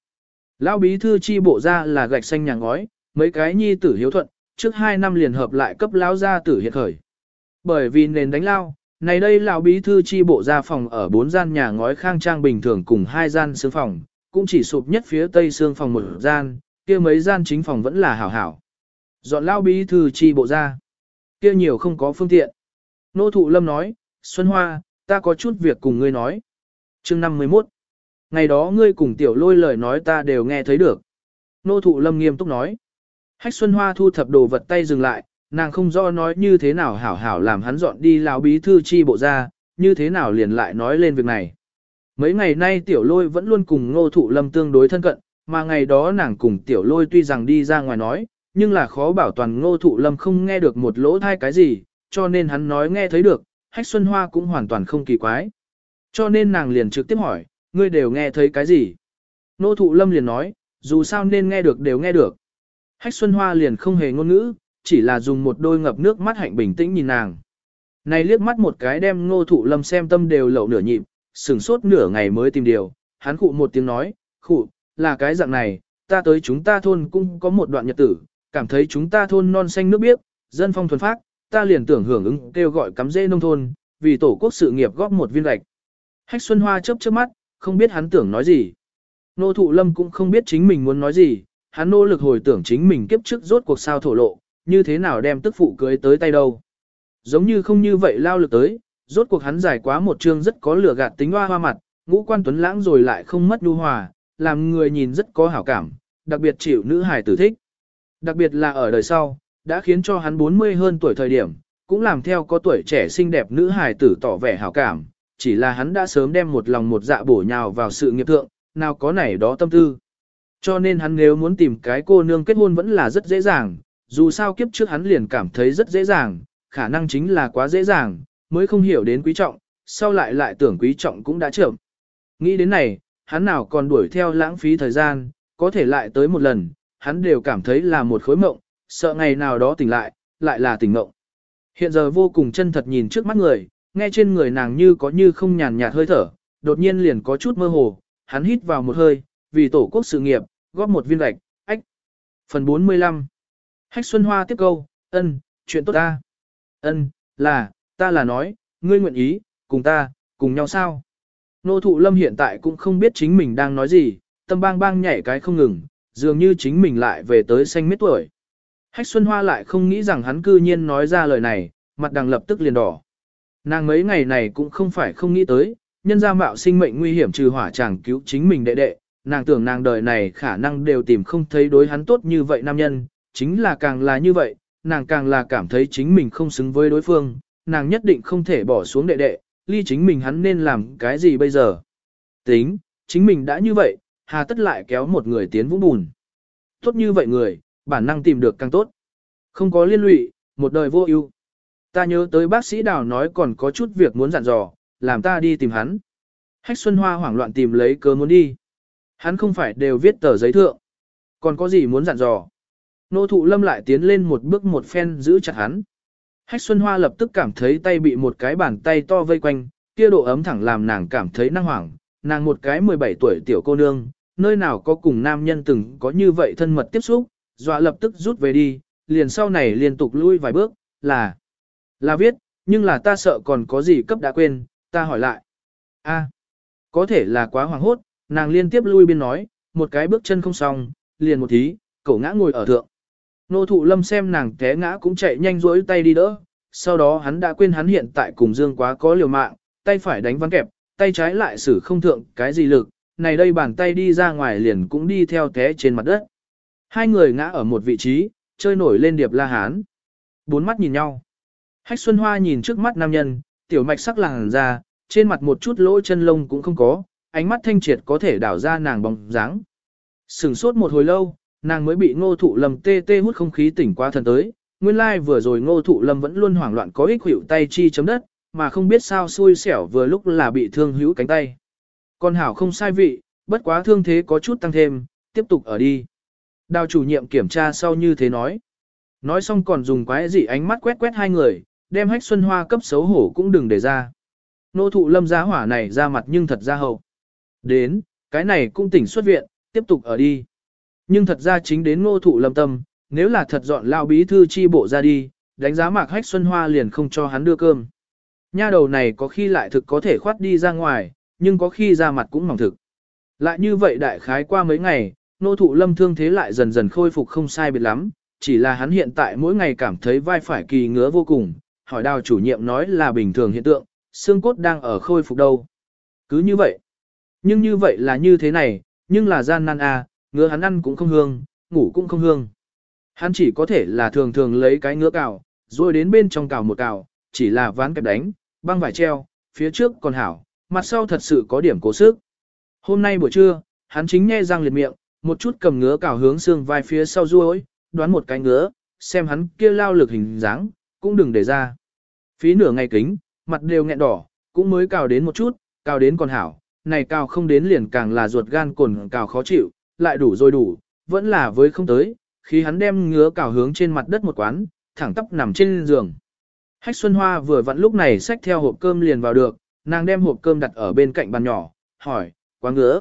[SPEAKER 1] Lao bí thư chi bộ ra là gạch xanh nhà ngói, mấy cái nhi tử hiếu thuận, trước hai năm liền hợp lại cấp lao gia tử hiện khởi. Bởi vì nền đánh lao, này đây lão bí thư chi bộ ra phòng ở bốn gian nhà ngói khang trang bình thường cùng hai gian xương phòng, cũng chỉ sụp nhất phía tây xương phòng một gian, kia mấy gian chính phòng vẫn là hảo hảo. Dọn lão bí thư chi bộ ra, kia nhiều không có phương tiện. Nô thụ lâm nói, Xuân Hoa, ta có chút việc cùng ngươi nói. chương 51. Ngày đó ngươi cùng tiểu lôi lời nói ta đều nghe thấy được. Nô thụ lâm nghiêm túc nói. Hách Xuân Hoa thu thập đồ vật tay dừng lại, nàng không rõ nói như thế nào hảo hảo làm hắn dọn đi lão bí thư chi bộ ra, như thế nào liền lại nói lên việc này. Mấy ngày nay tiểu lôi vẫn luôn cùng ngô thụ lâm tương đối thân cận, mà ngày đó nàng cùng tiểu lôi tuy rằng đi ra ngoài nói, nhưng là khó bảo toàn ngô thụ lâm không nghe được một lỗ thai cái gì, cho nên hắn nói nghe thấy được, hách xuân hoa cũng hoàn toàn không kỳ quái. Cho nên nàng liền trực tiếp hỏi, ngươi đều nghe thấy cái gì? Ngô thụ lâm liền nói, dù sao nên nghe được đều nghe được. Hách xuân hoa liền không hề ngôn ngữ, chỉ là dùng một đôi ngập nước mắt hạnh bình tĩnh nhìn nàng. Này liếc mắt một cái đem ngô thụ lâm xem tâm đều lậu nửa nhịp, sừng sốt nửa ngày mới tìm điều, hắn khụ một tiếng nói, khụ, là cái dạng này, ta tới chúng ta thôn cũng có một đoạn nhật tử, cảm thấy chúng ta thôn non xanh nước biếc, dân phong thuần phát, ta liền tưởng hưởng ứng kêu gọi cắm dê nông thôn, vì tổ quốc sự nghiệp góp một viên gạch. Hách Xuân Hoa chớp chớp mắt, không biết hắn tưởng nói gì. Nô thụ lâm cũng không biết chính mình muốn nói gì, hắn nỗ lực hồi tưởng chính mình kiếp trước rốt cuộc sao thổ lộ, như thế nào đem tức phụ cưới tới tay đâu. Giống như không như vậy lao lực tới, rốt cuộc hắn giải quá một chương rất có lửa gạt tính hoa hoa mặt, ngũ quan tuấn lãng rồi lại không mất nhu hòa, làm người nhìn rất có hảo cảm, đặc biệt chịu nữ hài tử thích. Đặc biệt là ở đời sau, đã khiến cho hắn 40 hơn tuổi thời điểm, cũng làm theo có tuổi trẻ xinh đẹp nữ hài tử tỏ vẻ hảo cảm, chỉ là hắn đã sớm đem một lòng một dạ bổ nhào vào sự nghiệp thượng, nào có nảy đó tâm tư. Cho nên hắn nếu muốn tìm cái cô nương kết hôn vẫn là rất dễ dàng, dù sao kiếp trước hắn liền cảm thấy rất dễ dàng, khả năng chính là quá dễ dàng, mới không hiểu đến quý trọng, sau lại lại tưởng quý trọng cũng đã chậm. Nghĩ đến này, hắn nào còn đuổi theo lãng phí thời gian, có thể lại tới một lần, hắn đều cảm thấy là một khối mộng, sợ ngày nào đó tỉnh lại, lại là tỉnh mộng. Hiện giờ vô cùng chân thật nhìn trước mắt người, nghe trên người nàng như có như không nhàn nhạt hơi thở, đột nhiên liền có chút mơ hồ, hắn hít vào một hơi, vì tổ quốc sự nghiệp, góp một viên gạch, ách. Phần 45 Hách Xuân Hoa tiếp câu, ân, chuyện tốt ta. Ân, là, ta là nói, ngươi nguyện ý, cùng ta, cùng nhau sao? Nô thụ lâm hiện tại cũng không biết chính mình đang nói gì, tâm bang bang nhảy cái không ngừng, dường như chính mình lại về tới xanh miết tuổi. Hách Xuân Hoa lại không nghĩ rằng hắn cư nhiên nói ra lời này, mặt đằng lập tức liền đỏ. Nàng mấy ngày này cũng không phải không nghĩ tới, nhân ra mạo sinh mệnh nguy hiểm trừ hỏa chàng cứu chính mình đệ đệ, nàng tưởng nàng đời này khả năng đều tìm không thấy đối hắn tốt như vậy nam nhân, chính là càng là như vậy, nàng càng là cảm thấy chính mình không xứng với đối phương, nàng nhất định không thể bỏ xuống đệ đệ, ly chính mình hắn nên làm cái gì bây giờ. Tính, chính mình đã như vậy, hà tất lại kéo một người tiến vũng bùn. Tốt như vậy người, bản năng tìm được càng tốt. Không có liên lụy, một đời vô ưu. Ta nhớ tới bác sĩ đào nói còn có chút việc muốn dặn dò, làm ta đi tìm hắn. Hách Xuân Hoa hoảng loạn tìm lấy cớ muốn đi. Hắn không phải đều viết tờ giấy thượng. Còn có gì muốn dặn dò. Nô thụ lâm lại tiến lên một bước một phen giữ chặt hắn. Hách Xuân Hoa lập tức cảm thấy tay bị một cái bàn tay to vây quanh, kia độ ấm thẳng làm nàng cảm thấy năng hoảng. Nàng một cái 17 tuổi tiểu cô nương, nơi nào có cùng nam nhân từng có như vậy thân mật tiếp xúc, dọa lập tức rút về đi, liền sau này liên tục lui vài bước, là, là viết, nhưng là ta sợ còn có gì cấp đã quên, ta hỏi lại. a có thể là quá hoảng hốt, nàng liên tiếp lui biên nói, một cái bước chân không xong, liền một tí, cậu ngã ngồi ở thượng. Nô thụ lâm xem nàng té ngã cũng chạy nhanh rỗi tay đi đỡ, sau đó hắn đã quên hắn hiện tại cùng Dương quá có liều mạng, tay phải đánh vắn kẹp, tay trái lại xử không thượng cái gì lực, này đây bàn tay đi ra ngoài liền cũng đi theo té trên mặt đất. Hai người ngã ở một vị trí, chơi nổi lên điệp la hán. Bốn mắt nhìn nhau. Hách Xuân Hoa nhìn trước mắt nam nhân, tiểu mạch sắc làng ra, trên mặt một chút lỗ chân lông cũng không có, ánh mắt thanh triệt có thể đảo ra nàng bóng dáng. Sừng sốt một hồi lâu, nàng mới bị ngô thụ lâm tê tê hút không khí tỉnh qua thần tới. Nguyên lai like vừa rồi ngô thụ lâm vẫn luôn hoảng loạn có ích hữu tay chi chấm đất, mà không biết sao xui xẻo vừa lúc là bị thương hữu cánh tay. Con hảo không sai vị, bất quá thương thế có chút tăng thêm, tiếp tục ở đi. Đào chủ nhiệm kiểm tra sau như thế nói. Nói xong còn dùng quái dị ánh mắt quét quét hai người, đem hách xuân hoa cấp xấu hổ cũng đừng để ra. Nô thụ lâm giá hỏa này ra mặt nhưng thật ra hậu. Đến, cái này cũng tỉnh xuất viện, tiếp tục ở đi. Nhưng thật ra chính đến ngô thụ lâm tâm, nếu là thật dọn lao bí thư chi bộ ra đi, đánh giá mạc hách xuân hoa liền không cho hắn đưa cơm. Nha đầu này có khi lại thực có thể khoát đi ra ngoài, nhưng có khi ra mặt cũng mỏng thực. Lại như vậy đại khái qua mấy ngày, nô thụ lâm thương thế lại dần dần khôi phục không sai biệt lắm, chỉ là hắn hiện tại mỗi ngày cảm thấy vai phải kỳ ngứa vô cùng, hỏi đào chủ nhiệm nói là bình thường hiện tượng, xương cốt đang ở khôi phục đâu. Cứ như vậy. Nhưng như vậy là như thế này, nhưng là gian nan à, ngứa hắn ăn cũng không hương, ngủ cũng không hương. Hắn chỉ có thể là thường thường lấy cái ngứa cào, rồi đến bên trong cào một cào, chỉ là ván kẹp đánh, băng vải treo, phía trước còn hảo, mặt sau thật sự có điểm cố sức. Hôm nay buổi trưa, hắn chính nghe răng liệt miệng, một chút cầm ngứa cào hướng xương vai phía sau ruôi, đoán một cái ngứa, xem hắn kia lao lực hình dáng, cũng đừng để ra. Phí nửa ngày kính, mặt đều nghẹn đỏ, cũng mới cào đến một chút, cào đến còn hảo, này cào không đến liền càng là ruột gan cồn cào khó chịu, lại đủ rồi đủ, vẫn là với không tới, khi hắn đem ngứa cào hướng trên mặt đất một quán, thẳng tắp nằm trên giường. Hách Xuân Hoa vừa vặn lúc này xách theo hộp cơm liền vào được, nàng đem hộp cơm đặt ở bên cạnh bàn nhỏ, hỏi, quá ngứa.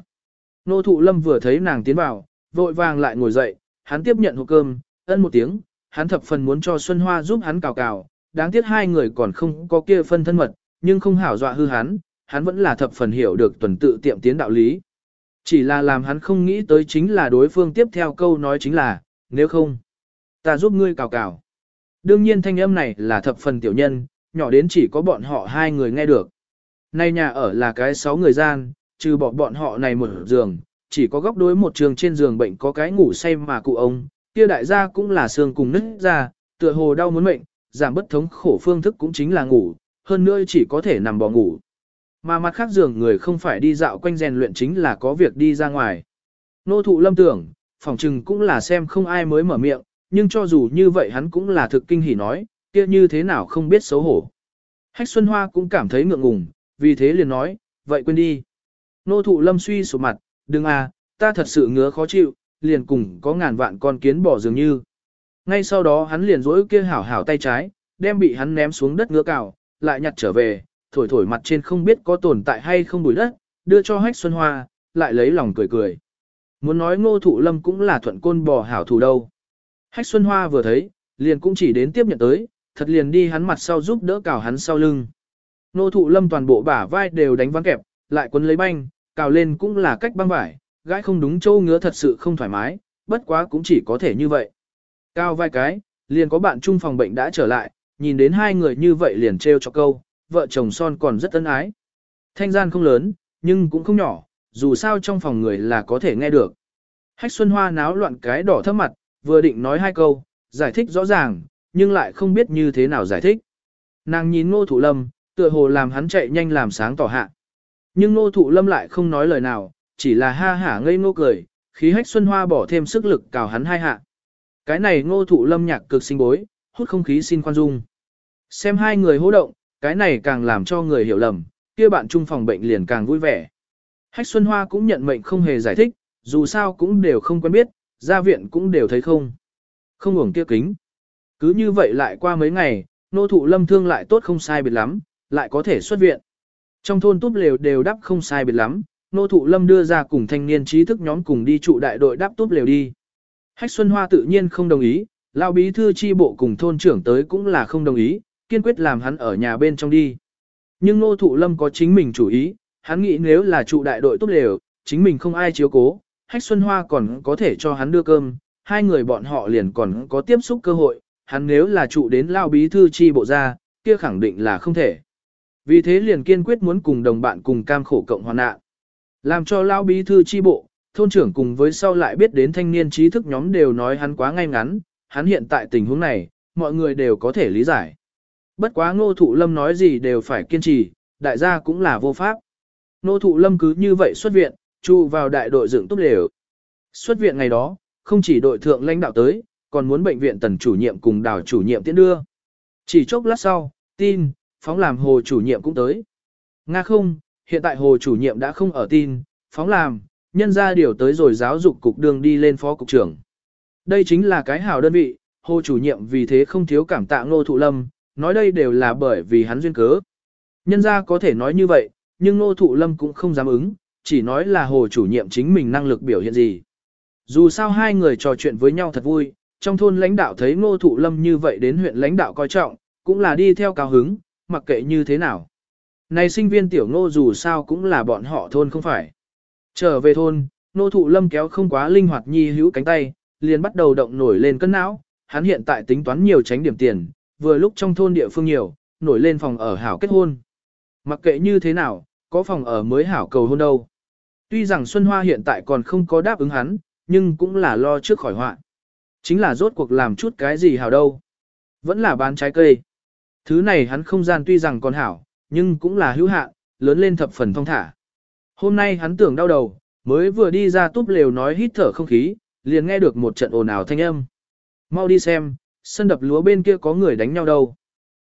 [SPEAKER 1] Nô thụ lâm vừa thấy nàng tiến vào, vội vàng lại ngồi dậy, hắn tiếp nhận hộp cơm, ân một tiếng, hắn thập phần muốn cho Xuân Hoa giúp hắn cào cào, đáng tiếc hai người còn không có kia phân thân mật, nhưng không hảo dọa hư hắn, hắn vẫn là thập phần hiểu được tuần tự tiệm tiến đạo lý. Chỉ là làm hắn không nghĩ tới chính là đối phương tiếp theo câu nói chính là, nếu không, ta giúp ngươi cào cào. Đương nhiên thanh âm này là thập phần tiểu nhân, nhỏ đến chỉ có bọn họ hai người nghe được. Nay nhà ở là cái sáu người gian, trừ bỏ bọn họ này một giường, chỉ có góc đối một trường trên giường bệnh có cái ngủ say mà cụ ông, kia đại gia cũng là xương cùng nứt ra, tựa hồ đau muốn mệnh, giảm bất thống khổ phương thức cũng chính là ngủ, hơn nữa chỉ có thể nằm bò ngủ. Mà mặt khác giường người không phải đi dạo quanh rèn luyện chính là có việc đi ra ngoài. Nô thụ lâm tưởng, phòng trừng cũng là xem không ai mới mở miệng, nhưng cho dù như vậy hắn cũng là thực kinh hỉ nói, kia như thế nào không biết xấu hổ. Hách Xuân Hoa cũng cảm thấy ngượng ngùng, vì thế liền nói, vậy quên đi. Nô thụ lâm suy sụp mặt, đừng à, ta thật sự ngứa khó chịu, liền cùng có ngàn vạn con kiến bỏ dường như. Ngay sau đó hắn liền rỗi kia hảo hảo tay trái, đem bị hắn ném xuống đất ngứa cào, lại nhặt trở về, thổi thổi mặt trên không biết có tồn tại hay không bụi đất, đưa cho hách xuân hoa, lại lấy lòng cười cười. Muốn nói ngô thụ lâm cũng là thuận côn bò hảo thủ đâu. Hách xuân hoa vừa thấy, liền cũng chỉ đến tiếp nhận tới, thật liền đi hắn mặt sau giúp đỡ cào hắn sau lưng. Ngô thụ lâm toàn bộ bả vai đều đánh văng kẹp, lại quấn lấy banh, cào lên cũng là cách băng vải, gãi không đúng châu ngứa thật sự không thoải mái, bất quá cũng chỉ có thể như vậy. Cao vai cái, liền có bạn chung phòng bệnh đã trở lại, nhìn đến hai người như vậy liền treo cho câu, vợ chồng son còn rất ân ái. Thanh gian không lớn, nhưng cũng không nhỏ, dù sao trong phòng người là có thể nghe được. Hách Xuân Hoa náo loạn cái đỏ thấp mặt, vừa định nói hai câu, giải thích rõ ràng, nhưng lại không biết như thế nào giải thích. Nàng nhìn ngô thụ lâm, tựa hồ làm hắn chạy nhanh làm sáng tỏ hạ. Nhưng ngô thụ lâm lại không nói lời nào, chỉ là ha hả ngây ngô cười, khí hách Xuân Hoa bỏ thêm sức lực cào hắn hai hạ. Cái này ngô thụ lâm nhạc cực sinh bối, hút không khí xin khoan dung. Xem hai người hô động, cái này càng làm cho người hiểu lầm, kia bạn chung phòng bệnh liền càng vui vẻ. Hách Xuân Hoa cũng nhận mệnh không hề giải thích, dù sao cũng đều không quen biết, ra viện cũng đều thấy không. Không ngủng kia kính. Cứ như vậy lại qua mấy ngày, nô thụ lâm thương lại tốt không sai biệt lắm, lại có thể xuất viện. Trong thôn túp lều đều đắp không sai biệt lắm, nô thụ lâm đưa ra cùng thanh niên trí thức nhóm cùng đi trụ đại đội đắp túp lều đi. Hách Xuân Hoa tự nhiên không đồng ý, lao bí thư chi bộ cùng thôn trưởng tới cũng là không đồng ý, kiên quyết làm hắn ở nhà bên trong đi. Nhưng Ngô thụ lâm có chính mình chủ ý, hắn nghĩ nếu là trụ đại đội tốt đều, chính mình không ai chiếu cố, Hách Xuân Hoa còn có thể cho hắn đưa cơm, hai người bọn họ liền còn có tiếp xúc cơ hội, hắn nếu là trụ đến lao bí thư chi bộ ra, kia khẳng định là không thể. Vì thế liền kiên quyết muốn cùng đồng bạn cùng cam khổ cộng hoàn nạn. Làm cho lao bí thư chi bộ, thôn trưởng cùng với sau lại biết đến thanh niên trí thức nhóm đều nói hắn quá ngay ngắn, hắn hiện tại tình huống này, mọi người đều có thể lý giải. Bất quá ngô thụ lâm nói gì đều phải kiên trì, đại gia cũng là vô pháp. Ngô thụ lâm cứ như vậy xuất viện, trụ vào đại đội dựng tốt đều. Xuất viện ngày đó, không chỉ đội thượng lãnh đạo tới, còn muốn bệnh viện tần chủ nhiệm cùng đào chủ nhiệm tiễn đưa. Chỉ chốc lát sau, tin, phóng làm hồ chủ nhiệm cũng tới. Nga không, hiện tại hồ chủ nhiệm đã không ở tin, phóng làm, nhân ra điều tới rồi giáo dục cục đường đi lên phó cục trưởng. Đây chính là cái hảo đơn vị, hồ chủ nhiệm vì thế không thiếu cảm tạ ngô thụ lâm, nói đây đều là bởi vì hắn duyên cớ. Nhân ra có thể nói như vậy, nhưng ngô thụ lâm cũng không dám ứng, chỉ nói là hồ chủ nhiệm chính mình năng lực biểu hiện gì. Dù sao hai người trò chuyện với nhau thật vui, trong thôn lãnh đạo thấy ngô thụ lâm như vậy đến huyện lãnh đạo coi trọng, cũng là đi theo cao hứng, mặc kệ như thế nào. Này sinh viên tiểu ngô dù sao cũng là bọn họ thôn không phải. Trở về thôn, ngô thụ lâm kéo không quá linh hoạt nhi hữu cánh tay, liền bắt đầu động nổi lên cân não, hắn hiện tại tính toán nhiều tránh điểm tiền, vừa lúc trong thôn địa phương nhiều, nổi lên phòng ở hảo kết hôn. Mặc kệ như thế nào, có phòng ở mới hảo cầu hôn đâu. Tuy rằng Xuân Hoa hiện tại còn không có đáp ứng hắn, nhưng cũng là lo trước khỏi họa. Chính là rốt cuộc làm chút cái gì hảo đâu. Vẫn là bán trái cây. Thứ này hắn không gian tuy rằng còn hảo, nhưng cũng là hữu hạn, lớn lên thập phần thông thả. Hôm nay hắn tưởng đau đầu, mới vừa đi ra túp lều nói hít thở không khí, liền nghe được một trận ồn ào thanh âm. Mau đi xem, sân đập lúa bên kia có người đánh nhau đâu.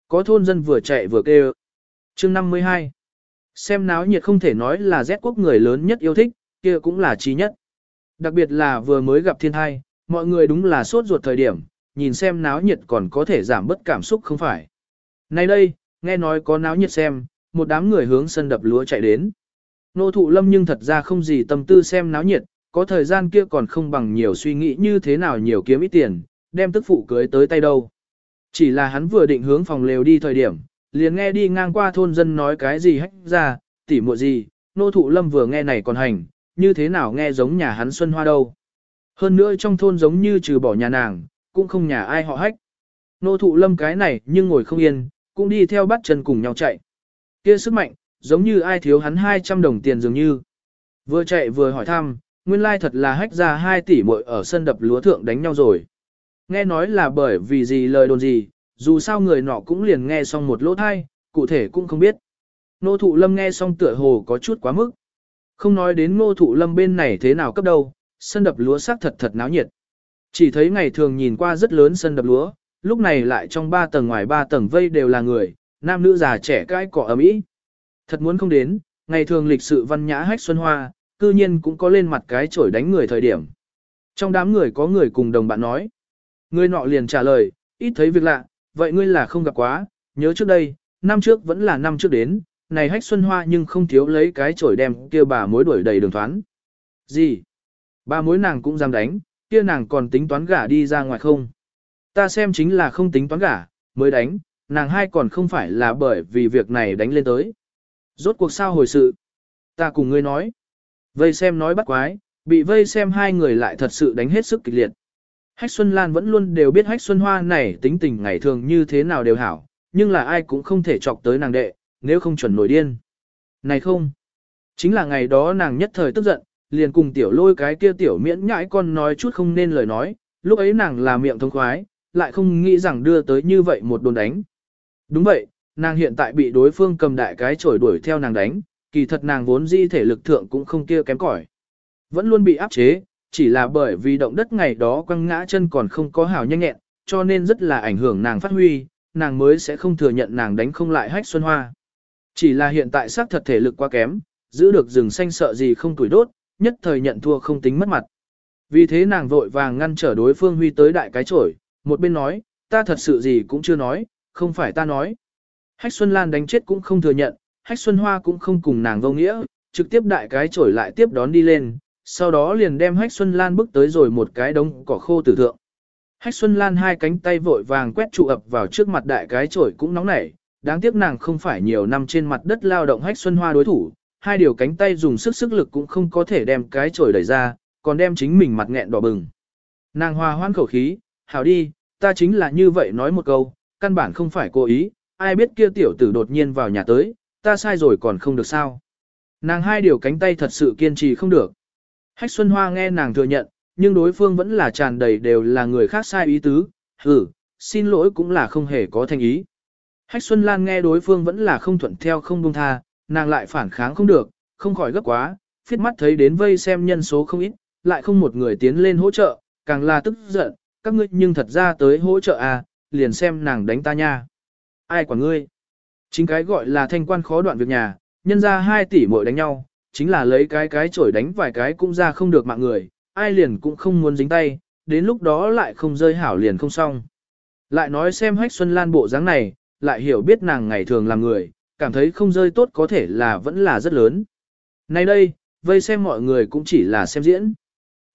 [SPEAKER 1] Có thôn dân vừa chạy vừa kêu. Chương 52 Xem náo nhiệt không thể nói là Z quốc người lớn nhất yêu thích, kia cũng là trí nhất. Đặc biệt là vừa mới gặp thiên thai, mọi người đúng là sốt ruột thời điểm, nhìn xem náo nhiệt còn có thể giảm bất cảm xúc không phải. Nay đây, nghe nói có náo nhiệt xem, một đám người hướng sân đập lúa chạy đến. Nô thụ lâm nhưng thật ra không gì tâm tư xem náo nhiệt, có thời gian kia còn không bằng nhiều suy nghĩ như thế nào nhiều kiếm ít tiền, đem tức phụ cưới tới tay đâu. Chỉ là hắn vừa định hướng phòng lều đi thời điểm, liền nghe đi ngang qua thôn dân nói cái gì hách ra, tỉ muội gì, nô thụ lâm vừa nghe này còn hành, như thế nào nghe giống nhà hắn Xuân Hoa đâu. Hơn nữa trong thôn giống như trừ bỏ nhà nàng, cũng không nhà ai họ hách. Nô thụ lâm cái này nhưng ngồi không yên, cũng đi theo bắt chân cùng nhau chạy. Kia sức mạnh, giống như ai thiếu hắn 200 đồng tiền dường như. Vừa chạy vừa hỏi thăm, nguyên lai thật là hách ra 2 tỷ muội ở sân đập lúa thượng đánh nhau rồi. Nghe nói là bởi vì gì lời đồn gì, dù sao người nọ cũng liền nghe xong một lỗ thai, cụ thể cũng không biết. Nô thụ lâm nghe xong tựa hồ có chút quá mức. Không nói đến nô thụ lâm bên này thế nào cấp đâu, sân đập lúa sắc thật thật náo nhiệt. Chỉ thấy ngày thường nhìn qua rất lớn sân đập lúa, lúc này lại trong ba tầng ngoài ba tầng vây đều là người, nam nữ già trẻ cái cỏ ấm ý. Thật muốn không đến, ngày thường lịch sự văn nhã hách xuân hoa, cư nhiên cũng có lên mặt cái chổi đánh người thời điểm. Trong đám người có người cùng đồng bạn nói. Người nọ liền trả lời, ít thấy việc lạ, vậy ngươi là không gặp quá, nhớ trước đây, năm trước vẫn là năm trước đến, này hách xuân hoa nhưng không thiếu lấy cái chổi đem kia bà mối đuổi đầy đường thoán. Gì? Bà mối nàng cũng dám đánh, kia nàng còn tính toán gả đi ra ngoài không? Ta xem chính là không tính toán gả, mới đánh, nàng hai còn không phải là bởi vì việc này đánh lên tới. Rốt cuộc sao hồi sự? Ta cùng ngươi nói. Vây xem nói bắt quái, bị vây xem hai người lại thật sự đánh hết sức kịch liệt. Hách Xuân Lan vẫn luôn đều biết Hách Xuân Hoa này tính tình ngày thường như thế nào đều hảo, nhưng là ai cũng không thể chọc tới nàng đệ, nếu không chuẩn nổi điên. Này không, chính là ngày đó nàng nhất thời tức giận, liền cùng tiểu lôi cái kia tiểu miễn nhãi con nói chút không nên lời nói, lúc ấy nàng là miệng thông khoái, lại không nghĩ rằng đưa tới như vậy một đồn đánh. Đúng vậy, nàng hiện tại bị đối phương cầm đại cái chổi đuổi theo nàng đánh, kỳ thật nàng vốn di thể lực thượng cũng không kia kém cỏi. Vẫn luôn bị áp chế, chỉ là bởi vì động đất ngày đó quăng ngã chân còn không có hào nhanh nhẹn, cho nên rất là ảnh hưởng nàng phát huy, nàng mới sẽ không thừa nhận nàng đánh không lại hách xuân hoa. Chỉ là hiện tại xác thật thể lực quá kém, giữ được rừng xanh sợ gì không tuổi đốt, nhất thời nhận thua không tính mất mặt. Vì thế nàng vội vàng ngăn trở đối phương huy tới đại cái chổi, một bên nói, ta thật sự gì cũng chưa nói, không phải ta nói. Hách Xuân Lan đánh chết cũng không thừa nhận, Hách Xuân Hoa cũng không cùng nàng vô nghĩa, trực tiếp đại cái chổi lại tiếp đón đi lên, sau đó liền đem Hách Xuân Lan bước tới rồi một cái đống cỏ khô tử thượng. Hách Xuân Lan hai cánh tay vội vàng quét trụ ập vào trước mặt đại cái chổi cũng nóng nảy, đáng tiếc nàng không phải nhiều năm trên mặt đất lao động Hách Xuân Hoa đối thủ, hai điều cánh tay dùng sức sức lực cũng không có thể đem cái chổi đẩy ra, còn đem chính mình mặt nghẹn đỏ bừng. Nàng hòa hoan khẩu khí, hảo đi, ta chính là như vậy nói một câu, căn bản không phải cố ý, ai biết kia tiểu tử đột nhiên vào nhà tới, ta sai rồi còn không được sao. Nàng hai điều cánh tay thật sự kiên trì không được. Hách Xuân Hoa nghe nàng thừa nhận, nhưng đối phương vẫn là tràn đầy đều là người khác sai ý tứ, hử, xin lỗi cũng là không hề có thành ý. Hách Xuân Lan nghe đối phương vẫn là không thuận theo không buông tha, nàng lại phản kháng không được, không khỏi gấp quá, phiết mắt thấy đến vây xem nhân số không ít, lại không một người tiến lên hỗ trợ, càng là tức giận, các ngươi nhưng thật ra tới hỗ trợ à, liền xem nàng đánh ta nha. Ai quả ngươi? Chính cái gọi là thanh quan khó đoạn việc nhà, nhân ra 2 tỷ mỗi đánh nhau, chính là lấy cái cái chổi đánh vài cái cũng ra không được mạng người, ai liền cũng không muốn dính tay, đến lúc đó lại không rơi hảo liền không xong. Lại nói xem hách Xuân Lan bộ dáng này, lại hiểu biết nàng ngày thường làm người, cảm thấy không rơi tốt có thể là vẫn là rất lớn. Nay đây, vây xem mọi người cũng chỉ là xem diễn.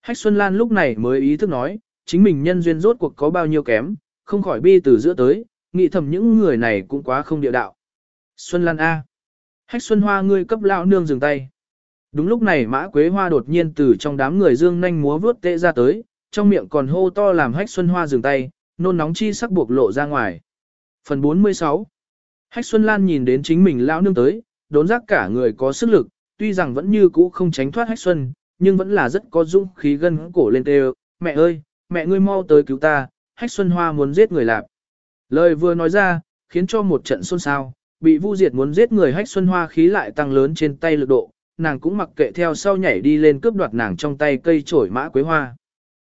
[SPEAKER 1] Hách Xuân Lan lúc này mới ý thức nói, chính mình nhân duyên rốt cuộc có bao nhiêu kém, không khỏi bi từ giữa tới, nghĩ thầm những người này cũng quá không địa đạo. Xuân Lan A. Hách Xuân Hoa ngươi cấp lão nương dừng tay. Đúng lúc này mã quế hoa đột nhiên từ trong đám người dương nhanh múa vướt tệ ra tới, trong miệng còn hô to làm hách Xuân Hoa dừng tay, nôn nóng chi sắc buộc lộ ra ngoài. Phần 46 Hách Xuân Lan nhìn đến chính mình lão nương tới, đốn giác cả người có sức lực, tuy rằng vẫn như cũ không tránh thoát Hách Xuân, nhưng vẫn là rất có dũng khí gân cổ lên tê mẹ ơi, mẹ ngươi mau tới cứu ta, Hách Xuân Hoa muốn giết người lạp. Lời vừa nói ra, khiến cho một trận xôn xao, bị Vu Diệt muốn giết người Hách Xuân Hoa khí lại tăng lớn trên tay lực độ, nàng cũng mặc kệ theo sau nhảy đi lên cướp đoạt nàng trong tay cây trổi mã quế hoa.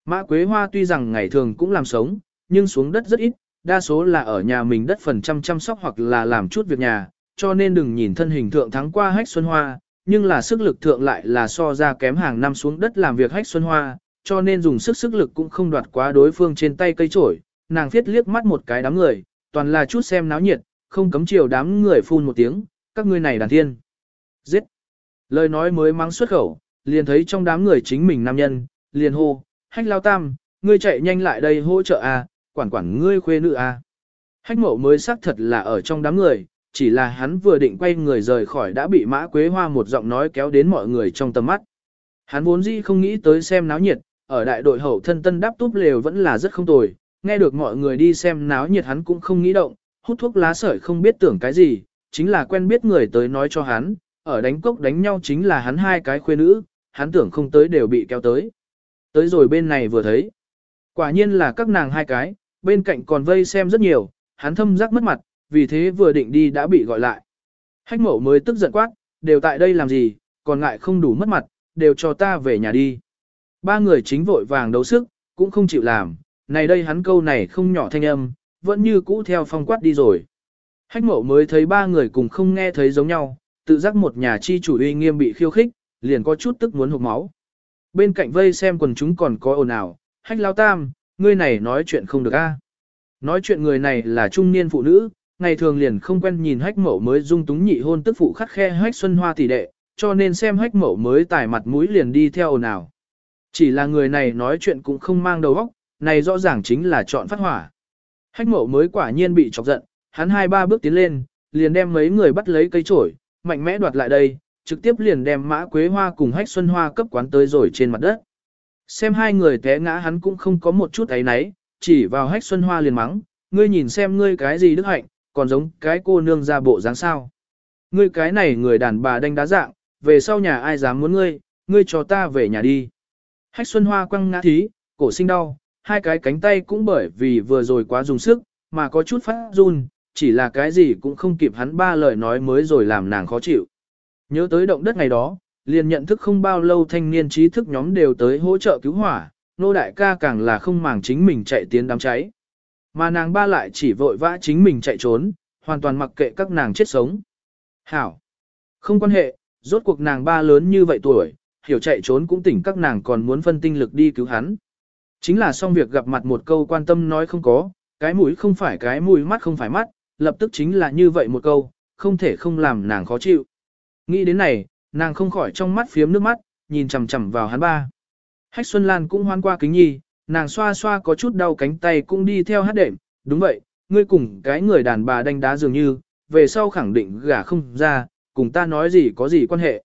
[SPEAKER 1] Mã quế hoa tuy rằng ngày thường cũng làm sống, nhưng xuống đất rất ít, đa số là ở nhà mình đất phần trăm chăm sóc hoặc là làm chút việc nhà, cho nên đừng nhìn thân hình thượng thắng qua hách xuân hoa, nhưng là sức lực thượng lại là so ra kém hàng năm xuống đất làm việc hách xuân hoa, cho nên dùng sức sức lực cũng không đoạt quá đối phương trên tay cây trổi, nàng thiết liếc mắt một cái đám người, toàn là chút xem náo nhiệt, không cấm chiều đám người phun một tiếng, các ngươi này đàn thiên. Giết! Lời nói mới mắng xuất khẩu, liền thấy trong đám người chính mình nam nhân, liền hô, hách lao tam, ngươi chạy nhanh lại đây hỗ trợ a, quản quản ngươi khuê nữ a. Hách mộ mới xác thật là ở trong đám người, chỉ là hắn vừa định quay người rời khỏi đã bị mã quế hoa một giọng nói kéo đến mọi người trong tầm mắt. Hắn vốn dĩ không nghĩ tới xem náo nhiệt, ở đại đội hậu thân tân đáp túp lều vẫn là rất không tồi, nghe được mọi người đi xem náo nhiệt hắn cũng không nghĩ động, hút thuốc lá sợi không biết tưởng cái gì, chính là quen biết người tới nói cho hắn, ở đánh cốc đánh nhau chính là hắn hai cái khuê nữ, hắn tưởng không tới đều bị kéo tới. Tới rồi bên này vừa thấy, quả nhiên là các nàng hai cái, bên cạnh còn vây xem rất nhiều, hắn thâm giác mất mặt, vì thế vừa định đi đã bị gọi lại. Hách mẫu mới tức giận quát, đều tại đây làm gì, còn ngại không đủ mất mặt, đều cho ta về nhà đi. Ba người chính vội vàng đấu sức, cũng không chịu làm, này đây hắn câu này không nhỏ thanh âm, vẫn như cũ theo phong quát đi rồi. Hách mẫu mới thấy ba người cùng không nghe thấy giống nhau, tự giác một nhà chi chủ uy nghiêm bị khiêu khích, liền có chút tức muốn hụt máu. Bên cạnh vây xem quần chúng còn có ồn ào, hách lao tam, ngươi này nói chuyện không được a. Nói chuyện người này là trung niên phụ nữ, ngày thường liền không quen nhìn hách mẫu mới dung túng nhị hôn tức phụ khắc khe hách xuân hoa tỷ đệ, cho nên xem hách mẫu mới tải mặt mũi liền đi theo ồn ào. Chỉ là người này nói chuyện cũng không mang đầu óc, này rõ ràng chính là chọn phát hỏa. Hách mẫu mới quả nhiên bị chọc giận, hắn hai ba bước tiến lên, liền đem mấy người bắt lấy cây chổi, mạnh mẽ đoạt lại đây, trực tiếp liền đem mã quế hoa cùng hách xuân hoa cấp quán tới rồi trên mặt đất. Xem hai người té ngã hắn cũng không có một chút ấy náy, chỉ vào hách xuân hoa liền mắng, ngươi nhìn xem ngươi cái gì đức hạnh, còn giống cái cô nương ra bộ dáng sao. Ngươi cái này người đàn bà đánh đá dạng, về sau nhà ai dám muốn ngươi, ngươi cho ta về nhà đi. Hách xuân hoa quăng ngã thí, cổ sinh đau, hai cái cánh tay cũng bởi vì vừa rồi quá dùng sức, mà có chút phát run, chỉ là cái gì cũng không kịp hắn ba lời nói mới rồi làm nàng khó chịu. Nhớ tới động đất ngày đó, liền nhận thức không bao lâu thanh niên trí thức nhóm đều tới hỗ trợ cứu hỏa, nô đại ca càng là không màng chính mình chạy tiến đám cháy. Mà nàng ba lại chỉ vội vã chính mình chạy trốn, hoàn toàn mặc kệ các nàng chết sống. Hảo! Không quan hệ, rốt cuộc nàng ba lớn như vậy tuổi, hiểu chạy trốn cũng tỉnh các nàng còn muốn phân tinh lực đi cứu hắn. Chính là xong việc gặp mặt một câu quan tâm nói không có, cái mũi không phải cái mũi mắt không phải mắt, lập tức chính là như vậy một câu, không thể không làm nàng khó chịu. Nghĩ đến này, nàng không khỏi trong mắt phiếm nước mắt, nhìn chằm chằm vào hắn ba. Hách Xuân Lan cũng hoan qua kính nhi, nàng xoa xoa có chút đau cánh tay cũng đi theo hát đệm, đúng vậy, ngươi cùng cái người đàn bà đánh đá dường như, về sau khẳng định gả không ra, cùng ta nói gì có gì quan hệ.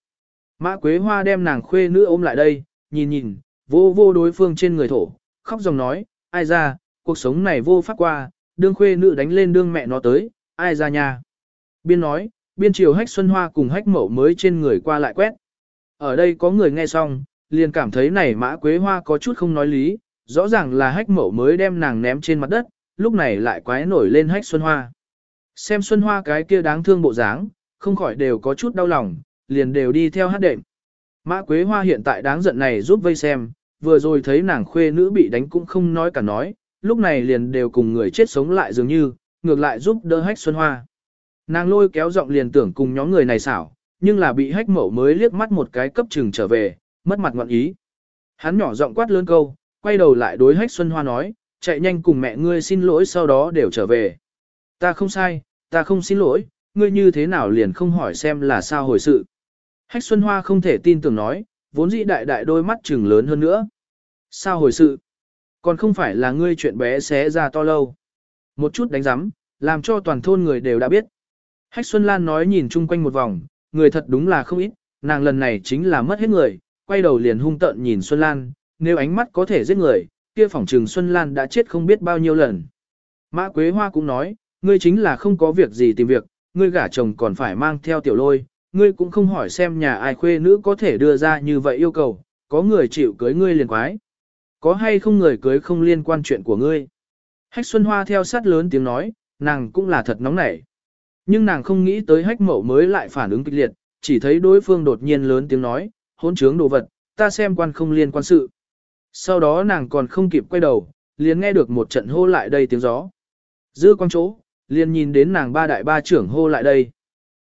[SPEAKER 1] Mã Quế Hoa đem nàng khuê nữ ôm lại đây, nhìn nhìn, vô vô đối phương trên người thổ, khóc dòng nói, ai ra, cuộc sống này vô pháp qua, đương khuê nữ đánh lên đương mẹ nó tới, ai ra nhà. Biên nói, biên chiều hách xuân hoa cùng hách mậu mới trên người qua lại quét. Ở đây có người nghe xong, liền cảm thấy này mã quế hoa có chút không nói lý, rõ ràng là hách mậu mới đem nàng ném trên mặt đất, lúc này lại quái nổi lên hách xuân hoa. Xem xuân hoa cái kia đáng thương bộ dáng, không khỏi đều có chút đau lòng, liền đều đi theo hát đệm. Mã quế hoa hiện tại đáng giận này giúp vây xem, vừa rồi thấy nàng khuê nữ bị đánh cũng không nói cả nói, lúc này liền đều cùng người chết sống lại dường như, ngược lại giúp đỡ hách xuân hoa. Nàng lôi kéo giọng liền tưởng cùng nhóm người này xảo, nhưng là bị hách mẫu mới liếc mắt một cái cấp trừng trở về, mất mặt ngọn ý. Hắn nhỏ giọng quát lớn câu, quay đầu lại đối hách xuân hoa nói, chạy nhanh cùng mẹ ngươi xin lỗi sau đó đều trở về. Ta không sai, ta không xin lỗi, ngươi như thế nào liền không hỏi xem là sao hồi sự. Hách xuân hoa không thể tin tưởng nói, vốn dĩ đại đại đôi mắt trừng lớn hơn nữa. Sao hồi sự? Còn không phải là ngươi chuyện bé xé ra to lâu. Một chút đánh giắm, làm cho toàn thôn người đều đã biết. Hách Xuân Lan nói nhìn chung quanh một vòng, người thật đúng là không ít, nàng lần này chính là mất hết người, quay đầu liền hung tợn nhìn Xuân Lan, nếu ánh mắt có thể giết người, kia phỏng trừng Xuân Lan đã chết không biết bao nhiêu lần. Mã Quế Hoa cũng nói, ngươi chính là không có việc gì tìm việc, ngươi gả chồng còn phải mang theo tiểu lôi, ngươi cũng không hỏi xem nhà ai khuê nữ có thể đưa ra như vậy yêu cầu, có người chịu cưới ngươi liền quái. Có hay không người cưới không liên quan chuyện của ngươi. Hách Xuân Hoa theo sát lớn tiếng nói, nàng cũng là thật nóng nảy. Nhưng nàng không nghĩ tới hách mậu mới lại phản ứng kịch liệt, chỉ thấy đối phương đột nhiên lớn tiếng nói, hỗn trướng đồ vật, ta xem quan không liên quan sự. Sau đó nàng còn không kịp quay đầu, liền nghe được một trận hô lại đây tiếng gió. Dư quang chỗ, liền nhìn đến nàng ba đại ba trưởng hô lại đây.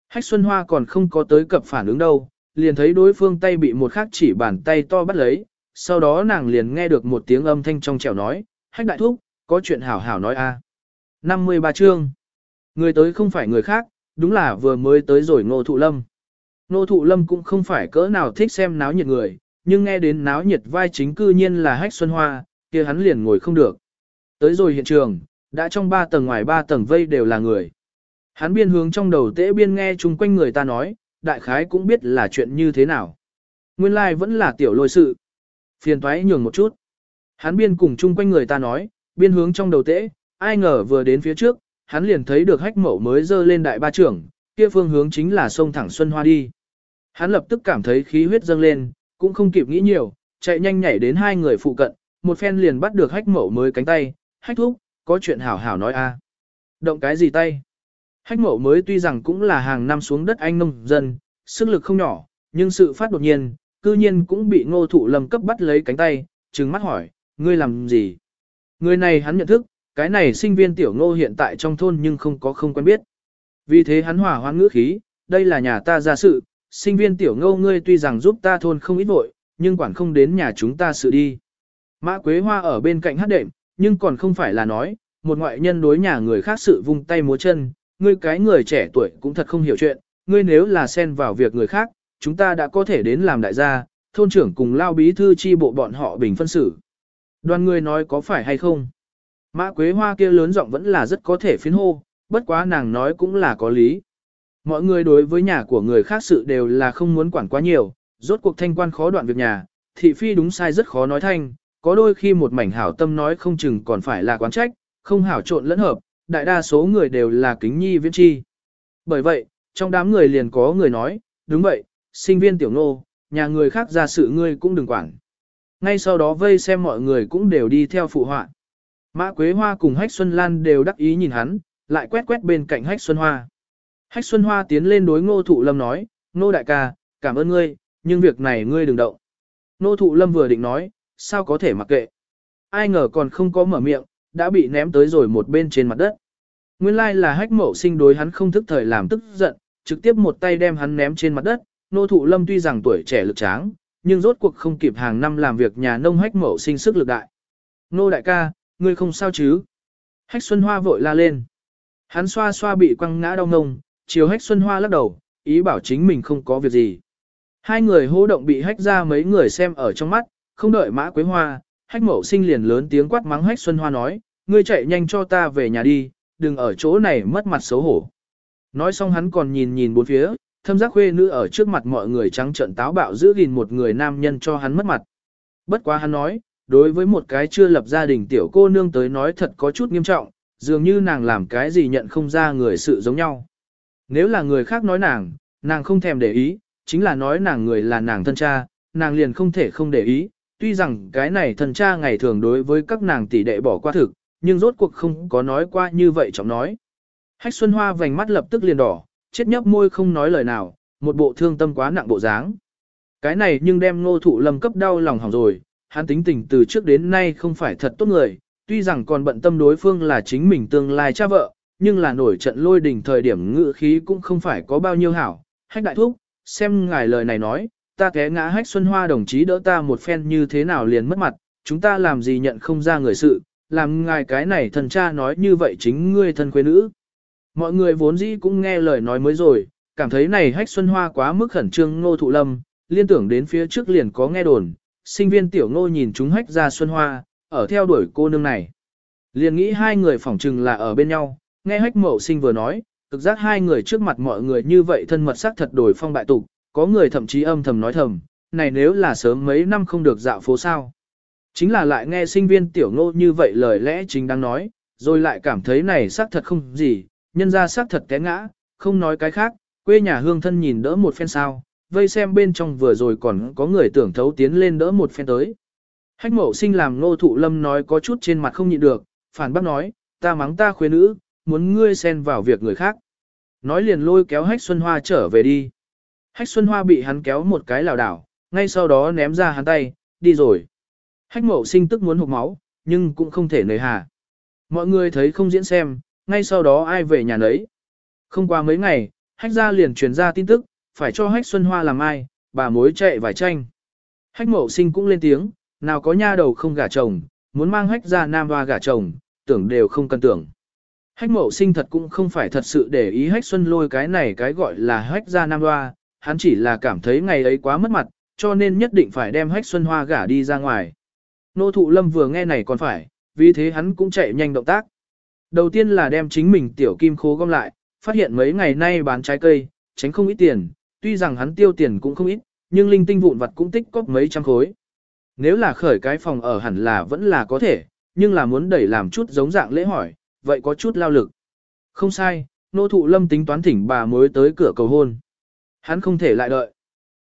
[SPEAKER 1] Hách Xuân Hoa còn không có tới cập phản ứng đâu, liền thấy đối phương tay bị một khắc chỉ bàn tay to bắt lấy, sau đó nàng liền nghe được một tiếng âm thanh trong trẻo nói, hách đại thúc, có chuyện hảo hảo nói a. À. 53 chương. Người tới không phải người khác, đúng là vừa mới tới rồi Ngô Thụ Lâm. Ngô Thụ Lâm cũng không phải cỡ nào thích xem náo nhiệt người, nhưng nghe đến náo nhiệt vai chính cư nhiên là Hách Xuân Hoa, kia hắn liền ngồi không được. Tới rồi hiện trường, đã trong ba tầng ngoài ba tầng vây đều là người. Hắn biên hướng trong đầu tễ biên nghe chung quanh người ta nói, đại khái cũng biết là chuyện như thế nào. Nguyên lai like vẫn là tiểu lôi sự. Phiền thoái nhường một chút. Hắn biên cùng chung quanh người ta nói, biên hướng trong đầu tễ, ai ngờ vừa đến phía trước, hắn liền thấy được hách mẫu mới dơ lên đại ba trưởng, kia phương hướng chính là sông thẳng Xuân Hoa đi. Hắn lập tức cảm thấy khí huyết dâng lên, cũng không kịp nghĩ nhiều, chạy nhanh nhảy đến hai người phụ cận, một phen liền bắt được hách mẫu mới cánh tay, hách thúc, có chuyện hảo hảo nói a. Động cái gì tay? Hách mẫu mới tuy rằng cũng là hàng năm xuống đất anh nông dân, sức lực không nhỏ, nhưng sự phát đột nhiên, cư nhiên cũng bị ngô thụ lầm cấp bắt lấy cánh tay, trừng mắt hỏi, ngươi làm gì? Người này hắn nhận thức, cái này sinh viên tiểu ngô hiện tại trong thôn nhưng không có không quen biết. Vì thế hắn hỏa hoang ngữ khí, đây là nhà ta ra sự, sinh viên tiểu ngô ngươi tuy rằng giúp ta thôn không ít vội, nhưng quản không đến nhà chúng ta sự đi. Mã Quế Hoa ở bên cạnh hát đệm, nhưng còn không phải là nói, một ngoại nhân đối nhà người khác sự vung tay múa chân, ngươi cái người trẻ tuổi cũng thật không hiểu chuyện, ngươi nếu là xen vào việc người khác, chúng ta đã có thể đến làm đại gia, thôn trưởng cùng lao bí thư chi bộ bọn họ bình phân xử. Đoàn người nói có phải hay không? Mã Quế Hoa kia lớn giọng vẫn là rất có thể phiến hô, bất quá nàng nói cũng là có lý. Mọi người đối với nhà của người khác sự đều là không muốn quản quá nhiều, rốt cuộc thanh quan khó đoạn việc nhà, thị phi đúng sai rất khó nói thanh, có đôi khi một mảnh hảo tâm nói không chừng còn phải là quán trách, không hảo trộn lẫn hợp, đại đa số người đều là kính nhi viễn chi. Bởi vậy, trong đám người liền có người nói, đúng vậy, sinh viên tiểu nô, nhà người khác ra sự ngươi cũng đừng quản. Ngay sau đó vây xem mọi người cũng đều đi theo phụ họa. Mã Quế Hoa cùng Hách Xuân Lan đều đắc ý nhìn hắn, lại quét quét bên cạnh Hách Xuân Hoa. Hách Xuân Hoa tiến lên đối ngô thụ lâm nói, ngô đại ca, cảm ơn ngươi, nhưng việc này ngươi đừng động. Ngô thụ lâm vừa định nói, sao có thể mặc kệ. Ai ngờ còn không có mở miệng, đã bị ném tới rồi một bên trên mặt đất. Nguyên lai là hách mậu sinh đối hắn không thức thời làm tức giận, trực tiếp một tay đem hắn ném trên mặt đất. Nô thụ lâm tuy rằng tuổi trẻ lực tráng, nhưng rốt cuộc không kịp hàng năm làm việc nhà nông hách mậu sinh sức lực đại. Nô đại ca, ngươi không sao chứ? Hách Xuân Hoa vội la lên. Hắn xoa xoa bị quăng ngã đau ngông, chiều Hách Xuân Hoa lắc đầu, ý bảo chính mình không có việc gì. Hai người hô động bị hách ra mấy người xem ở trong mắt, không đợi mã quế hoa, hách mậu sinh liền lớn tiếng quát mắng hách Xuân Hoa nói, ngươi chạy nhanh cho ta về nhà đi, đừng ở chỗ này mất mặt xấu hổ. Nói xong hắn còn nhìn nhìn bốn phía, thâm giác khuê nữ ở trước mặt mọi người trắng trợn táo bạo giữ gìn một người nam nhân cho hắn mất mặt. Bất quá hắn nói, đối với một cái chưa lập gia đình tiểu cô nương tới nói thật có chút nghiêm trọng, dường như nàng làm cái gì nhận không ra người sự giống nhau. Nếu là người khác nói nàng, nàng không thèm để ý, chính là nói nàng người là nàng thân cha, nàng liền không thể không để ý, tuy rằng cái này thân cha ngày thường đối với các nàng tỷ đệ bỏ qua thực, nhưng rốt cuộc không có nói qua như vậy trọng nói. Hách Xuân Hoa vành mắt lập tức liền đỏ, chết nhấp môi không nói lời nào, một bộ thương tâm quá nặng bộ dáng. Cái này nhưng đem ngô thụ lâm cấp đau lòng hỏng rồi, hắn tính tình từ trước đến nay không phải thật tốt người, tuy rằng còn bận tâm đối phương là chính mình tương lai cha vợ, nhưng là nổi trận lôi đình thời điểm ngự khí cũng không phải có bao nhiêu hảo. Hách đại thúc, xem ngài lời này nói, ta té ngã hách Xuân Hoa đồng chí đỡ ta một phen như thế nào liền mất mặt, chúng ta làm gì nhận không ra người sự, làm ngài cái này thần cha nói như vậy chính ngươi thân quê nữ. Mọi người vốn dĩ cũng nghe lời nói mới rồi, cảm thấy này hách xuân hoa quá mức khẩn trương ngô thụ lâm, liên tưởng đến phía trước liền có nghe đồn, sinh viên tiểu ngô nhìn chúng hách ra xuân hoa, ở theo đuổi cô nương này. Liền nghĩ hai người phỏng chừng là ở bên nhau, nghe hách mậu sinh vừa nói, thực giác hai người trước mặt mọi người như vậy thân mật sắc thật đổi phong bại tục, có người thậm chí âm thầm nói thầm, này nếu là sớm mấy năm không được dạo phố sao. Chính là lại nghe sinh viên tiểu ngô như vậy lời lẽ chính đang nói, rồi lại cảm thấy này xác thật không gì, nhân ra xác thật té ngã, không nói cái khác, quê nhà hương thân nhìn đỡ một phen sao, vây xem bên trong vừa rồi còn có người tưởng thấu tiến lên đỡ một phen tới. Hách mậu sinh làm ngô thụ lâm nói có chút trên mặt không nhịn được, phản bác nói, ta mắng ta khuê nữ, muốn ngươi xen vào việc người khác. Nói liền lôi kéo hách xuân hoa trở về đi. Hách xuân hoa bị hắn kéo một cái lảo đảo, ngay sau đó ném ra hắn tay, đi rồi. Hách mậu sinh tức muốn hụt máu, nhưng cũng không thể nời hà. Mọi người thấy không diễn xem, ngay sau đó ai về nhà nấy. Không qua mấy ngày, hách gia liền truyền ra tin tức, phải cho hách xuân hoa làm ai, bà mối chạy vài tranh. Hách mậu sinh cũng lên tiếng, nào có nha đầu không gả chồng, muốn mang hách gia nam hoa gả chồng, tưởng đều không cần tưởng. Hách mậu sinh thật cũng không phải thật sự để ý hách xuân lôi cái này cái gọi là hách gia nam hoa, hắn chỉ là cảm thấy ngày ấy quá mất mặt, cho nên nhất định phải đem hách xuân hoa gả đi ra ngoài. Nô thụ lâm vừa nghe này còn phải, vì thế hắn cũng chạy nhanh động tác. Đầu tiên là đem chính mình tiểu kim khố gom lại, phát hiện mấy ngày nay bán trái cây, tránh không ít tiền, tuy rằng hắn tiêu tiền cũng không ít, nhưng linh tinh vụn vặt cũng tích cóp mấy trăm khối. Nếu là khởi cái phòng ở hẳn là vẫn là có thể, nhưng là muốn đẩy làm chút giống dạng lễ hỏi, vậy có chút lao lực. Không sai, nô thụ lâm tính toán thỉnh bà mới tới cửa cầu hôn. Hắn không thể lại đợi.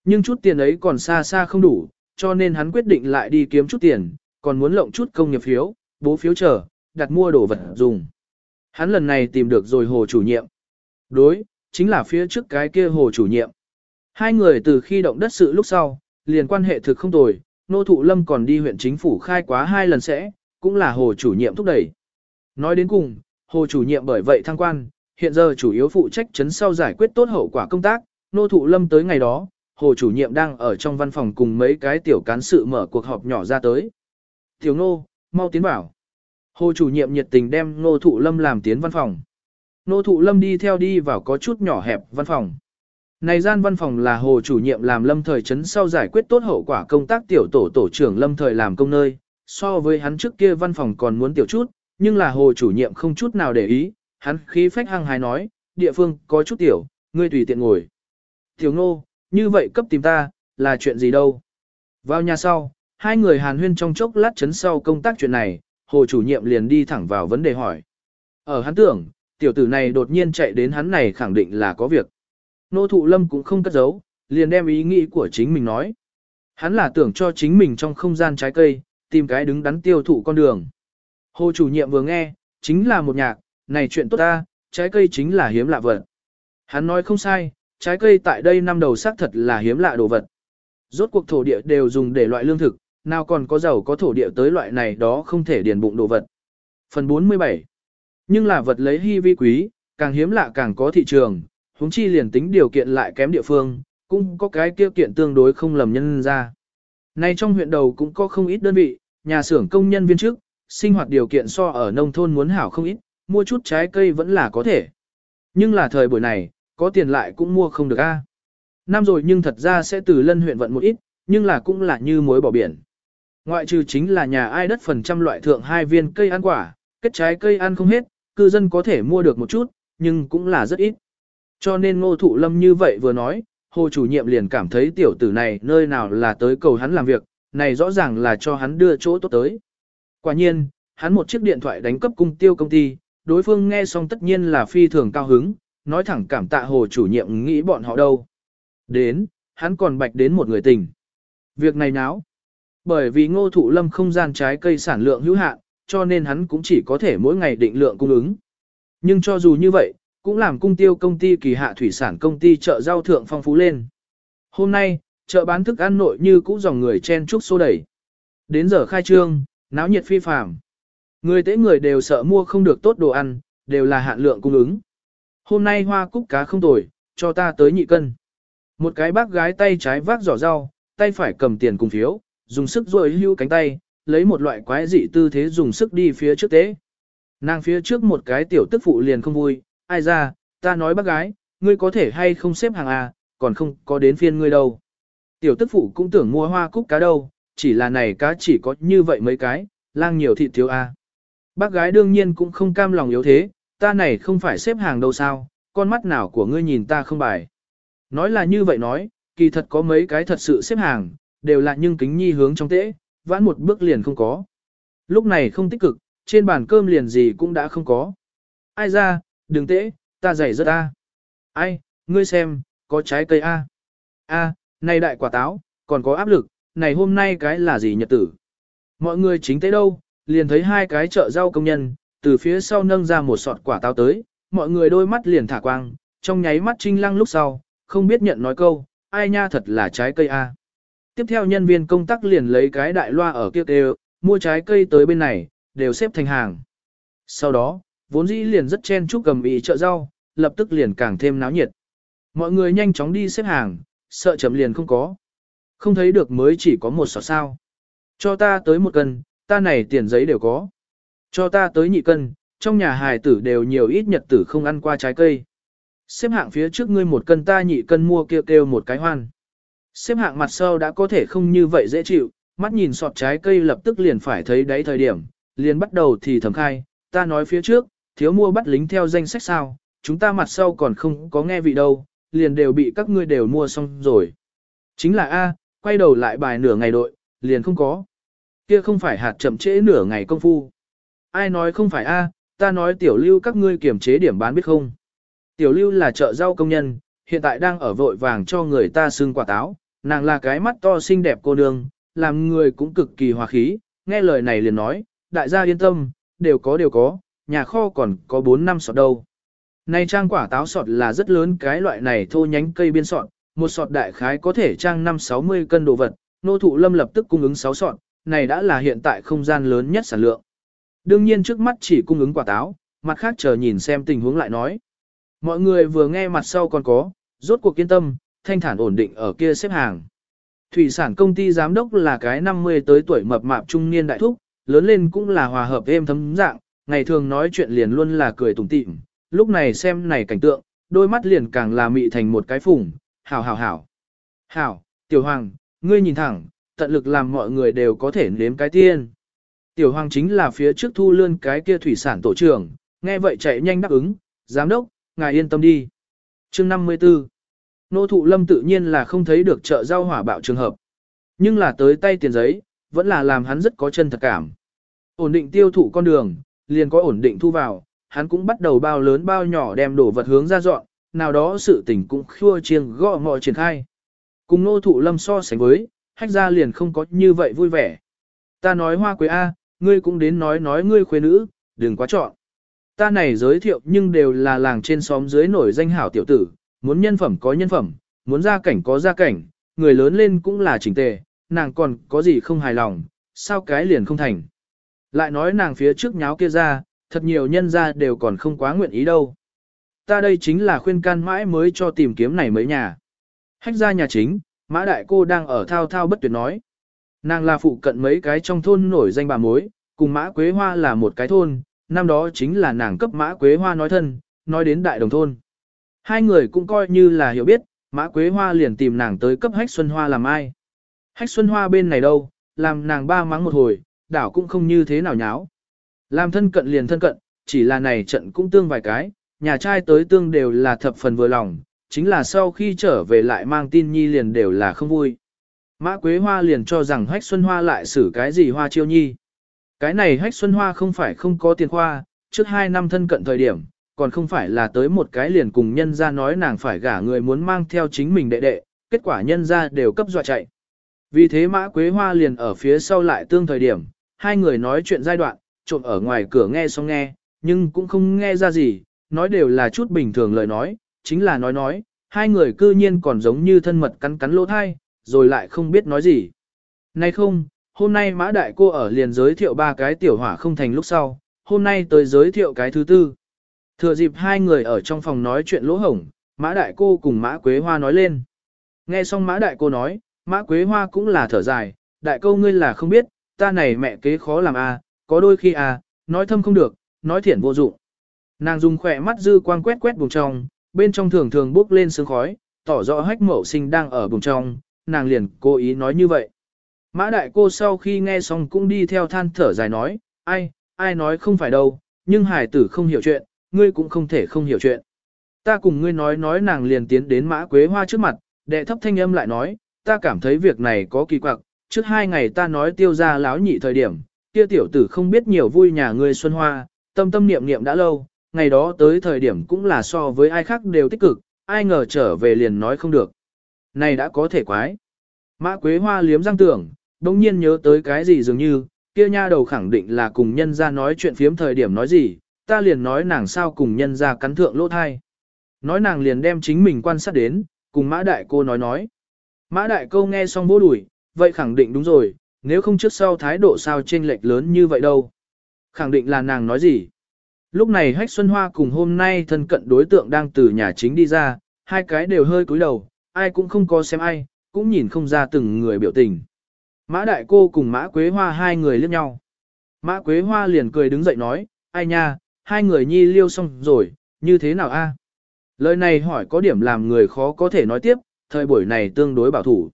[SPEAKER 1] Nhưng chút tiền ấy còn xa xa không đủ, cho nên hắn quyết định lại đi kiếm chút tiền, còn muốn lộng chút công nghiệp phiếu, bố phiếu chờ, đặt mua đồ vật dùng. Hắn lần này tìm được rồi hồ chủ nhiệm. Đối, chính là phía trước cái kia hồ chủ nhiệm. Hai người từ khi động đất sự lúc sau, liền quan hệ thực không tồi, nô thụ lâm còn đi huyện chính phủ khai quá hai lần sẽ, cũng là hồ chủ nhiệm thúc đẩy. Nói đến cùng, hồ chủ nhiệm bởi vậy thăng quan, hiện giờ chủ yếu phụ trách chấn sau giải quyết tốt hậu quả công tác, nô thụ lâm tới ngày đó, hồ chủ nhiệm đang ở trong văn phòng cùng mấy cái tiểu cán sự mở cuộc họp nhỏ ra tới. Tiểu nô, mau tiến bảo. Hồ chủ nhiệm nhiệt tình đem nô thụ lâm làm tiến văn phòng. Nô thụ lâm đi theo đi vào có chút nhỏ hẹp văn phòng. Này gian văn phòng là hồ chủ nhiệm làm lâm thời chấn sau giải quyết tốt hậu quả công tác tiểu tổ tổ trưởng lâm thời làm công nơi, so với hắn trước kia văn phòng còn muốn tiểu chút, nhưng là hồ chủ nhiệm không chút nào để ý, hắn khí phách hăng hái nói, địa phương có chút tiểu, ngươi tùy tiện ngồi. Tiểu ngô, như vậy cấp tìm ta, là chuyện gì đâu? Vào nhà sau, hai người hàn huyên trong chốc lát chấn sau công tác chuyện này, hồ chủ nhiệm liền đi thẳng vào vấn đề hỏi. Ở hắn tưởng, tiểu tử này đột nhiên chạy đến hắn này khẳng định là có việc. Nô thụ lâm cũng không cất giấu, liền đem ý nghĩ của chính mình nói. Hắn là tưởng cho chính mình trong không gian trái cây, tìm cái đứng đắn tiêu thụ con đường. Hồ chủ nhiệm vừa nghe, chính là một nhạc, này chuyện tốt ta, trái cây chính là hiếm lạ vật. Hắn nói không sai, trái cây tại đây năm đầu xác thật là hiếm lạ đồ vật. Rốt cuộc thổ địa đều dùng để loại lương thực, nào còn có giàu có thổ địa tới loại này đó không thể điền bụng đồ vật. Phần 47 Nhưng là vật lấy hy vi quý, càng hiếm lạ càng có thị trường, huống chi liền tính điều kiện lại kém địa phương, cũng có cái tiêu kiện tương đối không lầm nhân ra. Nay trong huyện đầu cũng có không ít đơn vị, nhà xưởng công nhân viên chức, sinh hoạt điều kiện so ở nông thôn muốn hảo không ít, mua chút trái cây vẫn là có thể. Nhưng là thời buổi này, có tiền lại cũng mua không được a. Năm rồi nhưng thật ra sẽ từ lân huyện vận một ít, nhưng là cũng là như mối bỏ biển. Ngoại trừ chính là nhà ai đất phần trăm loại thượng hai viên cây ăn quả, kết trái cây ăn không hết, cư dân có thể mua được một chút, nhưng cũng là rất ít. Cho nên ngô thụ lâm như vậy vừa nói, hồ chủ nhiệm liền cảm thấy tiểu tử này nơi nào là tới cầu hắn làm việc, này rõ ràng là cho hắn đưa chỗ tốt tới. Quả nhiên, hắn một chiếc điện thoại đánh cấp cung tiêu công ty, đối phương nghe xong tất nhiên là phi thường cao hứng, nói thẳng cảm tạ hồ chủ nhiệm nghĩ bọn họ đâu. Đến, hắn còn bạch đến một người tình. Việc này náo. Bởi vì ngô thụ lâm không gian trái cây sản lượng hữu hạn, cho nên hắn cũng chỉ có thể mỗi ngày định lượng cung ứng. Nhưng cho dù như vậy, cũng làm cung tiêu công ty kỳ hạ thủy sản công ty chợ rau thượng phong phú lên. Hôm nay, chợ bán thức ăn nội như cũ dòng người chen chúc xô đẩy. Đến giờ khai trương, náo nhiệt phi phàm. Người tế người đều sợ mua không được tốt đồ ăn, đều là hạn lượng cung ứng. Hôm nay hoa cúc cá không tồi, cho ta tới nhị cân. Một cái bác gái tay trái vác giỏ rau, tay phải cầm tiền cùng phiếu, dùng sức rồi hưu cánh tay, lấy một loại quái dị tư thế dùng sức đi phía trước tế. Nàng phía trước một cái tiểu tức phụ liền không vui, ai ra, ta nói bác gái, ngươi có thể hay không xếp hàng à, còn không có đến phiên ngươi đâu. Tiểu tức phụ cũng tưởng mua hoa cúc cá đâu, chỉ là này cá chỉ có như vậy mấy cái, lang nhiều thịt thiếu à. Bác gái đương nhiên cũng không cam lòng yếu thế, ta này không phải xếp hàng đâu sao, con mắt nào của ngươi nhìn ta không bài. Nói là như vậy nói, kỳ thật có mấy cái thật sự xếp hàng, đều là nhưng kính nhi hướng trong tễ, vãn một bước liền không có. Lúc này không tích cực, trên bàn cơm liền gì cũng đã không có. Ai ra, đừng tễ, ta dày rất a. Ai, ngươi xem, có trái cây a. A, này đại quả táo, còn có áp lực, này hôm nay cái là gì nhật tử. Mọi người chính tế đâu, liền thấy hai cái chợ rau công nhân, từ phía sau nâng ra một sọt quả táo tới, mọi người đôi mắt liền thả quang, trong nháy mắt trinh lăng lúc sau, không biết nhận nói câu, ai nha thật là trái cây a. Tiếp theo nhân viên công tác liền lấy cái đại loa ở kia kêu, mua trái cây tới bên này, đều xếp thành hàng. Sau đó, vốn dĩ liền rất chen chúc cầm ý chợ rau, lập tức liền càng thêm náo nhiệt. Mọi người nhanh chóng đi xếp hàng, sợ chậm liền không có. Không thấy được mới chỉ có một sọt sao. Cho ta tới một cân, ta này tiền giấy đều có. Cho ta tới nhị cân, trong nhà hài tử đều nhiều ít nhật tử không ăn qua trái cây. Xếp hạng phía trước ngươi một cân ta nhị cân mua kêu kêu một cái hoan. Xếp hạng mặt sau đã có thể không như vậy dễ chịu, mắt nhìn sọt trái cây lập tức liền phải thấy đáy thời điểm, liền bắt đầu thì thầm khai, ta nói phía trước, thiếu mua bắt lính theo danh sách sao, chúng ta mặt sau còn không có nghe vị đâu, liền đều bị các ngươi đều mua xong rồi. Chính là A, quay đầu lại bài nửa ngày đội, liền không có. Kia không phải hạt chậm trễ nửa ngày công phu. Ai nói không phải A, ta nói tiểu lưu các ngươi kiểm chế điểm bán biết không. Tiểu lưu là chợ rau công nhân, hiện tại đang ở vội vàng cho người ta xưng quả táo, nàng là cái mắt to xinh đẹp cô nương, làm người cũng cực kỳ hòa khí, nghe lời này liền nói, đại gia yên tâm, đều có đều có, nhà kho còn có 4 năm sọt đâu. Này trang quả táo sọt là rất lớn cái loại này thô nhánh cây biên sọt, một sọt đại khái có thể trang 5-60 cân đồ vật, nô thụ lâm lập tức cung ứng 6 sọt, này đã là hiện tại không gian lớn nhất sản lượng. Đương nhiên trước mắt chỉ cung ứng quả táo, mặt khác chờ nhìn xem tình huống lại nói. Mọi người vừa nghe mặt sau còn có, rốt cuộc kiên tâm, thanh thản ổn định ở kia xếp hàng. Thủy sản công ty giám đốc là cái 50 tới tuổi mập mạp trung niên đại thúc, lớn lên cũng là hòa hợp êm thấm dạng, ngày thường nói chuyện liền luôn là cười tủm tỉm, lúc này xem này cảnh tượng, đôi mắt liền càng là mị thành một cái phùng, hảo hảo hảo. Hảo, tiểu hoàng, ngươi nhìn thẳng, tận lực làm mọi người đều có thể nếm cái tiên. Tiểu hoàng chính là phía trước thu lươn cái kia thủy sản tổ trưởng, nghe vậy chạy nhanh đáp ứng, giám đốc, ngài yên tâm đi. chương 54 Nô thụ lâm tự nhiên là không thấy được chợ rau hỏa bạo trường hợp. Nhưng là tới tay tiền giấy, vẫn là làm hắn rất có chân thật cảm. Ổn định tiêu thụ con đường, liền có ổn định thu vào, hắn cũng bắt đầu bao lớn bao nhỏ đem đổ vật hướng ra dọn, nào đó sự tình cũng khua chiêng gõ ngọ triển khai. Cùng nô thụ lâm so sánh với, hách ra liền không có như vậy vui vẻ. Ta nói hoa quế A, ngươi cũng đến nói nói ngươi khuê nữ, đừng quá chọn. Ta này giới thiệu nhưng đều là làng trên xóm dưới nổi danh hảo tiểu tử, muốn nhân phẩm có nhân phẩm, muốn gia cảnh có gia cảnh, người lớn lên cũng là chỉnh tề, nàng còn có gì không hài lòng, sao cái liền không thành. Lại nói nàng phía trước nháo kia ra, thật nhiều nhân ra đều còn không quá nguyện ý đâu. Ta đây chính là khuyên can mãi mới cho tìm kiếm này mấy nhà. Hách ra nhà chính, mã đại cô đang ở thao thao bất tuyệt nói. Nàng là phụ cận mấy cái trong thôn nổi danh bà mối, cùng mã quế hoa là một cái thôn, năm đó chính là nàng cấp mã quế hoa nói thân, nói đến đại đồng thôn. Hai người cũng coi như là hiểu biết, mã quế hoa liền tìm nàng tới cấp hách xuân hoa làm ai. Hách xuân hoa bên này đâu, làm nàng ba mắng một hồi, đảo cũng không như thế nào nháo. Làm thân cận liền thân cận, chỉ là này trận cũng tương vài cái, nhà trai tới tương đều là thập phần vừa lòng, chính là sau khi trở về lại mang tin nhi liền đều là không vui. Mã Quế Hoa liền cho rằng Hách Xuân Hoa lại xử cái gì hoa chiêu nhi. Cái này Hách Xuân Hoa không phải không có tiền khoa, trước hai năm thân cận thời điểm, còn không phải là tới một cái liền cùng nhân ra nói nàng phải gả người muốn mang theo chính mình đệ đệ, kết quả nhân ra đều cấp dọa chạy. Vì thế Mã Quế Hoa liền ở phía sau lại tương thời điểm, hai người nói chuyện giai đoạn, trộm ở ngoài cửa nghe xong nghe, nhưng cũng không nghe ra gì, nói đều là chút bình thường lời nói, chính là nói nói, hai người cư nhiên còn giống như thân mật cắn cắn lỗ thai, rồi lại không biết nói gì. Nay không, hôm nay mã đại cô ở liền giới thiệu ba cái tiểu hỏa không thành lúc sau, hôm nay tới giới thiệu cái thứ tư. Thừa dịp hai người ở trong phòng nói chuyện lỗ hổng, mã đại cô cùng mã quế hoa nói lên. Nghe xong mã đại cô nói, mã quế hoa cũng là thở dài, đại câu ngươi là không biết, ta này mẹ kế khó làm a, có đôi khi a, nói thâm không được, nói thiển vô dụng. Nàng dùng khỏe mắt dư quang quét quét vùng trong, bên trong thường thường bốc lên sương khói, tỏ rõ hách mậu sinh đang ở vùng trong, nàng liền cố ý nói như vậy. Mã đại cô sau khi nghe xong cũng đi theo than thở dài nói, ai, ai nói không phải đâu, nhưng hải tử không hiểu chuyện, ngươi cũng không thể không hiểu chuyện. Ta cùng ngươi nói nói nàng liền tiến đến mã quế hoa trước mặt, đệ thấp thanh âm lại nói, ta cảm thấy việc này có kỳ quặc, trước hai ngày ta nói tiêu ra láo nhị thời điểm, kia tiểu tử không biết nhiều vui nhà ngươi xuân hoa, tâm tâm niệm niệm đã lâu, ngày đó tới thời điểm cũng là so với ai khác đều tích cực, ai ngờ trở về liền nói không được. Này đã có thể quái. Mã Quế Hoa liếm răng tưởng, đồng nhiên nhớ tới cái gì dường như, kia nha đầu khẳng định là cùng nhân ra nói chuyện phiếm thời điểm nói gì, ta liền nói nàng sao cùng nhân ra cắn thượng lỗ thai. Nói nàng liền đem chính mình quan sát đến, cùng Mã Đại cô nói nói. Mã Đại cô nghe xong vô đuổi, vậy khẳng định đúng rồi, nếu không trước sau thái độ sao chênh lệch lớn như vậy đâu. Khẳng định là nàng nói gì. Lúc này Hách Xuân Hoa cùng hôm nay thân cận đối tượng đang từ nhà chính đi ra, hai cái đều hơi cúi đầu, ai cũng không có xem ai, cũng nhìn không ra từng người biểu tình. Mã Đại Cô cùng Mã Quế Hoa hai người liếc nhau. Mã Quế Hoa liền cười đứng dậy nói, ai nha, hai người nhi liêu xong rồi, như thế nào a? Lời này hỏi có điểm làm người khó có thể nói tiếp, thời buổi này tương đối bảo thủ.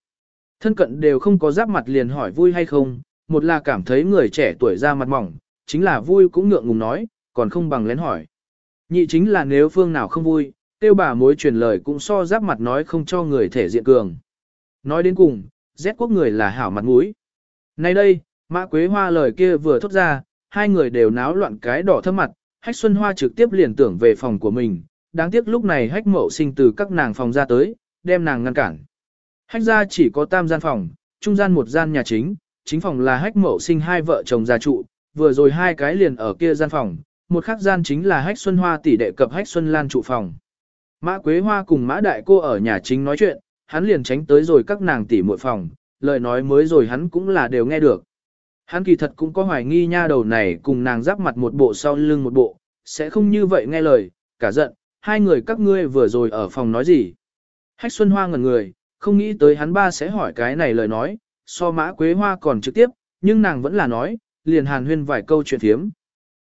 [SPEAKER 1] Thân cận đều không có giáp mặt liền hỏi vui hay không, một là cảm thấy người trẻ tuổi ra mặt mỏng, chính là vui cũng ngượng ngùng nói, còn không bằng lén hỏi. Nhị chính là nếu phương nào không vui, tiêu bà mối truyền lời cũng so giáp mặt nói không cho người thể diện cường. Nói đến cùng, rét quốc người là hảo mặt mũi. Nay đây, Mã Quế Hoa lời kia vừa thốt ra, hai người đều náo loạn cái đỏ thâm mặt, Hách Xuân Hoa trực tiếp liền tưởng về phòng của mình, đáng tiếc lúc này Hách Mậu sinh từ các nàng phòng ra tới, đem nàng ngăn cản. Hách gia chỉ có tam gian phòng, trung gian một gian nhà chính, chính phòng là Hách Mậu sinh hai vợ chồng gia trụ, vừa rồi hai cái liền ở kia gian phòng, một khác gian chính là Hách Xuân Hoa tỷ đệ cập Hách Xuân Lan trụ phòng. Mã Quế Hoa cùng Mã Đại Cô ở nhà chính nói chuyện, hắn liền tránh tới rồi các nàng tỷ muội phòng, lời nói mới rồi hắn cũng là đều nghe được. Hắn kỳ thật cũng có hoài nghi nha đầu này cùng nàng giáp mặt một bộ sau lưng một bộ, sẽ không như vậy nghe lời, cả giận, hai người các ngươi vừa rồi ở phòng nói gì. Hách Xuân Hoa ngẩn người, không nghĩ tới hắn ba sẽ hỏi cái này lời nói, so mã quế hoa còn trực tiếp, nhưng nàng vẫn là nói, liền hàn huyên vài câu chuyện thiếm.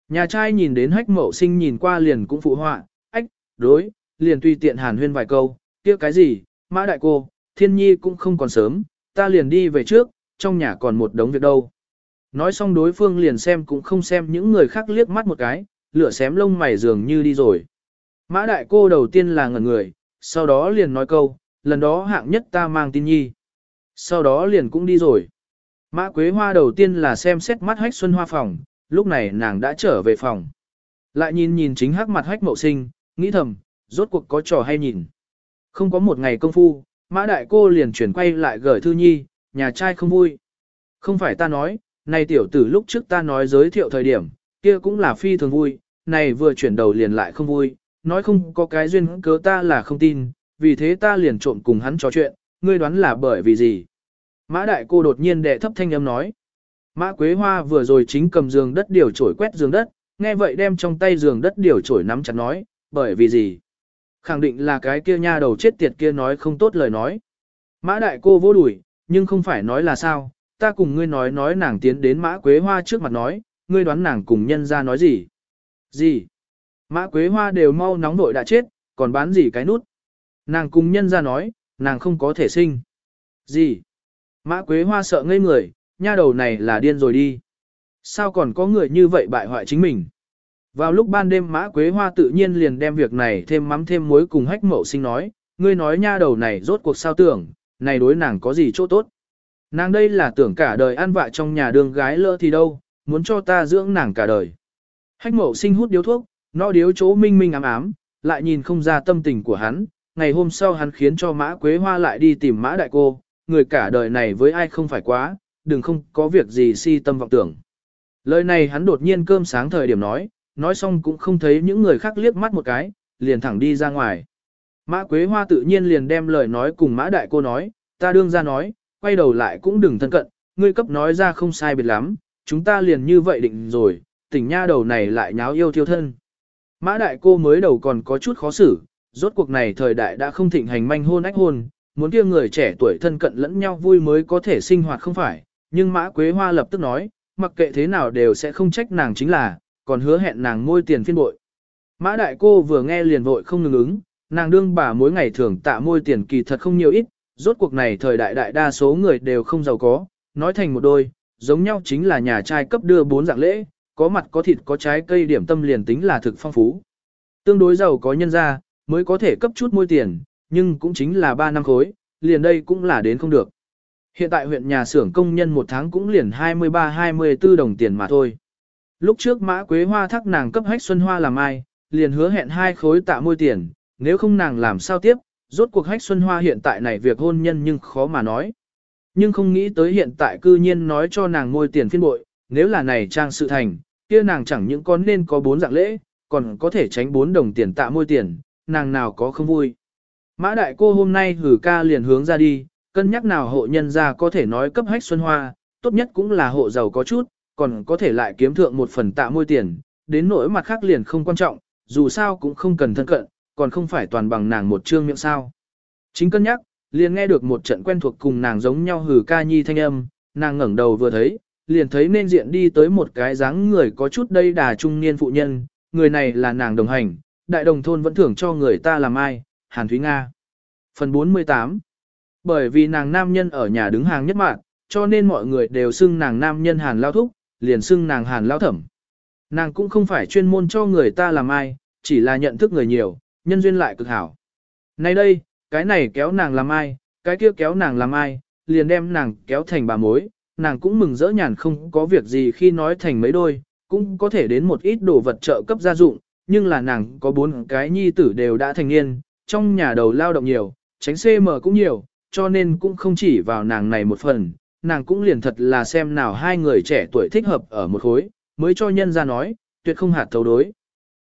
[SPEAKER 1] Nhà trai nhìn đến hách mậu sinh nhìn qua liền cũng phụ họa, ách, đối, liền tùy tiện hàn huyên vài câu, kia cái gì, mã đại cô, thiên nhi cũng không còn sớm, ta liền đi về trước, trong nhà còn một đống việc đâu. Nói xong đối phương liền xem cũng không xem những người khác liếc mắt một cái, lửa xém lông mày dường như đi rồi. Mã đại cô đầu tiên là ngẩn người, sau đó liền nói câu, lần đó hạng nhất ta mang tin nhi. Sau đó liền cũng đi rồi. Mã Quế Hoa đầu tiên là xem xét mắt hách xuân hoa phòng, lúc này nàng đã trở về phòng. Lại nhìn nhìn chính hắc mặt hách mậu sinh, nghĩ thầm, rốt cuộc có trò hay nhìn. Không có một ngày công phu, mã đại cô liền chuyển quay lại gửi thư nhi, nhà trai không vui. Không phải ta nói, này tiểu tử lúc trước ta nói giới thiệu thời điểm, kia cũng là phi thường vui, này vừa chuyển đầu liền lại không vui, nói không có cái duyên cớ ta là không tin, vì thế ta liền trộn cùng hắn trò chuyện, ngươi đoán là bởi vì gì. Mã đại cô đột nhiên đệ thấp thanh âm nói. Mã Quế Hoa vừa rồi chính cầm giường đất điều trổi quét giường đất, nghe vậy đem trong tay giường đất điều trổi nắm chặt nói, bởi vì gì? Khẳng định là cái kia nha đầu chết tiệt kia nói không tốt lời nói. Mã đại cô vô đuổi, nhưng không phải nói là sao, ta cùng ngươi nói nói nàng tiến đến Mã Quế Hoa trước mặt nói, ngươi đoán nàng cùng nhân ra nói gì? Gì? Mã Quế Hoa đều mau nóng nội đã chết, còn bán gì cái nút? Nàng cùng nhân ra nói, nàng không có thể sinh. Gì? Mã Quế Hoa sợ ngây người, nha đầu này là điên rồi đi. Sao còn có người như vậy bại hoại chính mình? Vào lúc ban đêm Mã Quế Hoa tự nhiên liền đem việc này thêm mắm thêm muối cùng hách mậu sinh nói, ngươi nói nha đầu này rốt cuộc sao tưởng, này đối nàng có gì chỗ tốt. Nàng đây là tưởng cả đời ăn vạ trong nhà đường gái lỡ thì đâu, muốn cho ta dưỡng nàng cả đời. Hách mậu sinh hút điếu thuốc, nó điếu chỗ minh minh ám ám, lại nhìn không ra tâm tình của hắn. Ngày hôm sau hắn khiến cho Mã Quế Hoa lại đi tìm Mã Đại Cô, người cả đời này với ai không phải quá, đừng không có việc gì si tâm vọng tưởng. Lời này hắn đột nhiên cơm sáng thời điểm nói, nói xong cũng không thấy những người khác liếc mắt một cái, liền thẳng đi ra ngoài. Mã Quế Hoa tự nhiên liền đem lời nói cùng Mã Đại Cô nói, ta đương ra nói, quay đầu lại cũng đừng thân cận, ngươi cấp nói ra không sai biệt lắm, chúng ta liền như vậy định rồi, tỉnh nha đầu này lại nháo yêu thiêu thân. Mã Đại Cô mới đầu còn có chút khó xử, rốt cuộc này thời đại đã không thịnh hành manh hôn ách hôn, muốn kia người trẻ tuổi thân cận lẫn nhau vui mới có thể sinh hoạt không phải, nhưng Mã Quế Hoa lập tức nói, mặc kệ thế nào đều sẽ không trách nàng chính là, còn hứa hẹn nàng môi tiền phiên bội. Mã đại cô vừa nghe liền vội không ngừng ứng, nàng đương bà mỗi ngày thường tạ môi tiền kỳ thật không nhiều ít, rốt cuộc này thời đại đại đa số người đều không giàu có, nói thành một đôi, giống nhau chính là nhà trai cấp đưa bốn dạng lễ, có mặt có thịt có trái cây điểm tâm liền tính là thực phong phú. Tương đối giàu có nhân ra, mới có thể cấp chút môi tiền, nhưng cũng chính là 3 năm khối, liền đây cũng là đến không được. Hiện tại huyện nhà xưởng công nhân một tháng cũng liền 23-24 đồng tiền mà thôi. Lúc trước mã quế hoa thắc nàng cấp hách xuân hoa làm ai, liền hứa hẹn hai khối tạ môi tiền, nếu không nàng làm sao tiếp, rốt cuộc hách xuân hoa hiện tại này việc hôn nhân nhưng khó mà nói. Nhưng không nghĩ tới hiện tại cư nhiên nói cho nàng ngôi tiền phiên bội, nếu là này trang sự thành, kia nàng chẳng những con nên có bốn dạng lễ, còn có thể tránh bốn đồng tiền tạ môi tiền, nàng nào có không vui. Mã đại cô hôm nay hử ca liền hướng ra đi, cân nhắc nào hộ nhân ra có thể nói cấp hách xuân hoa, tốt nhất cũng là hộ giàu có chút, còn có thể lại kiếm thượng một phần tạ môi tiền, đến nỗi mặt khác liền không quan trọng, dù sao cũng không cần thân cận, còn không phải toàn bằng nàng một trương miệng sao. Chính cân nhắc, liền nghe được một trận quen thuộc cùng nàng giống nhau hử ca nhi thanh âm, nàng ngẩng đầu vừa thấy, liền thấy nên diện đi tới một cái dáng người có chút đây đà trung niên phụ nhân, người này là nàng đồng hành, đại đồng thôn vẫn thưởng cho người ta làm ai, Hàn Thúy Nga. Phần 48 Bởi vì nàng nam nhân ở nhà đứng hàng nhất mạng, cho nên mọi người đều xưng nàng nam nhân Hàn Lao Thúc, liền xưng nàng Hàn Lao Thẩm. Nàng cũng không phải chuyên môn cho người ta làm ai, chỉ là nhận thức người nhiều, nhân duyên lại cực hảo. Nay đây, cái này kéo nàng làm ai, cái kia kéo nàng làm ai, liền đem nàng kéo thành bà mối, nàng cũng mừng rỡ nhàn không có việc gì khi nói thành mấy đôi, cũng có thể đến một ít đồ vật trợ cấp gia dụng, nhưng là nàng có bốn cái nhi tử đều đã thành niên, trong nhà đầu lao động nhiều, tránh CM cũng nhiều, cho nên cũng không chỉ vào nàng này một phần, nàng cũng liền thật là xem nào hai người trẻ tuổi thích hợp ở một khối, mới cho nhân ra nói, tuyệt không hạt thấu đối.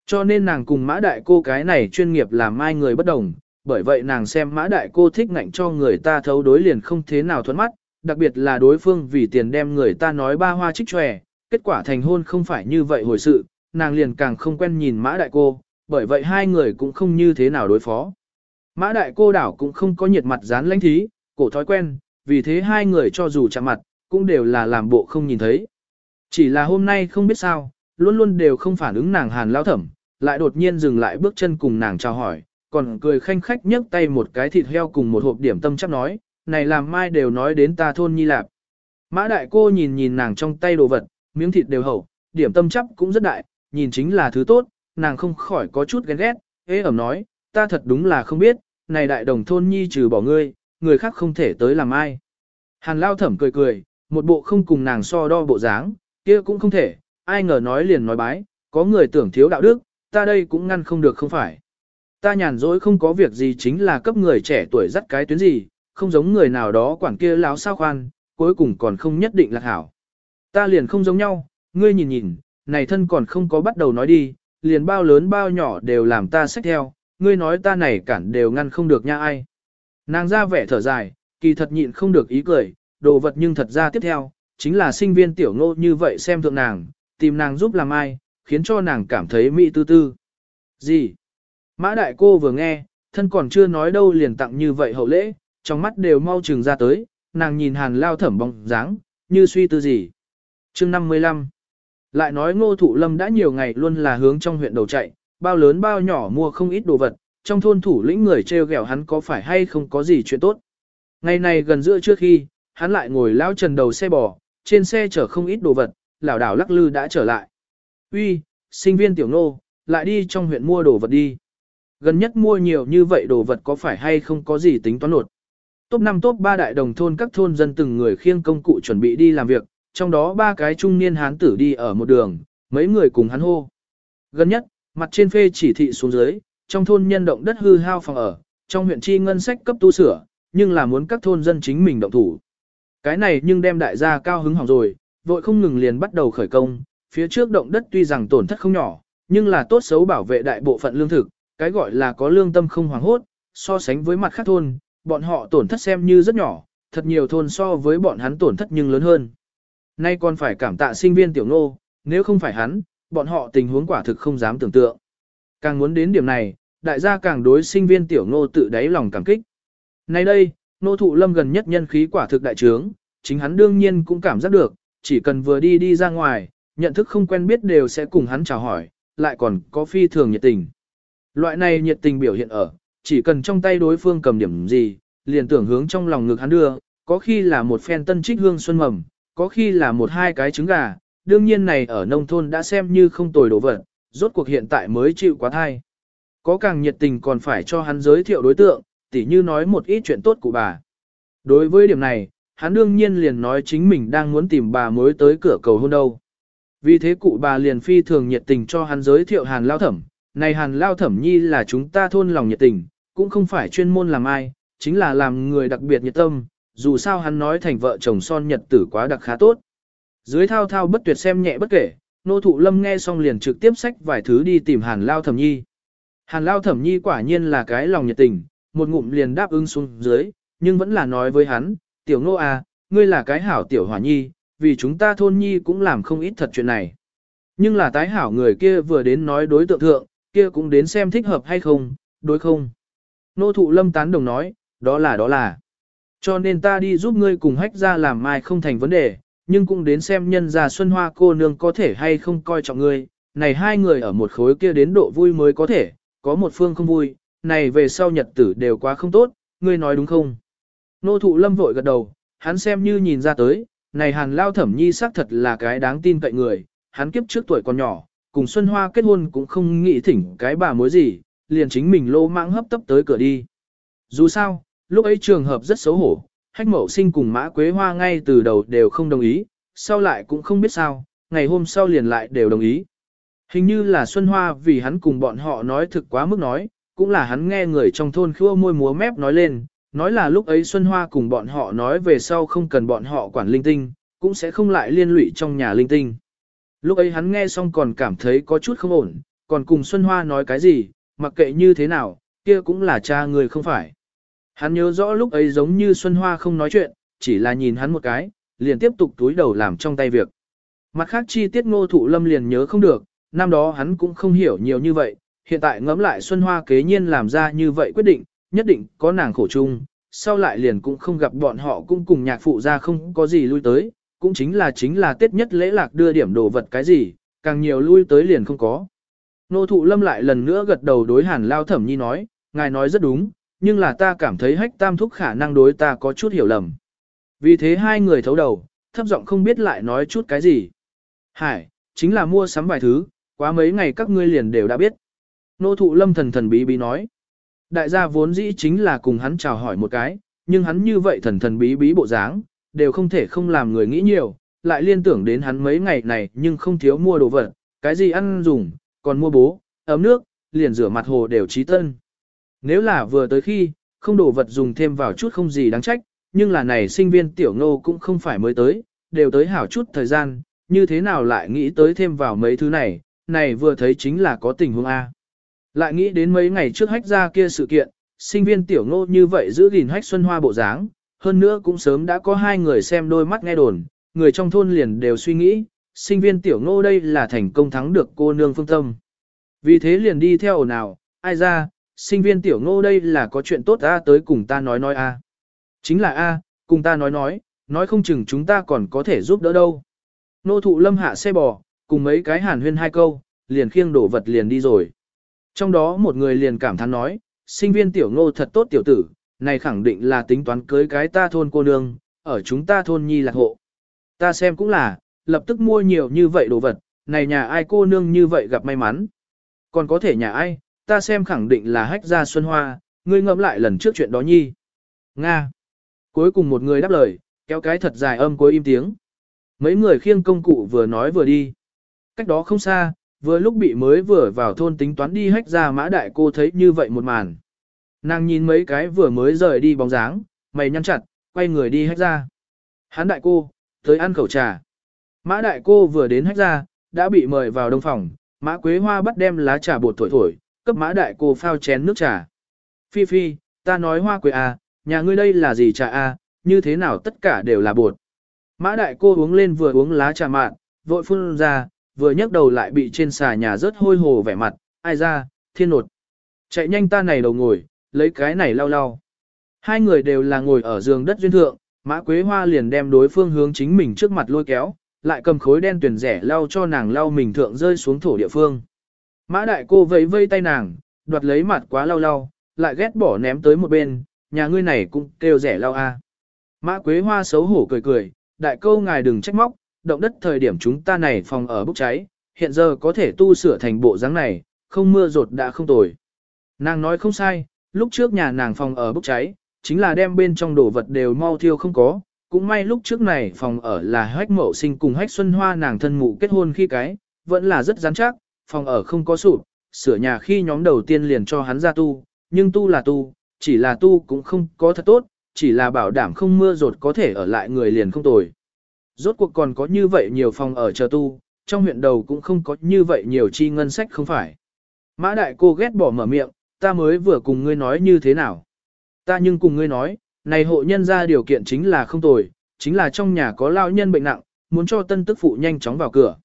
[SPEAKER 1] Cho nên nàng cùng mã đại cô cái này chuyên nghiệp làm mai người bất đồng, bởi vậy nàng xem mã đại cô thích ngạnh cho người ta thấu đối liền không thế nào thuẫn mắt, đặc biệt là đối phương vì tiền đem người ta nói ba hoa trích tròe, kết quả thành hôn không phải như vậy hồi sự, nàng liền càng không quen nhìn mã đại cô, bởi vậy hai người cũng không như thế nào đối phó. Mã đại cô đảo cũng không có nhiệt mặt dán lãnh thí, cổ thói quen, vì thế hai người cho dù chạm mặt, cũng đều là làm bộ không nhìn thấy. Chỉ là hôm nay không biết sao, luôn luôn đều không phản ứng nàng hàn lao thẩm, lại đột nhiên dừng lại bước chân cùng nàng chào hỏi, còn cười khanh khách nhấc tay một cái thịt heo cùng một hộp điểm tâm chắc nói, này làm mai đều nói đến ta thôn nhi lạp. Mã đại cô nhìn nhìn nàng trong tay đồ vật, miếng thịt đều hậu, điểm tâm chắc cũng rất đại, nhìn chính là thứ tốt, nàng không khỏi có chút ghen ghét, ế ẩm nói, ta thật đúng là không biết, này đại đồng thôn nhi trừ bỏ ngươi, người khác không thể tới làm ai. Hàn lao thẩm cười cười, một bộ không cùng nàng so đo bộ dáng, kia cũng không thể, ai ngờ nói liền nói bái, có người tưởng thiếu đạo đức, ta đây cũng ngăn không được không phải. Ta nhàn rỗi không có việc gì chính là cấp người trẻ tuổi dắt cái tuyến gì, không giống người nào đó quản kia láo sao khoan, cuối cùng còn không nhất định là hảo. Ta liền không giống nhau, ngươi nhìn nhìn, này thân còn không có bắt đầu nói đi, liền bao lớn bao nhỏ đều làm ta xách theo, ngươi nói ta này cản đều ngăn không được nha ai. Nàng ra vẻ thở dài, kỳ thật nhịn không được ý cười, đồ vật nhưng thật ra tiếp theo, chính là sinh viên tiểu ngô như vậy xem thượng nàng, tìm nàng giúp làm ai, khiến cho nàng cảm thấy mỹ tư tư. Gì? Mã đại cô vừa nghe, thân còn chưa nói đâu liền tặng như vậy hậu lễ, trong mắt đều mau trừng ra tới, nàng nhìn hàn lao thẩm bóng dáng, như suy tư gì. chương 55 Lại nói ngô thụ lâm đã nhiều ngày luôn là hướng trong huyện đầu chạy, bao lớn bao nhỏ mua không ít đồ vật, trong thôn thủ lĩnh người treo gẹo hắn có phải hay không có gì chuyện tốt. Ngày này gần giữa trước khi, hắn lại ngồi lao trần đầu xe bò, trên xe chở không ít đồ vật, lảo đảo lắc lư đã trở lại. Uy, sinh viên tiểu nô, lại đi trong huyện mua đồ vật đi. Gần nhất mua nhiều như vậy đồ vật có phải hay không có gì tính toán nột. Top 5 top 3 đại đồng thôn các thôn dân từng người khiêng công cụ chuẩn bị đi làm việc, trong đó ba cái trung niên hán tử đi ở một đường, mấy người cùng hắn hô. Gần nhất, mặt trên phê chỉ thị xuống dưới, trong thôn nhân động đất hư hao phòng ở, trong huyện chi ngân sách cấp tu sửa, nhưng là muốn các thôn dân chính mình động thủ. Cái này nhưng đem đại gia cao hứng hỏng rồi, vội không ngừng liền bắt đầu khởi công, phía trước động đất tuy rằng tổn thất không nhỏ, nhưng là tốt xấu bảo vệ đại bộ phận lương thực, cái gọi là có lương tâm không hoàng hốt, so sánh với mặt khác thôn, bọn họ tổn thất xem như rất nhỏ, thật nhiều thôn so với bọn hắn tổn thất nhưng lớn hơn. Nay còn phải cảm tạ sinh viên tiểu ngô, nếu không phải hắn, bọn họ tình huống quả thực không dám tưởng tượng. Càng muốn đến điểm này, đại gia càng đối sinh viên tiểu ngô tự đáy lòng cảm kích. Nay đây, nô thụ lâm gần nhất nhân khí quả thực đại trướng, chính hắn đương nhiên cũng cảm giác được, chỉ cần vừa đi đi ra ngoài, nhận thức không quen biết đều sẽ cùng hắn chào hỏi, lại còn có phi thường nhiệt tình. Loại này nhiệt tình biểu hiện ở, chỉ cần trong tay đối phương cầm điểm gì, liền tưởng hướng trong lòng ngực hắn đưa, có khi là một phen tân trích hương xuân mầm, có khi là một hai cái trứng gà, đương nhiên này ở nông thôn đã xem như không tồi đồ vật, rốt cuộc hiện tại mới chịu quá thai. Có càng nhiệt tình còn phải cho hắn giới thiệu đối tượng, tỉ như nói một ít chuyện tốt của bà. Đối với điểm này, hắn đương nhiên liền nói chính mình đang muốn tìm bà mới tới cửa cầu hôn đâu. Vì thế cụ bà liền phi thường nhiệt tình cho hắn giới thiệu hàn lao thẩm, này hàn lao thẩm nhi là chúng ta thôn lòng nhiệt tình, cũng không phải chuyên môn làm ai, chính là làm người đặc biệt nhiệt tâm, dù sao hắn nói thành vợ chồng son nhật tử quá đặc khá tốt. Dưới thao thao bất tuyệt xem nhẹ bất kể, nô thụ lâm nghe xong liền trực tiếp sách vài thứ đi tìm hàn lao thẩm nhi. Hàn lao thẩm nhi quả nhiên là cái lòng nhiệt tình, một ngụm liền đáp ứng xuống dưới, nhưng vẫn là nói với hắn, tiểu nô à, ngươi là cái hảo tiểu hỏa nhi, vì chúng ta thôn nhi cũng làm không ít thật chuyện này. Nhưng là tái hảo người kia vừa đến nói đối tượng thượng, kia cũng đến xem thích hợp hay không, đối không. Nô thụ lâm tán đồng nói, đó là đó là. Cho nên ta đi giúp ngươi cùng hách ra làm mai không thành vấn đề, nhưng cũng đến xem nhân gia Xuân Hoa cô nương có thể hay không coi trọng ngươi. Này hai người ở một khối kia đến độ vui mới có thể, có một phương không vui, này về sau nhật tử đều quá không tốt, ngươi nói đúng không? Nô thụ lâm vội gật đầu, hắn xem như nhìn ra tới, này hàn lao thẩm nhi xác thật là cái đáng tin cậy người, hắn kiếp trước tuổi còn nhỏ, cùng Xuân Hoa kết hôn cũng không nghĩ thỉnh cái bà mối gì, liền chính mình lô mãng hấp tấp tới cửa đi. Dù sao, lúc ấy trường hợp rất xấu hổ, hách mậu sinh cùng mã quế hoa ngay từ đầu đều không đồng ý, sau lại cũng không biết sao, ngày hôm sau liền lại đều đồng ý. Hình như là Xuân Hoa vì hắn cùng bọn họ nói thực quá mức nói, cũng là hắn nghe người trong thôn khua môi múa mép nói lên, nói là lúc ấy Xuân Hoa cùng bọn họ nói về sau không cần bọn họ quản linh tinh, cũng sẽ không lại liên lụy trong nhà linh tinh. Lúc ấy hắn nghe xong còn cảm thấy có chút không ổn, còn cùng Xuân Hoa nói cái gì, mặc kệ như thế nào, kia cũng là cha người không phải. Hắn nhớ rõ lúc ấy giống như Xuân Hoa không nói chuyện, chỉ là nhìn hắn một cái, liền tiếp tục túi đầu làm trong tay việc. Mặt khác chi tiết ngô thụ lâm liền nhớ không được, năm đó hắn cũng không hiểu nhiều như vậy, hiện tại ngẫm lại Xuân Hoa kế nhiên làm ra như vậy quyết định, nhất định có nàng khổ chung, sau lại liền cũng không gặp bọn họ cũng cùng nhạc phụ ra không có gì lui tới, cũng chính là chính là Tết nhất lễ lạc đưa điểm đồ vật cái gì, càng nhiều lui tới liền không có. Nô thụ lâm lại lần nữa gật đầu đối hàn lao thẩm nhi nói, ngài nói rất đúng, nhưng là ta cảm thấy hách tam thúc khả năng đối ta có chút hiểu lầm. Vì thế hai người thấu đầu, thấp giọng không biết lại nói chút cái gì. Hải, chính là mua sắm vài thứ, quá mấy ngày các ngươi liền đều đã biết. Nô thụ lâm thần thần bí bí nói. Đại gia vốn dĩ chính là cùng hắn chào hỏi một cái, nhưng hắn như vậy thần thần bí bí bộ dáng, đều không thể không làm người nghĩ nhiều, lại liên tưởng đến hắn mấy ngày này nhưng không thiếu mua đồ vật, cái gì ăn dùng, còn mua bố, ấm nước, liền rửa mặt hồ đều trí tân. Nếu là vừa tới khi, không đồ vật dùng thêm vào chút không gì đáng trách, nhưng là này sinh viên tiểu ngô cũng không phải mới tới, đều tới hảo chút thời gian, như thế nào lại nghĩ tới thêm vào mấy thứ này, này vừa thấy chính là có tình huống A. Lại nghĩ đến mấy ngày trước hách ra kia sự kiện, sinh viên tiểu ngô như vậy giữ gìn hách xuân hoa bộ dáng, hơn nữa cũng sớm đã có hai người xem đôi mắt nghe đồn, người trong thôn liền đều suy nghĩ, sinh viên tiểu ngô đây là thành công thắng được cô nương phương tâm. Vì thế liền đi theo ồn ào, ai ra, sinh viên tiểu ngô đây là có chuyện tốt ta tới cùng ta nói nói a. Chính là a, cùng ta nói nói, nói không chừng chúng ta còn có thể giúp đỡ đâu. Nô thụ lâm hạ xe bò, cùng mấy cái hàn huyên hai câu, liền khiêng đổ vật liền đi rồi. Trong đó một người liền cảm thán nói, sinh viên tiểu ngô thật tốt tiểu tử, này khẳng định là tính toán cưới cái ta thôn cô nương, ở chúng ta thôn nhi lạc hộ. Ta xem cũng là, lập tức mua nhiều như vậy đồ vật, này nhà ai cô nương như vậy gặp may mắn. Còn có thể nhà ai, ta xem khẳng định là hách gia xuân hoa, ngươi ngẫm lại lần trước chuyện đó nhi. Nga. Cuối cùng một người đáp lời, kéo cái thật dài âm cuối im tiếng. Mấy người khiêng công cụ vừa nói vừa đi. Cách đó không xa, vừa lúc bị mới vừa vào thôn tính toán đi hách ra mã đại cô thấy như vậy một màn. Nàng nhìn mấy cái vừa mới rời đi bóng dáng, mày nhăn chặt, quay người đi hách ra. Hán đại cô, tới ăn khẩu trà. Mã đại cô vừa đến hách ra, đã bị mời vào đông phòng, mã quế hoa bắt đem lá trà bột thổi thổi, cấp mã đại cô phao chén nước trà. Phi phi, ta nói hoa quế à, nhà ngươi đây là gì trà à, như thế nào tất cả đều là bột. Mã đại cô uống lên vừa uống lá trà mạn, vội phun ra, vừa nhấc đầu lại bị trên xà nhà rớt hôi hồ vẻ mặt, ai ra, thiên nột. Chạy nhanh ta này đầu ngồi, lấy cái này lau lau. Hai người đều là ngồi ở giường đất duyên thượng, mã quế hoa liền đem đối phương hướng chính mình trước mặt lôi kéo, lại cầm khối đen tuyển rẻ lau cho nàng lau mình thượng rơi xuống thổ địa phương. Mã đại cô vẫy vây tay nàng, đoạt lấy mặt quá lau lau, lại ghét bỏ ném tới một bên, nhà ngươi này cũng kêu rẻ lau a. Mã quế hoa xấu hổ cười cười, đại câu ngài đừng trách móc, động đất thời điểm chúng ta này phòng ở bốc cháy, hiện giờ có thể tu sửa thành bộ dáng này, không mưa rột đã không tồi. Nàng nói không sai, lúc trước nhà nàng phòng ở bốc cháy, chính là đem bên trong đồ vật đều mau thiêu không có, cũng may lúc trước này phòng ở là hách mậu sinh cùng hách xuân hoa nàng thân mụ kết hôn khi cái, vẫn là rất rắn chắc, phòng ở không có sụp, sửa nhà khi nhóm đầu tiên liền cho hắn ra tu, nhưng tu là tu, chỉ là tu cũng không có thật tốt, chỉ là bảo đảm không mưa rột có thể ở lại người liền không tồi. Rốt cuộc còn có như vậy nhiều phòng ở chờ tu, trong huyện đầu cũng không có như vậy nhiều chi ngân sách không phải. Mã đại cô ghét bỏ mở miệng, ta mới vừa cùng ngươi nói như thế nào. Ta nhưng cùng ngươi nói, này hộ nhân ra điều kiện chính là không tồi, chính là trong nhà có lao nhân bệnh nặng, muốn cho tân tức phụ nhanh chóng vào cửa.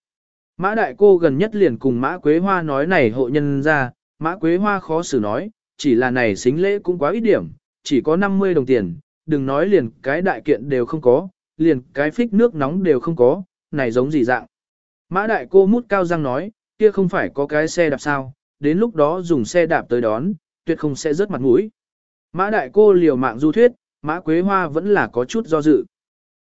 [SPEAKER 1] Mã đại cô gần nhất liền cùng mã quế hoa nói này hộ nhân ra, mã quế hoa khó xử nói, chỉ là này xính lễ cũng quá ít điểm, chỉ có 50 đồng tiền, đừng nói liền cái đại kiện đều không có, liền cái phích nước nóng đều không có, này giống gì dạng. Mã đại cô mút cao răng nói, kia không phải có cái xe đạp sao, đến lúc đó dùng xe đạp tới đón, tuyệt không sẽ rớt mặt mũi. Mã đại cô liều mạng du thuyết, mã quế hoa vẫn là có chút do dự.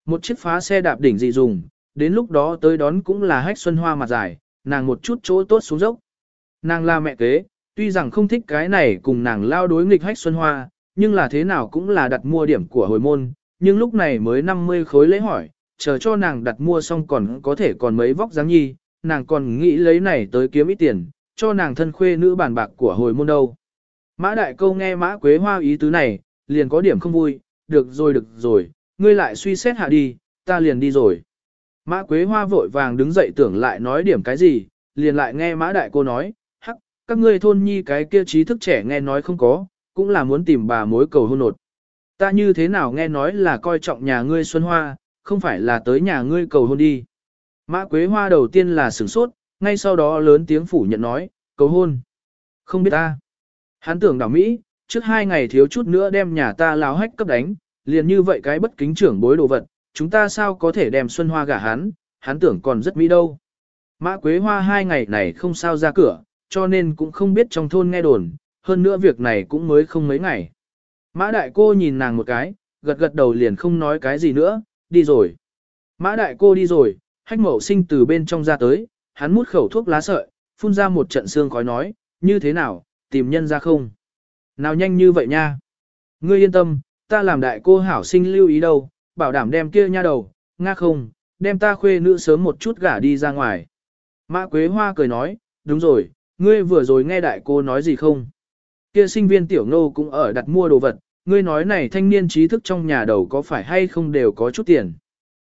[SPEAKER 1] Một chiếc phá xe đạp đỉnh gì dùng, đến lúc đó tới đón cũng là hách xuân hoa mặt dài, nàng một chút chỗ tốt xuống dốc. Nàng là mẹ kế, tuy rằng không thích cái này cùng nàng lao đối nghịch hách xuân hoa, nhưng là thế nào cũng là đặt mua điểm của hồi môn, nhưng lúc này mới 50 khối lễ hỏi, chờ cho nàng đặt mua xong còn có thể còn mấy vóc dáng nhi, nàng còn nghĩ lấy này tới kiếm ít tiền, cho nàng thân khuê nữ bản bạc của hồi môn đâu. Mã đại câu nghe mã quế hoa ý tứ này, liền có điểm không vui, được rồi được rồi, ngươi lại suy xét hạ đi, ta liền đi rồi. Mã quế hoa vội vàng đứng dậy tưởng lại nói điểm cái gì, liền lại nghe mã đại cô nói, hắc, các ngươi thôn nhi cái kia trí thức trẻ nghe nói không có, cũng là muốn tìm bà mối cầu hôn nột. Ta như thế nào nghe nói là coi trọng nhà ngươi Xuân Hoa, không phải là tới nhà ngươi cầu hôn đi. Mã Quế Hoa đầu tiên là sửng sốt, ngay sau đó lớn tiếng phủ nhận nói, cầu hôn. Không biết ta. Hắn tưởng đảo Mỹ, trước hai ngày thiếu chút nữa đem nhà ta láo hách cấp đánh, liền như vậy cái bất kính trưởng bối đồ vật, chúng ta sao có thể đem Xuân Hoa gả hắn, hắn tưởng còn rất Mỹ đâu. Mã Quế Hoa hai ngày này không sao ra cửa, cho nên cũng không biết trong thôn nghe đồn, hơn nữa việc này cũng mới không mấy ngày. Mã đại cô nhìn nàng một cái, gật gật đầu liền không nói cái gì nữa, đi rồi. Mã đại cô đi rồi, hách mậu sinh từ bên trong ra tới, hắn mút khẩu thuốc lá sợi, phun ra một trận xương khói nói, như thế nào, tìm nhân ra không? Nào nhanh như vậy nha. Ngươi yên tâm, ta làm đại cô hảo sinh lưu ý đâu, bảo đảm đem kia nha đầu, nga không, đem ta khuê nữ sớm một chút gả đi ra ngoài. Mã Quế Hoa cười nói, đúng rồi, ngươi vừa rồi nghe đại cô nói gì không? Kia sinh viên tiểu ngô cũng ở đặt mua đồ vật, ngươi nói này thanh niên trí thức trong nhà đầu có phải hay không đều có chút tiền.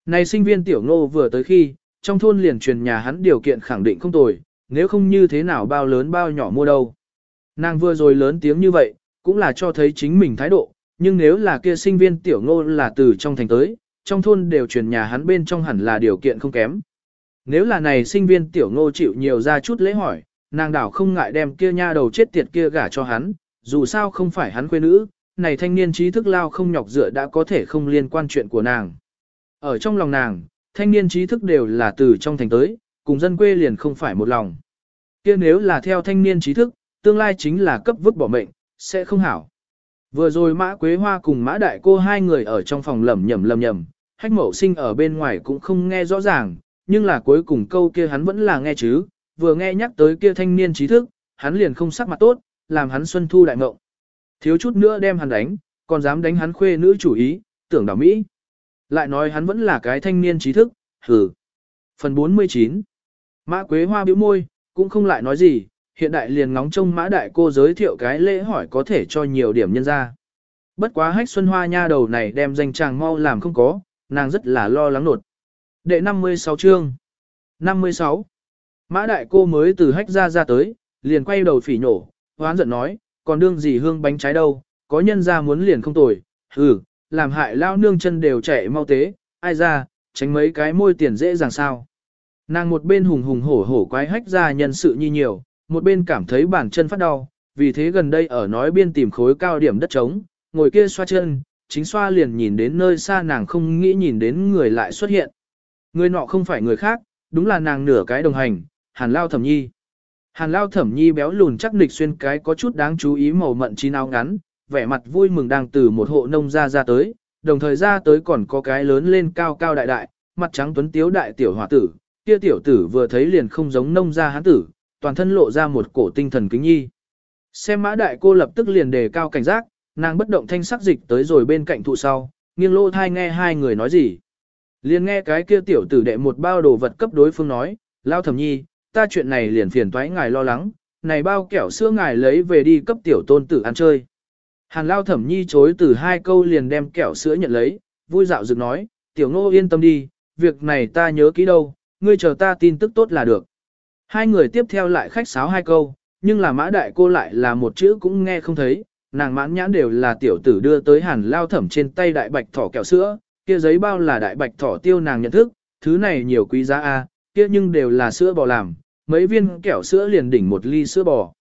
[SPEAKER 1] Này sinh viên tiểu ngô vừa tới khi, trong thôn liền truyền nhà hắn điều kiện khẳng định không tồi, nếu không như thế nào bao lớn bao nhỏ mua đâu. Nàng vừa rồi lớn tiếng như vậy, cũng là cho thấy chính mình thái độ, nhưng nếu là kia sinh viên tiểu ngô là từ trong thành tới, trong thôn đều truyền nhà hắn bên trong hẳn là điều kiện không kém. Nếu là này sinh viên tiểu ngô chịu nhiều ra chút lễ hỏi, nàng đảo không ngại đem kia nha đầu chết tiệt kia gả cho hắn, dù sao không phải hắn quê nữ, này thanh niên trí thức lao không nhọc dựa đã có thể không liên quan chuyện của nàng. Ở trong lòng nàng, thanh niên trí thức đều là từ trong thành tới, cùng dân quê liền không phải một lòng. kia nếu là theo thanh niên trí thức, tương lai chính là cấp vứt bỏ mệnh, sẽ không hảo. Vừa rồi Mã Quế Hoa cùng Mã Đại Cô hai người ở trong phòng lầm nhầm lầm nhầm, hách mậu sinh ở bên ngoài cũng không nghe rõ ràng, nhưng là cuối cùng câu kia hắn vẫn là nghe chứ, vừa nghe nhắc tới kia thanh niên trí thức, hắn liền không sắc mặt tốt, làm hắn xuân thu đại ngộng. Thiếu chút nữa đem hắn đánh, còn dám đánh hắn khuê nữ chủ ý, tưởng đảo Mỹ. Lại nói hắn vẫn là cái thanh niên trí thức, hừ. Phần 49 Mã Quế Hoa bĩu môi, cũng không lại nói gì, hiện đại liền ngóng trông Mã Đại cô giới thiệu cái lễ hỏi có thể cho nhiều điểm nhân ra. Bất quá hách xuân hoa nha đầu này đem danh chàng mau làm không có, nàng rất là lo lắng nột. Đệ 56 chương 56 Mã đại cô mới từ hách ra ra tới, liền quay đầu phỉ nhổ, hoán giận nói, còn đương gì hương bánh trái đâu, có nhân ra muốn liền không tồi, hừ, làm hại lao nương chân đều chạy mau tế, ai ra, tránh mấy cái môi tiền dễ dàng sao. Nàng một bên hùng hùng hổ hổ quái hách ra nhân sự nhi nhiều, một bên cảm thấy bản chân phát đau, vì thế gần đây ở nói biên tìm khối cao điểm đất trống, ngồi kia xoa chân, chính xoa liền nhìn đến nơi xa nàng không nghĩ nhìn đến người lại xuất hiện. Người nọ không phải người khác, đúng là nàng nửa cái đồng hành, hàn lao thẩm nhi. Hàn lao thẩm nhi béo lùn chắc nịch xuyên cái có chút đáng chú ý màu mận chín áo ngắn, vẻ mặt vui mừng đang từ một hộ nông ra ra tới, đồng thời ra tới còn có cái lớn lên cao cao đại đại, mặt trắng tuấn tiếu đại tiểu hòa tử, kia tiểu tử vừa thấy liền không giống nông gia hán tử, toàn thân lộ ra một cổ tinh thần kính nhi. Xem mã đại cô lập tức liền đề cao cảnh giác, nàng bất động thanh sắc dịch tới rồi bên cạnh thụ sau, nghiêng lô thai nghe hai người nói gì. Liền nghe cái kia tiểu tử đệ một bao đồ vật cấp đối phương nói, lao thẩm nhi, ta chuyện này liền phiền toái ngài lo lắng, này bao kẹo sữa ngài lấy về đi cấp tiểu tôn tử ăn chơi. Hàn lao thẩm nhi chối từ hai câu liền đem kẹo sữa nhận lấy, vui dạo dựng nói, tiểu ngô yên tâm đi, việc này ta nhớ kỹ đâu, ngươi chờ ta tin tức tốt là được. Hai người tiếp theo lại khách sáo hai câu, nhưng là mã đại cô lại là một chữ cũng nghe không thấy, nàng mãn nhãn đều là tiểu tử đưa tới hàn lao thẩm trên tay đại bạch thỏ kẹo sữa, kia giấy bao là đại bạch thỏ tiêu nàng nhận thức, thứ này nhiều quý giá a, kia nhưng đều là sữa bò làm, mấy viên kẹo sữa liền đỉnh một ly sữa bò.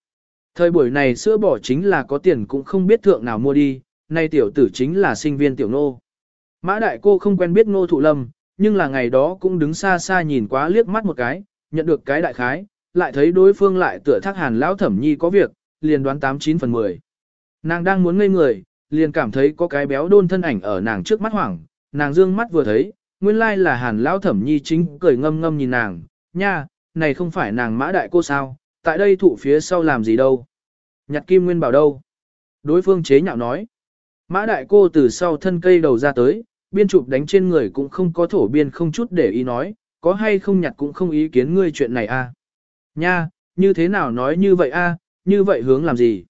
[SPEAKER 1] Thời buổi này sữa bò chính là có tiền cũng không biết thượng nào mua đi, nay tiểu tử chính là sinh viên tiểu nô. Mã đại cô không quen biết ngô thụ lâm, nhưng là ngày đó cũng đứng xa xa nhìn quá liếc mắt một cái, nhận được cái đại khái, lại thấy đối phương lại tựa thác hàn lão thẩm nhi có việc, liền đoán 89 phần 10. Nàng đang muốn ngây người, liền cảm thấy có cái béo đôn thân ảnh ở nàng trước mắt hoảng, nàng dương mắt vừa thấy, nguyên lai là hàn lão thẩm nhi chính cười ngâm ngâm nhìn nàng, nha, này không phải nàng mã đại cô sao, tại đây thụ phía sau làm gì đâu. Nhặt kim nguyên bảo đâu. Đối phương chế nhạo nói. Mã đại cô từ sau thân cây đầu ra tới, biên chụp đánh trên người cũng không có thổ biên không chút để ý nói, có hay không nhặt cũng không ý kiến ngươi chuyện này a. À? Nha, như thế nào nói như vậy a, như vậy hướng làm gì?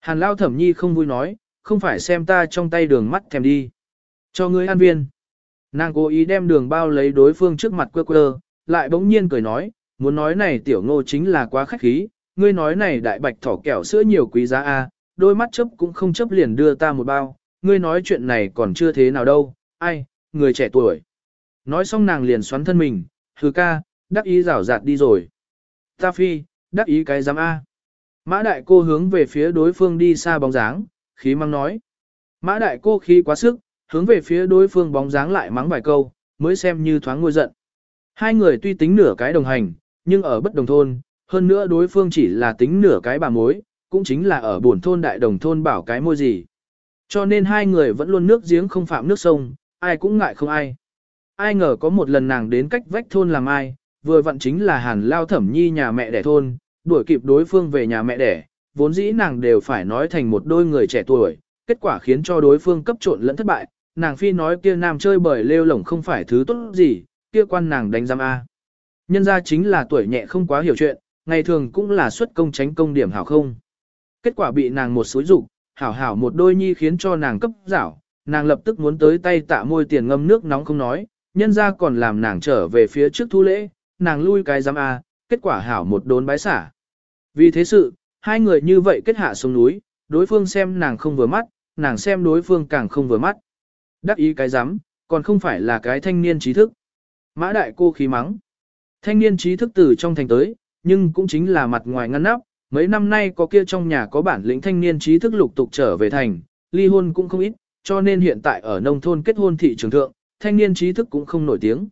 [SPEAKER 1] Hàn lao thẩm nhi không vui nói, không phải xem ta trong tay đường mắt thèm đi. Cho ngươi ăn viên. Nàng cố ý đem đường bao lấy đối phương trước mặt quơ quơ, lại bỗng nhiên cười nói, muốn nói này tiểu ngô chính là quá khách khí, ngươi nói này đại bạch thỏ kẹo sữa nhiều quý giá a, đôi mắt chấp cũng không chấp liền đưa ta một bao, ngươi nói chuyện này còn chưa thế nào đâu, ai, người trẻ tuổi. Nói xong nàng liền xoắn thân mình, hừ ca, đắc ý rảo rạt đi rồi. Ta phi, đắc ý cái giám A. Mã đại cô hướng về phía đối phương đi xa bóng dáng, khí mắng nói. Mã đại cô khí quá sức, hướng về phía đối phương bóng dáng lại mắng vài câu, mới xem như thoáng ngôi giận. Hai người tuy tính nửa cái đồng hành, nhưng ở bất đồng thôn, hơn nữa đối phương chỉ là tính nửa cái bà mối, cũng chính là ở buồn thôn đại đồng thôn bảo cái môi gì. Cho nên hai người vẫn luôn nước giếng không phạm nước sông, ai cũng ngại không ai. Ai ngờ có một lần nàng đến cách vách thôn làm ai, vừa vặn chính là hàn lao thẩm nhi nhà mẹ đẻ thôn, đuổi kịp đối phương về nhà mẹ đẻ, vốn dĩ nàng đều phải nói thành một đôi người trẻ tuổi, kết quả khiến cho đối phương cấp trộn lẫn thất bại, nàng phi nói kia nam chơi bởi lêu lổng không phải thứ tốt gì, kia quan nàng đánh giam A. Nhân ra chính là tuổi nhẹ không quá hiểu chuyện, ngày thường cũng là xuất công tránh công điểm hảo không. Kết quả bị nàng một xối rụng, hảo hảo một đôi nhi khiến cho nàng cấp giảo, nàng lập tức muốn tới tay tạ môi tiền ngâm nước nóng không nói, nhân ra còn làm nàng trở về phía trước thu lễ, nàng lui cái giám A, kết quả hảo một đốn bái xả. Vì thế sự, hai người như vậy kết hạ xuống núi, đối phương xem nàng không vừa mắt, nàng xem đối phương càng không vừa mắt. Đắc ý cái giám, còn không phải là cái thanh niên trí thức. Mã đại cô khí mắng. Thanh niên trí thức từ trong thành tới, nhưng cũng chính là mặt ngoài ngăn nắp, mấy năm nay có kia trong nhà có bản lĩnh thanh niên trí thức lục tục trở về thành, ly hôn cũng không ít, cho nên hiện tại ở nông thôn kết hôn thị trường thượng, thanh niên trí thức cũng không nổi tiếng.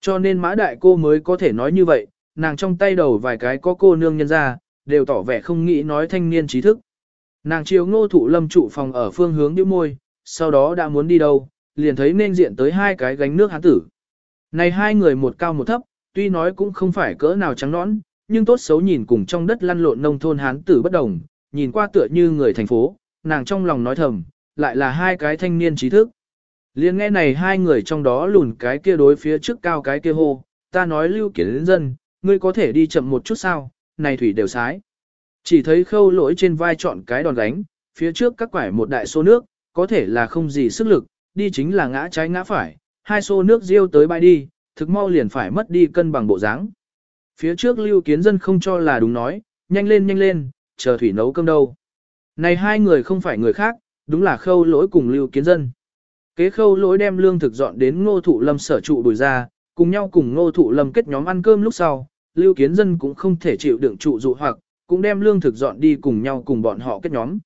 [SPEAKER 1] Cho nên mã đại cô mới có thể nói như vậy, nàng trong tay đầu vài cái có cô nương nhân ra, đều tỏ vẻ không nghĩ nói thanh niên trí thức. Nàng chiếu ngô thụ lâm trụ phòng ở phương hướng điêu môi, sau đó đã muốn đi đâu, liền thấy nên diện tới hai cái gánh nước hán tử. Này hai người một cao một thấp, tuy nói cũng không phải cỡ nào trắng nõn, nhưng tốt xấu nhìn cùng trong đất lăn lộn nông thôn hán tử bất đồng, nhìn qua tựa như người thành phố, nàng trong lòng nói thầm, lại là hai cái thanh niên trí thức. Liên nghe này hai người trong đó lùn cái kia đối phía trước cao cái kia hô, ta nói lưu kiến dân, ngươi có thể đi chậm một chút sao, này thủy đều sái. Chỉ thấy khâu lỗi trên vai chọn cái đòn gánh, phía trước các quải một đại xô nước, có thể là không gì sức lực, đi chính là ngã trái ngã phải, hai xô nước riêu tới bay đi, thực mau liền phải mất đi cân bằng bộ dáng. Phía trước lưu kiến dân không cho là đúng nói, nhanh lên nhanh lên, chờ thủy nấu cơm đâu. Này hai người không phải người khác, đúng là khâu lỗi cùng lưu kiến dân. Kế khâu lỗi đem lương thực dọn đến ngô thụ lâm sở trụ đuổi ra, cùng nhau cùng ngô thụ lâm kết nhóm ăn cơm lúc sau, lưu kiến dân cũng không thể chịu đựng trụ dụ hoặc, cũng đem lương thực dọn đi cùng nhau cùng bọn họ kết nhóm.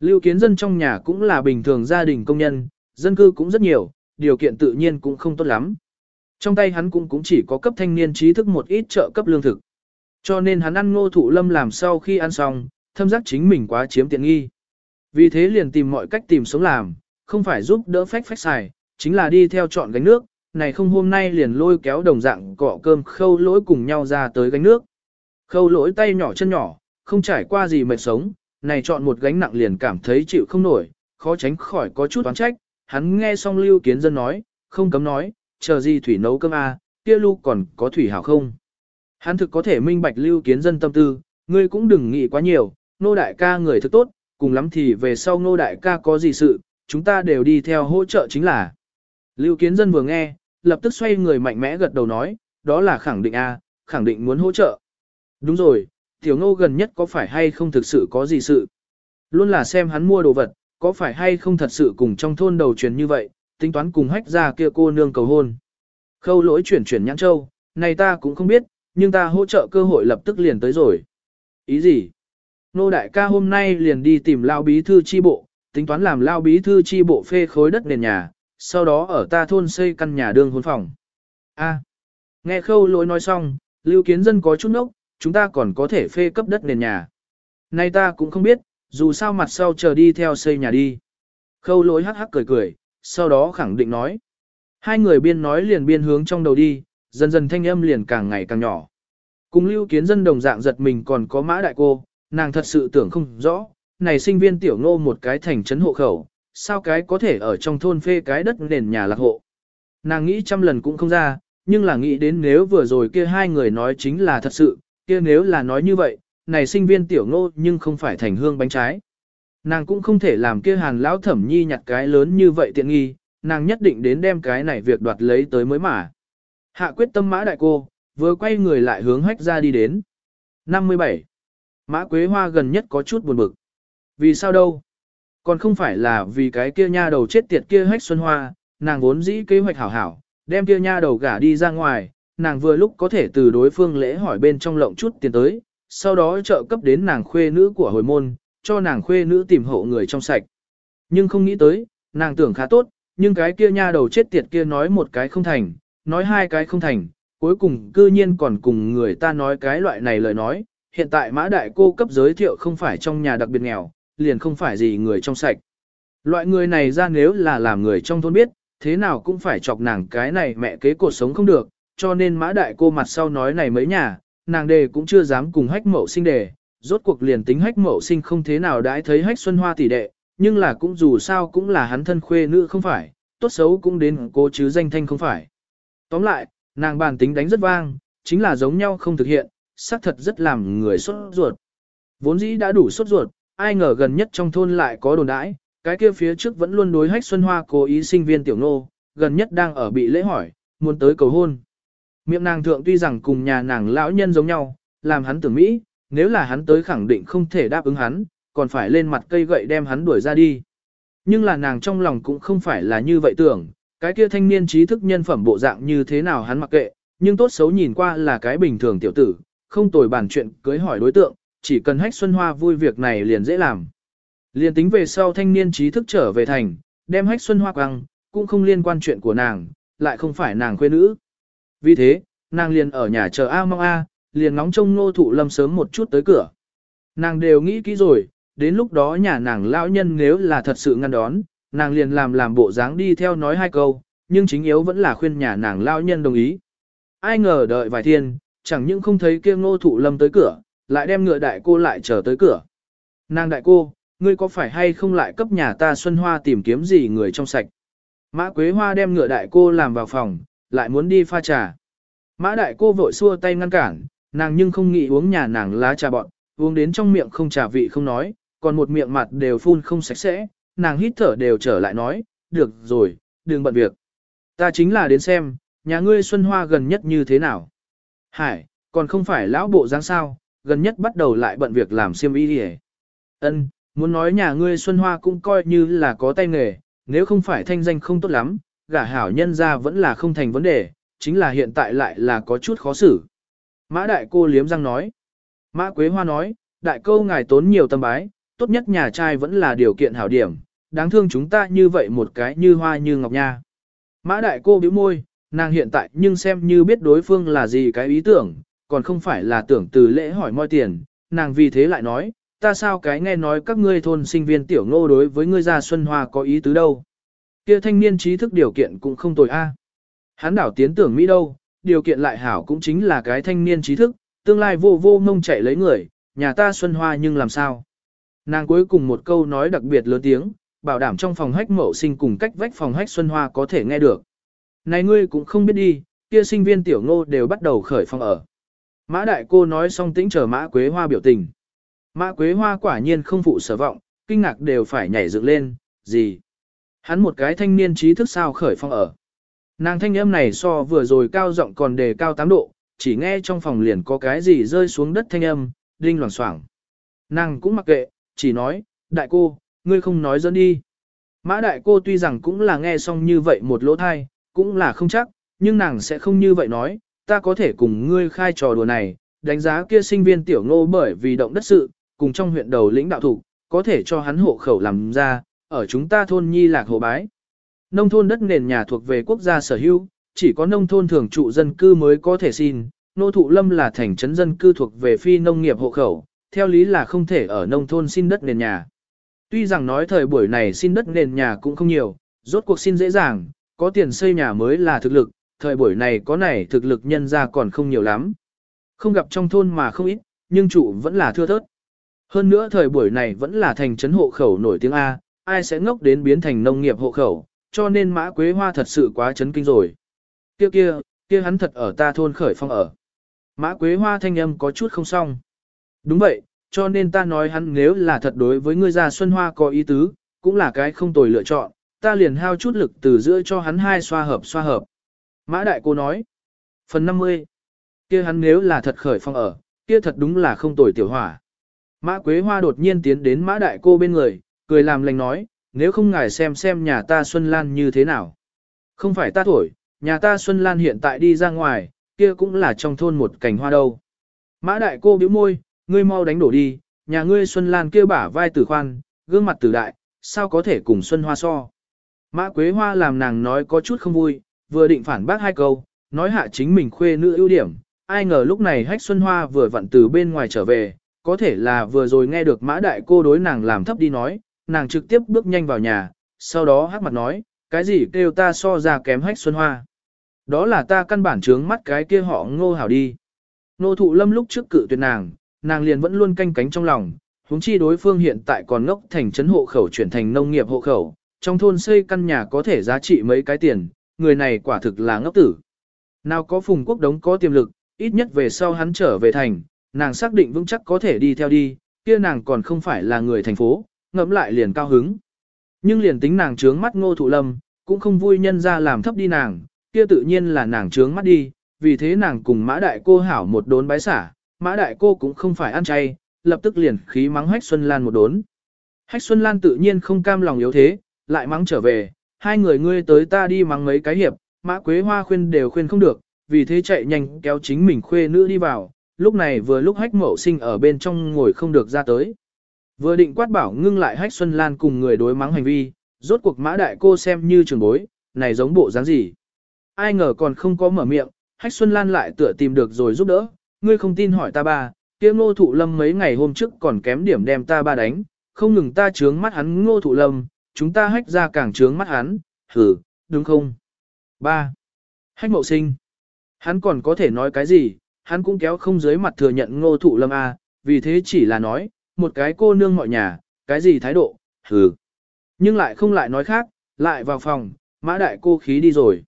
[SPEAKER 1] Lưu kiến dân trong nhà cũng là bình thường gia đình công nhân, dân cư cũng rất nhiều, điều kiện tự nhiên cũng không tốt lắm. Trong tay hắn cũng cũng chỉ có cấp thanh niên trí thức một ít trợ cấp lương thực. Cho nên hắn ăn ngô thụ lâm làm sau khi ăn xong, thâm giác chính mình quá chiếm tiện nghi. Vì thế liền tìm mọi cách tìm sống làm, không phải giúp đỡ phách phách xài, chính là đi theo chọn gánh nước, này không hôm nay liền lôi kéo đồng dạng cọ cơm khâu lỗi cùng nhau ra tới gánh nước. Khâu lỗi tay nhỏ chân nhỏ, không trải qua gì mệt sống, này chọn một gánh nặng liền cảm thấy chịu không nổi, khó tránh khỏi có chút oán trách, hắn nghe xong lưu kiến dân nói, không cấm nói, chờ gì thủy nấu cơm à, kia lưu còn có thủy hảo không. Hắn thực có thể minh bạch lưu kiến dân tâm tư, ngươi cũng đừng nghĩ quá nhiều, nô đại ca người thực tốt, cùng lắm thì về sau nô đại ca có gì sự, chúng ta đều đi theo hỗ trợ chính là. Lưu kiến dân vừa nghe, lập tức xoay người mạnh mẽ gật đầu nói, đó là khẳng định a, à, khẳng định muốn hỗ trợ. Đúng rồi, tiểu ngô gần nhất có phải hay không thực sự có gì sự. Luôn là xem hắn mua đồ vật, có phải hay không thật sự cùng trong thôn đầu truyền như vậy, tính toán cùng hách ra kia cô nương cầu hôn. Khâu lỗi chuyển chuyển nhãn châu, này ta cũng không biết, nhưng ta hỗ trợ cơ hội lập tức liền tới rồi. Ý gì? Nô đại ca hôm nay liền đi tìm lao bí thư chi bộ, tính toán làm lao bí thư chi bộ phê khối đất nền nhà, sau đó ở ta thôn xây căn nhà đương hôn phòng. A. Nghe khâu lỗi nói xong, lưu kiến dân có chút nốc, chúng ta còn có thể phê cấp đất nền nhà. Nay ta cũng không biết, dù sao mặt sau chờ đi theo xây nhà đi. Khâu lỗi hắc hắc cười cười, sau đó khẳng định nói. Hai người biên nói liền biên hướng trong đầu đi, dần dần thanh âm liền càng ngày càng nhỏ. Cùng lưu kiến dân đồng dạng giật mình còn có mã đại cô, nàng thật sự tưởng không rõ, này sinh viên tiểu ngô một cái thành trấn hộ khẩu, sao cái có thể ở trong thôn phê cái đất nền nhà lạc hộ. Nàng nghĩ trăm lần cũng không ra, nhưng là nghĩ đến nếu vừa rồi kia hai người nói chính là thật sự, kia nếu là nói như vậy, này sinh viên tiểu ngô nhưng không phải thành hương bánh trái. Nàng cũng không thể làm kia hàn lão thẩm nhi nhặt cái lớn như vậy tiện nghi, nàng nhất định đến đem cái này việc đoạt lấy tới mới mà. Hạ quyết tâm mã đại cô, vừa quay người lại hướng hách ra đi đến. 57. Mã Quế Hoa gần nhất có chút buồn bực. Vì sao đâu? Còn không phải là vì cái kia nha đầu chết tiệt kia hách xuân hoa, nàng vốn dĩ kế hoạch hảo hảo, đem kia nha đầu gả đi ra ngoài, nàng vừa lúc có thể từ đối phương lễ hỏi bên trong lộng chút tiền tới, sau đó trợ cấp đến nàng khuê nữ của hồi môn, cho nàng khuê nữ tìm hộ người trong sạch. Nhưng không nghĩ tới, nàng tưởng khá tốt, nhưng cái kia nha đầu chết tiệt kia nói một cái không thành, nói hai cái không thành, cuối cùng cư nhiên còn cùng người ta nói cái loại này lời nói, hiện tại mã đại cô cấp giới thiệu không phải trong nhà đặc biệt nghèo, liền không phải gì người trong sạch. Loại người này ra nếu là làm người trong thôn biết, thế nào cũng phải chọc nàng cái này mẹ kế cuộc sống không được, cho nên mã đại cô mặt sau nói này mấy nhà, nàng đề cũng chưa dám cùng hách mậu sinh đề, rốt cuộc liền tính hách mậu sinh không thế nào đãi thấy hách xuân hoa tỷ đệ, nhưng là cũng dù sao cũng là hắn thân khuê nữ không phải, tốt xấu cũng đến cố chứ danh thanh không phải. Tóm lại, nàng bàn tính đánh rất vang, chính là giống nhau không thực hiện, xác thật rất làm người sốt ruột. Vốn dĩ đã đủ sốt ruột, ai ngờ gần nhất trong thôn lại có đồn đãi, cái kia phía trước vẫn luôn đối hách Xuân Hoa cố ý sinh viên tiểu nô, gần nhất đang ở bị lễ hỏi, muốn tới cầu hôn. Miệng nàng thượng tuy rằng cùng nhà nàng lão nhân giống nhau, làm hắn tưởng Mỹ, nếu là hắn tới khẳng định không thể đáp ứng hắn, còn phải lên mặt cây gậy đem hắn đuổi ra đi. Nhưng là nàng trong lòng cũng không phải là như vậy tưởng, cái kia thanh niên trí thức nhân phẩm bộ dạng như thế nào hắn mặc kệ, nhưng tốt xấu nhìn qua là cái bình thường tiểu tử, không tồi bản chuyện cưới hỏi đối tượng, chỉ cần hách Xuân Hoa vui việc này liền dễ làm. Liền tính về sau thanh niên trí thức trở về thành, đem hách Xuân Hoa quăng, cũng không liên quan chuyện của nàng, lại không phải nàng quê nữ. Vì thế, nàng liền ở nhà chờ A mong A, liền nóng trông nô thụ lâm sớm một chút tới cửa. Nàng đều nghĩ kỹ rồi, đến lúc đó nhà nàng lão nhân nếu là thật sự ngăn đón, nàng liền làm làm bộ dáng đi theo nói hai câu, nhưng chính yếu vẫn là khuyên nhà nàng lão nhân đồng ý. Ai ngờ đợi vài thiên, chẳng những không thấy kia ngô thụ lâm tới cửa, lại đem ngựa đại cô lại chờ tới cửa. Nàng đại cô, ngươi có phải hay không lại cấp nhà ta Xuân Hoa tìm kiếm gì người trong sạch? Mã Quế Hoa đem ngựa đại cô làm vào phòng, lại muốn đi pha trà. Mã đại cô vội xua tay ngăn cản, nàng nhưng không nghĩ uống nhà nàng lá trà bọn, uống đến trong miệng không trà vị không nói, còn một miệng mặt đều phun không sạch sẽ, nàng hít thở đều trở lại nói, được rồi, đừng bận việc. Ta chính là đến xem, nhà ngươi Xuân Hoa gần nhất như thế nào. Hải, còn không phải lão bộ dáng sao, gần nhất bắt đầu lại bận việc làm xiêm y đi Ân, muốn nói nhà ngươi Xuân Hoa cũng coi như là có tay nghề, nếu không phải thanh danh không tốt lắm, gả hảo nhân ra vẫn là không thành vấn đề, chính là hiện tại lại là có chút khó xử. Mã đại cô liếm răng nói. Mã Quế Hoa nói, đại câu ngài tốn nhiều tâm bái, tốt nhất nhà trai vẫn là điều kiện hảo điểm, đáng thương chúng ta như vậy một cái như hoa như ngọc nha. Mã đại cô bĩu môi, nàng hiện tại nhưng xem như biết đối phương là gì cái ý tưởng, còn không phải là tưởng từ lễ hỏi moi tiền, nàng vì thế lại nói, ta sao cái nghe nói các ngươi thôn sinh viên tiểu ngô đối với ngươi gia Xuân Hoa có ý tứ đâu. Kia thanh niên trí thức điều kiện cũng không tồi a. Hắn đảo tiến tưởng Mỹ đâu, điều kiện lại hảo cũng chính là cái thanh niên trí thức, tương lai vô vô mông chạy lấy người, nhà ta Xuân Hoa nhưng làm sao. Nàng cuối cùng một câu nói đặc biệt lớn tiếng, bảo đảm trong phòng hách mậu sinh cùng cách vách phòng hách Xuân Hoa có thể nghe được. Này ngươi cũng không biết đi, kia sinh viên tiểu ngô đều bắt đầu khởi phòng ở. Mã đại cô nói xong tĩnh chờ mã quế hoa biểu tình. Mã quế hoa quả nhiên không phụ sở vọng, kinh ngạc đều phải nhảy dựng lên, gì? Hắn một cái thanh niên trí thức sao khởi phong ở. Nàng thanh âm này so vừa rồi cao giọng còn đề cao 8 độ, chỉ nghe trong phòng liền có cái gì rơi xuống đất thanh âm, đinh loảng xoảng. Nàng cũng mặc kệ, chỉ nói, đại cô, ngươi không nói dẫn đi. Mã đại cô tuy rằng cũng là nghe xong như vậy một lỗ thai, cũng là không chắc, nhưng nàng sẽ không như vậy nói, ta có thể cùng ngươi khai trò đùa này, đánh giá kia sinh viên tiểu ngô bởi vì động đất sự, cùng trong huyện đầu lĩnh đạo thủ, có thể cho hắn hộ khẩu làm ra, ở chúng ta thôn nhi lạc hộ bái. Nông thôn đất nền nhà thuộc về quốc gia sở hữu, chỉ có nông thôn thường trụ dân cư mới có thể xin, nô thụ lâm là thành trấn dân cư thuộc về phi nông nghiệp hộ khẩu, theo lý là không thể ở nông thôn xin đất nền nhà. Tuy rằng nói thời buổi này xin đất nền nhà cũng không nhiều, rốt cuộc xin dễ dàng, có tiền xây nhà mới là thực lực, thời buổi này có này thực lực nhân ra còn không nhiều lắm. Không gặp trong thôn mà không ít, nhưng trụ vẫn là thưa thớt. Hơn nữa thời buổi này vẫn là thành trấn hộ khẩu nổi tiếng A, ai sẽ ngốc đến biến thành nông nghiệp hộ khẩu, cho nên mã quế hoa thật sự quá chấn kinh rồi. Kia kia, kia hắn thật ở ta thôn khởi phong ở. Mã quế hoa thanh âm có chút không xong. Đúng vậy, cho nên ta nói hắn nếu là thật đối với ngươi già Xuân Hoa có ý tứ, cũng là cái không tồi lựa chọn, ta liền hao chút lực từ giữa cho hắn hai xoa hợp xoa hợp. Mã đại cô nói. Phần 50. Kia hắn nếu là thật khởi phong ở, kia thật đúng là không tồi tiểu hỏa. Mã Quế Hoa đột nhiên tiến đến Mã đại cô bên người, cười làm lành nói, nếu không ngài xem xem nhà ta Xuân Lan như thế nào. Không phải ta thổi, nhà ta Xuân Lan hiện tại đi ra ngoài, kia cũng là trong thôn một cảnh hoa đâu. Mã đại cô bĩu môi, ngươi mau đánh đổ đi, nhà ngươi Xuân Lan kia bả vai tử khoan, gương mặt tử đại, sao có thể cùng Xuân Hoa so. Mã Quế Hoa làm nàng nói có chút không vui, vừa định phản bác hai câu, nói hạ chính mình khuê nữ ưu điểm, ai ngờ lúc này Hách Xuân Hoa vừa vặn từ bên ngoài trở về, có thể là vừa rồi nghe được Mã Đại cô đối nàng làm thấp đi nói, nàng trực tiếp bước nhanh vào nhà, sau đó hắc mặt nói, cái gì kêu ta so ra kém Hách Xuân Hoa. Đó là ta căn bản trướng mắt cái kia họ ngô hảo đi. Nô thụ lâm lúc trước cự tuyệt nàng, nàng liền vẫn luôn canh cánh trong lòng, huống chi đối phương hiện tại còn ngốc thành trấn hộ khẩu chuyển thành nông nghiệp hộ khẩu, trong thôn xây căn nhà có thể giá trị mấy cái tiền, người này quả thực là ngốc tử. Nào có phùng quốc đống có tiềm lực, ít nhất về sau hắn trở về thành, nàng xác định vững chắc có thể đi theo đi, kia nàng còn không phải là người thành phố, ngẫm lại liền cao hứng. Nhưng liền tính nàng trướng mắt ngô thụ lâm, cũng không vui nhân ra làm thấp đi nàng, kia tự nhiên là nàng trướng mắt đi, vì thế nàng cùng mã đại cô hảo một đốn bái xả, mã đại cô cũng không phải ăn chay, lập tức liền khí mắng Hách Xuân Lan một đốn. Hách Xuân Lan tự nhiên không cam lòng yếu thế, lại mắng trở về, hai người ngươi tới ta đi mắng mấy cái hiệp, mã quế hoa khuyên đều khuyên không được, vì thế chạy nhanh kéo chính mình khuê nữ đi vào, lúc này vừa lúc hách mậu sinh ở bên trong ngồi không được ra tới. Vừa định quát bảo ngưng lại hách Xuân Lan cùng người đối mắng hành vi, rốt cuộc mã đại cô xem như trường bối, này giống bộ dáng gì. Ai ngờ còn không có mở miệng, hách Xuân Lan lại tựa tìm được rồi giúp đỡ, ngươi không tin hỏi ta ba, kia ngô thụ lâm mấy ngày hôm trước còn kém điểm đem ta ba đánh, không ngừng ta trướng mắt hắn ngô thụ lâm, chúng ta hách ra càng trướng mắt hắn, hử, đúng không? Ba. Hách mậu sinh. Hắn còn có thể nói cái gì, hắn cũng kéo không dưới mặt thừa nhận ngô thụ lâm A, vì thế chỉ là nói, một cái cô nương mọi nhà, cái gì thái độ, hừ. Nhưng lại không lại nói khác, lại vào phòng, mã đại cô khí đi rồi.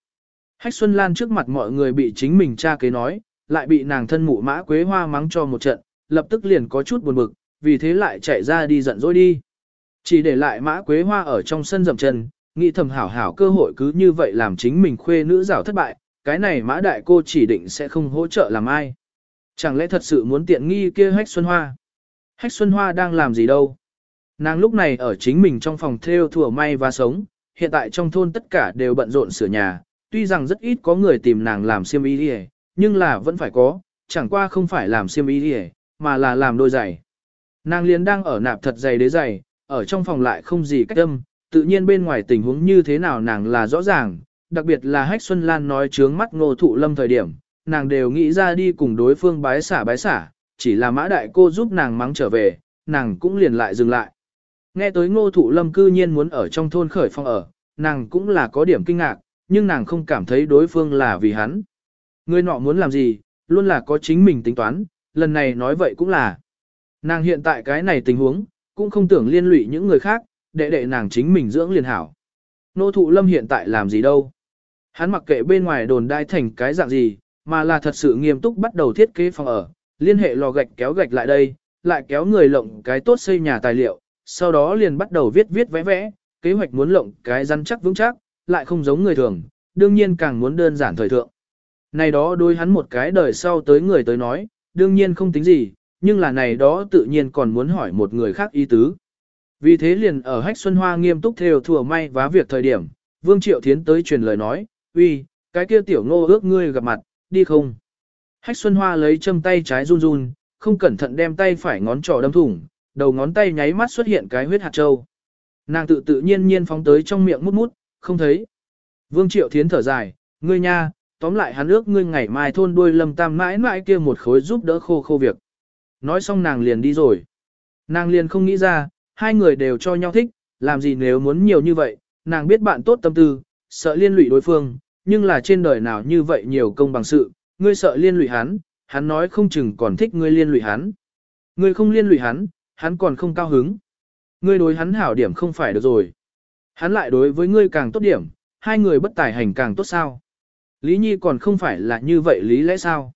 [SPEAKER 1] Hách Xuân Lan trước mặt mọi người bị chính mình cha kế nói, lại bị nàng thân mụ mã quế hoa mắng cho một trận, lập tức liền có chút buồn bực, vì thế lại chạy ra đi giận dỗi đi. Chỉ để lại mã quế hoa ở trong sân dậm chân, nghĩ thầm hảo hảo cơ hội cứ như vậy làm chính mình khuê nữ rào thất bại, cái này mã đại cô chỉ định sẽ không hỗ trợ làm ai. Chẳng lẽ thật sự muốn tiện nghi kia hách xuân hoa? Hách xuân hoa đang làm gì đâu? Nàng lúc này ở chính mình trong phòng theo thủa may và sống, hiện tại trong thôn tất cả đều bận rộn sửa nhà, tuy rằng rất ít có người tìm nàng làm xiêm y đi nhưng là vẫn phải có, chẳng qua không phải làm xiêm y đi mà là làm đôi giày. Nàng liền đang ở nạp thật dày đế giày, ở trong phòng lại không gì cách âm, tự nhiên bên ngoài tình huống như thế nào nàng là rõ ràng, đặc biệt là Hách Xuân Lan nói trướng mắt ngô thụ lâm thời điểm, nàng đều nghĩ ra đi cùng đối phương bái xả bái xả, chỉ là mã đại cô giúp nàng mắng trở về, nàng cũng liền lại dừng lại. Nghe tới ngô thụ lâm cư nhiên muốn ở trong thôn khởi phong ở, nàng cũng là có điểm kinh ngạc, nhưng nàng không cảm thấy đối phương là vì hắn. Người nọ muốn làm gì, luôn là có chính mình tính toán, lần này nói vậy cũng là. Nàng hiện tại cái này tình huống, cũng không tưởng liên lụy những người khác, để đệ nàng chính mình dưỡng liền hảo. Nô thụ lâm hiện tại làm gì đâu. Hắn mặc kệ bên ngoài đồn đai thành cái dạng gì, mà là thật sự nghiêm túc bắt đầu thiết kế phòng ở, liên hệ lò gạch kéo gạch lại đây, lại kéo người lộng cái tốt xây nhà tài liệu, sau đó liền bắt đầu viết viết vẽ vẽ, kế hoạch muốn lộng cái rắn chắc vững chắc, lại không giống người thường, đương nhiên càng muốn đơn giản thời thượng. Này đó đối hắn một cái đời sau tới người tới nói, đương nhiên không tính gì, nhưng là này đó tự nhiên còn muốn hỏi một người khác ý tứ. Vì thế liền ở Hách Xuân Hoa nghiêm túc theo thừa may vá việc thời điểm, Vương Triệu Thiến tới truyền lời nói, uy, cái kia tiểu ngô ước ngươi gặp mặt, đi không? Hách Xuân Hoa lấy châm tay trái run run, không cẩn thận đem tay phải ngón trỏ đâm thủng, đầu ngón tay nháy mắt xuất hiện cái huyết hạt châu. Nàng tự tự nhiên nhiên phóng tới trong miệng mút mút, không thấy. Vương Triệu Thiến thở dài, ngươi nha, tóm lại hắn ước ngươi ngày mai thôn đuôi lâm tam mãi mãi kia một khối giúp đỡ khô khô việc. Nói xong nàng liền đi rồi. Nàng liền không nghĩ ra, hai người đều cho nhau thích, làm gì nếu muốn nhiều như vậy, nàng biết bạn tốt tâm tư, sợ liên lụy đối phương, nhưng là trên đời nào như vậy nhiều công bằng sự, ngươi sợ liên lụy hắn, hắn nói không chừng còn thích ngươi liên lụy hắn. Ngươi không liên lụy hắn, hắn còn không cao hứng. Ngươi đối hắn hảo điểm không phải được rồi. Hắn lại đối với ngươi càng tốt điểm, hai người bất tài hành càng tốt sao. Lý Nhi còn không phải là như vậy lý lẽ sao.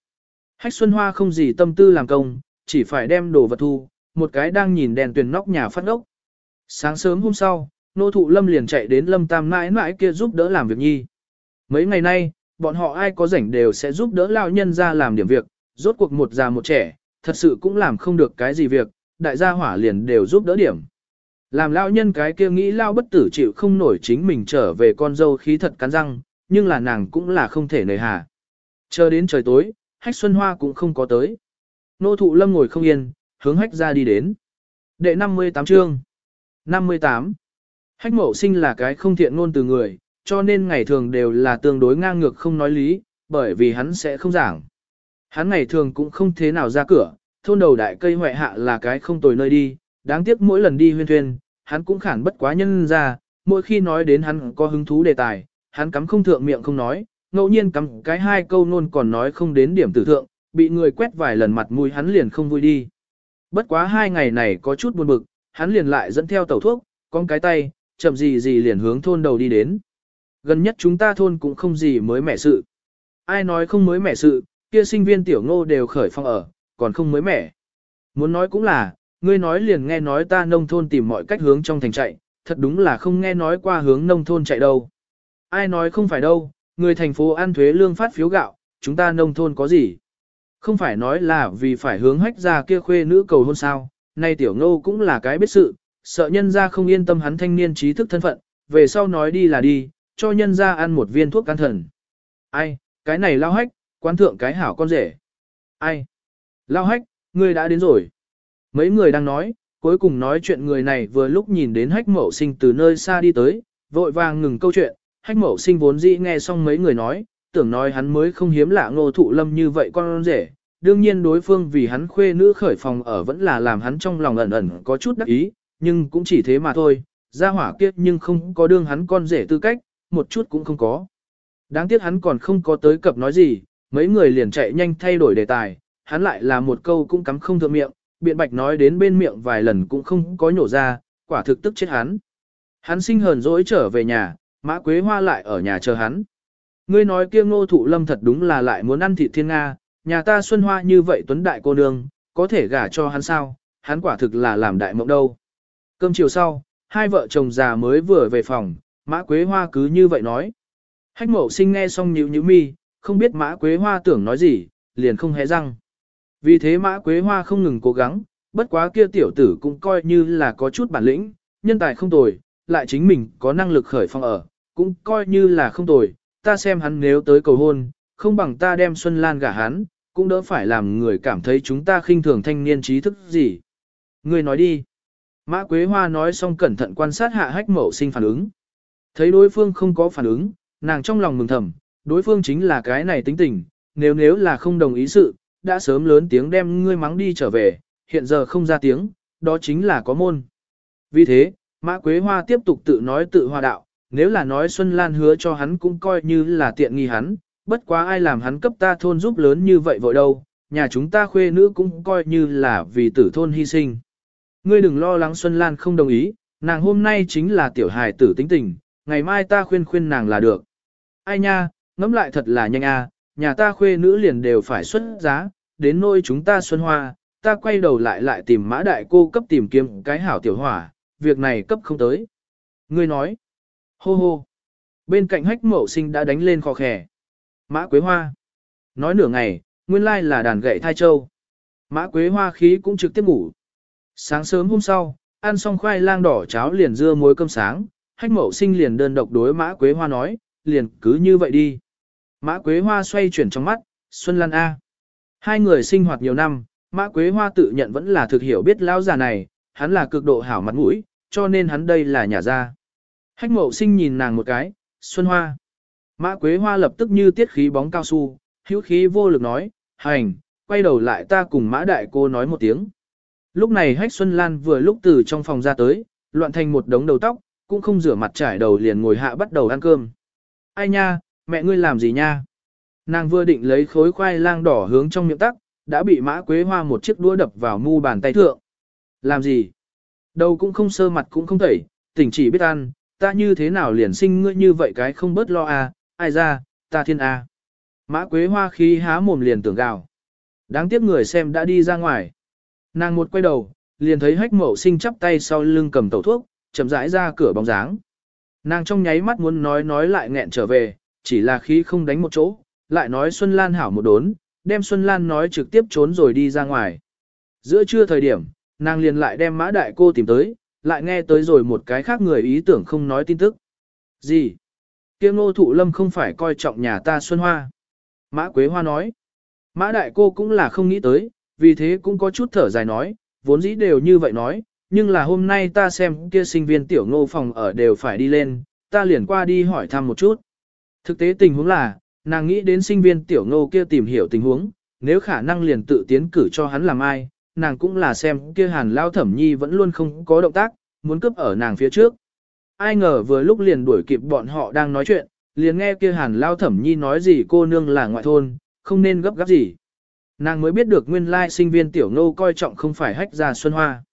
[SPEAKER 1] Hách Xuân Hoa không gì tâm tư làm công, chỉ phải đem đồ vật thu, một cái đang nhìn đèn tuyền nóc nhà phát ốc. Sáng sớm hôm sau, nô thụ lâm liền chạy đến lâm tam mãi mãi kia giúp đỡ làm việc nhi. Mấy ngày nay, bọn họ ai có rảnh đều sẽ giúp đỡ lao nhân ra làm điểm việc, rốt cuộc một già một trẻ, thật sự cũng làm không được cái gì việc, đại gia hỏa liền đều giúp đỡ điểm. Làm lao nhân cái kia nghĩ lao bất tử chịu không nổi chính mình trở về con dâu khí thật cắn răng, nhưng là nàng cũng là không thể nề hà. Chờ đến trời tối, hách xuân hoa cũng không có tới. Nô thụ lâm ngồi không yên, hướng hách ra đi đến. Đệ 58 chương 58 Hách mậu sinh là cái không thiện ngôn từ người, cho nên ngày thường đều là tương đối ngang ngược không nói lý, bởi vì hắn sẽ không giảng. Hắn ngày thường cũng không thế nào ra cửa, thôn đầu đại cây hoại hạ là cái không tồi nơi đi, đáng tiếc mỗi lần đi huyên thuyên, hắn cũng khản bất quá nhân ra, mỗi khi nói đến hắn có hứng thú đề tài, hắn cắm không thượng miệng không nói, ngẫu nhiên cắm cái hai câu nôn còn nói không đến điểm tử thượng, bị người quét vài lần mặt mũi hắn liền không vui đi. Bất quá hai ngày này có chút buồn bực, hắn liền lại dẫn theo tẩu thuốc, con cái tay, chậm gì gì liền hướng thôn đầu đi đến. Gần nhất chúng ta thôn cũng không gì mới mẻ sự. Ai nói không mới mẻ sự, kia sinh viên tiểu ngô đều khởi phong ở, còn không mới mẻ. Muốn nói cũng là, ngươi nói liền nghe nói ta nông thôn tìm mọi cách hướng trong thành chạy, thật đúng là không nghe nói qua hướng nông thôn chạy đâu. Ai nói không phải đâu, người thành phố ăn thuế lương phát phiếu gạo, chúng ta nông thôn có gì? Không phải nói là vì phải hướng hách ra kia khuê nữ cầu hôn sao, nay tiểu ngô cũng là cái biết sự, sợ nhân ra không yên tâm hắn thanh niên trí thức thân phận, về sau nói đi là đi, cho nhân ra ăn một viên thuốc can thần. Ai, cái này lao hách, quán thượng cái hảo con rể. Ai? Lao hách, ngươi đã đến rồi. Mấy người đang nói, cuối cùng nói chuyện người này vừa lúc nhìn đến hách mậu sinh từ nơi xa đi tới, vội vàng ngừng câu chuyện, hách mậu sinh vốn dĩ nghe xong mấy người nói, tưởng nói hắn mới không hiếm lạ ngô thụ lâm như vậy con rể. Đương nhiên đối phương vì hắn khuê nữ khởi phòng ở vẫn là làm hắn trong lòng ẩn ẩn có chút đắc ý, nhưng cũng chỉ thế mà thôi, ra hỏa kiếp nhưng không có đương hắn con rể tư cách, một chút cũng không có. Đáng tiếc hắn còn không có tới cập nói gì, mấy người liền chạy nhanh thay đổi đề tài, hắn lại là một câu cũng cắm không thượng miệng, biện bạch nói đến bên miệng vài lần cũng không có nhổ ra, quả thực tức chết hắn. Hắn sinh hờn dỗi trở về nhà, mã quế hoa lại ở nhà chờ hắn. Ngươi nói kia ngô thụ lâm thật đúng là lại muốn ăn thịt thiên Nga, nhà ta xuân hoa như vậy tuấn đại cô nương, có thể gả cho hắn sao, hắn quả thực là làm đại mộng đâu. Cơm chiều sau, hai vợ chồng già mới vừa về phòng, mã quế hoa cứ như vậy nói. Hách mậu sinh nghe xong nhíu nhíu mi, không biết mã quế hoa tưởng nói gì, liền không hé răng. Vì thế mã quế hoa không ngừng cố gắng, bất quá kia tiểu tử cũng coi như là có chút bản lĩnh, nhân tài không tồi, lại chính mình có năng lực khởi phong ở, cũng coi như là không tồi, ta xem hắn nếu tới cầu hôn, không bằng ta đem Xuân Lan gả hắn, cũng đỡ phải làm người cảm thấy chúng ta khinh thường thanh niên trí thức gì. Người nói đi. Mã Quế Hoa nói xong cẩn thận quan sát hạ hách mậu sinh phản ứng. Thấy đối phương không có phản ứng, nàng trong lòng mừng thầm, đối phương chính là cái này tính tình, nếu nếu là không đồng ý sự, đã sớm lớn tiếng đem ngươi mắng đi trở về, hiện giờ không ra tiếng, đó chính là có môn. Vì thế, Mã Quế Hoa tiếp tục tự nói tự hòa đạo, nếu là nói Xuân Lan hứa cho hắn cũng coi như là tiện nghi hắn, bất quá ai làm hắn cấp ta thôn giúp lớn như vậy vội đâu, nhà chúng ta khuê nữ cũng coi như là vì tử thôn hy sinh. Ngươi đừng lo lắng Xuân Lan không đồng ý, nàng hôm nay chính là tiểu hài tử tính tình, ngày mai ta khuyên khuyên nàng là được. Ai nha, ngẫm lại thật là nhanh a, nhà ta khuê nữ liền đều phải xuất giá, đến nôi chúng ta xuân hoa, ta quay đầu lại lại tìm mã đại cô cấp tìm kiếm cái hảo tiểu hỏa, việc này cấp không tới. Ngươi nói, hô hô, bên cạnh hách mậu sinh đã đánh lên kho khẻ. Mã quế hoa, nói nửa ngày, nguyên lai là đàn gậy thai châu. Mã quế hoa khí cũng trực tiếp ngủ. Sáng sớm hôm sau, ăn xong khoai lang đỏ cháo liền dưa muối cơm sáng, hách mậu sinh liền đơn độc đối mã quế hoa nói, liền cứ như vậy đi. Mã quế hoa xoay chuyển trong mắt, Xuân Lan A. Hai người sinh hoạt nhiều năm, Mã Quế Hoa tự nhận vẫn là thực hiểu biết lão già này, hắn là cực độ hảo mặt mũi, cho nên hắn đây là nhà ra. Hách mậu sinh nhìn nàng một cái, Xuân Hoa. Mã Quế Hoa lập tức như tiết khí bóng cao su, hữu khí vô lực nói, hành, quay đầu lại ta cùng Mã Đại cô nói một tiếng. Lúc này Hách Xuân Lan vừa lúc từ trong phòng ra tới, loạn thành một đống đầu tóc, cũng không rửa mặt trải đầu liền ngồi hạ bắt đầu ăn cơm. Ai nha, mẹ ngươi làm gì nha? Nàng vừa định lấy khối khoai lang đỏ hướng trong miệng tắc, đã bị mã quế hoa một chiếc đũa đập vào mu bàn tay thượng. Làm gì? Đầu cũng không sơ mặt cũng không thẩy, tỉnh chỉ biết ăn, ta như thế nào liền sinh ngươi như vậy cái không bớt lo à, ai ra, ta thiên a. À. Mã quế hoa khí há mồm liền tưởng gào. Đáng tiếc người xem đã đi ra ngoài. Nàng một quay đầu, liền thấy hách mậu sinh chắp tay sau lưng cầm tẩu thuốc, chậm rãi ra cửa bóng dáng. Nàng trong nháy mắt muốn nói nói lại nghẹn trở về, chỉ là khí không đánh một chỗ, lại nói Xuân Lan hảo một đốn, đem Xuân Lan nói trực tiếp trốn rồi đi ra ngoài. Giữa trưa thời điểm, nàng liền lại đem mã đại cô tìm tới, lại nghe tới rồi một cái khác người ý tưởng không nói tin tức. Gì? kia ngô thụ lâm không phải coi trọng nhà ta Xuân Hoa. Mã Quế Hoa nói. Mã đại cô cũng là không nghĩ tới, vì thế cũng có chút thở dài nói, vốn dĩ đều như vậy nói, nhưng là hôm nay ta xem kia sinh viên tiểu ngô phòng ở đều phải đi lên, ta liền qua đi hỏi thăm một chút. Thực tế tình huống là, Nàng nghĩ đến sinh viên tiểu ngô kia tìm hiểu tình huống, nếu khả năng liền tự tiến cử cho hắn làm ai, nàng cũng là xem kia hàn lao thẩm nhi vẫn luôn không có động tác, muốn cướp ở nàng phía trước. Ai ngờ vừa lúc liền đuổi kịp bọn họ đang nói chuyện, liền nghe kia hàn lao thẩm nhi nói gì cô nương là ngoại thôn, không nên gấp gáp gì. Nàng mới biết được nguyên lai sinh viên tiểu ngô coi trọng không phải hách ra xuân hoa.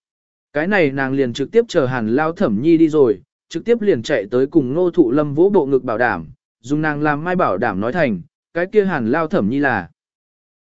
[SPEAKER 1] Cái này nàng liền trực tiếp chờ hàn lao thẩm nhi đi rồi, trực tiếp liền chạy tới cùng ngô thụ lâm vỗ bộ ngực bảo đảm, dùng nàng làm mai bảo đảm nói thành, cái kia hàn lao thẩm nhi là.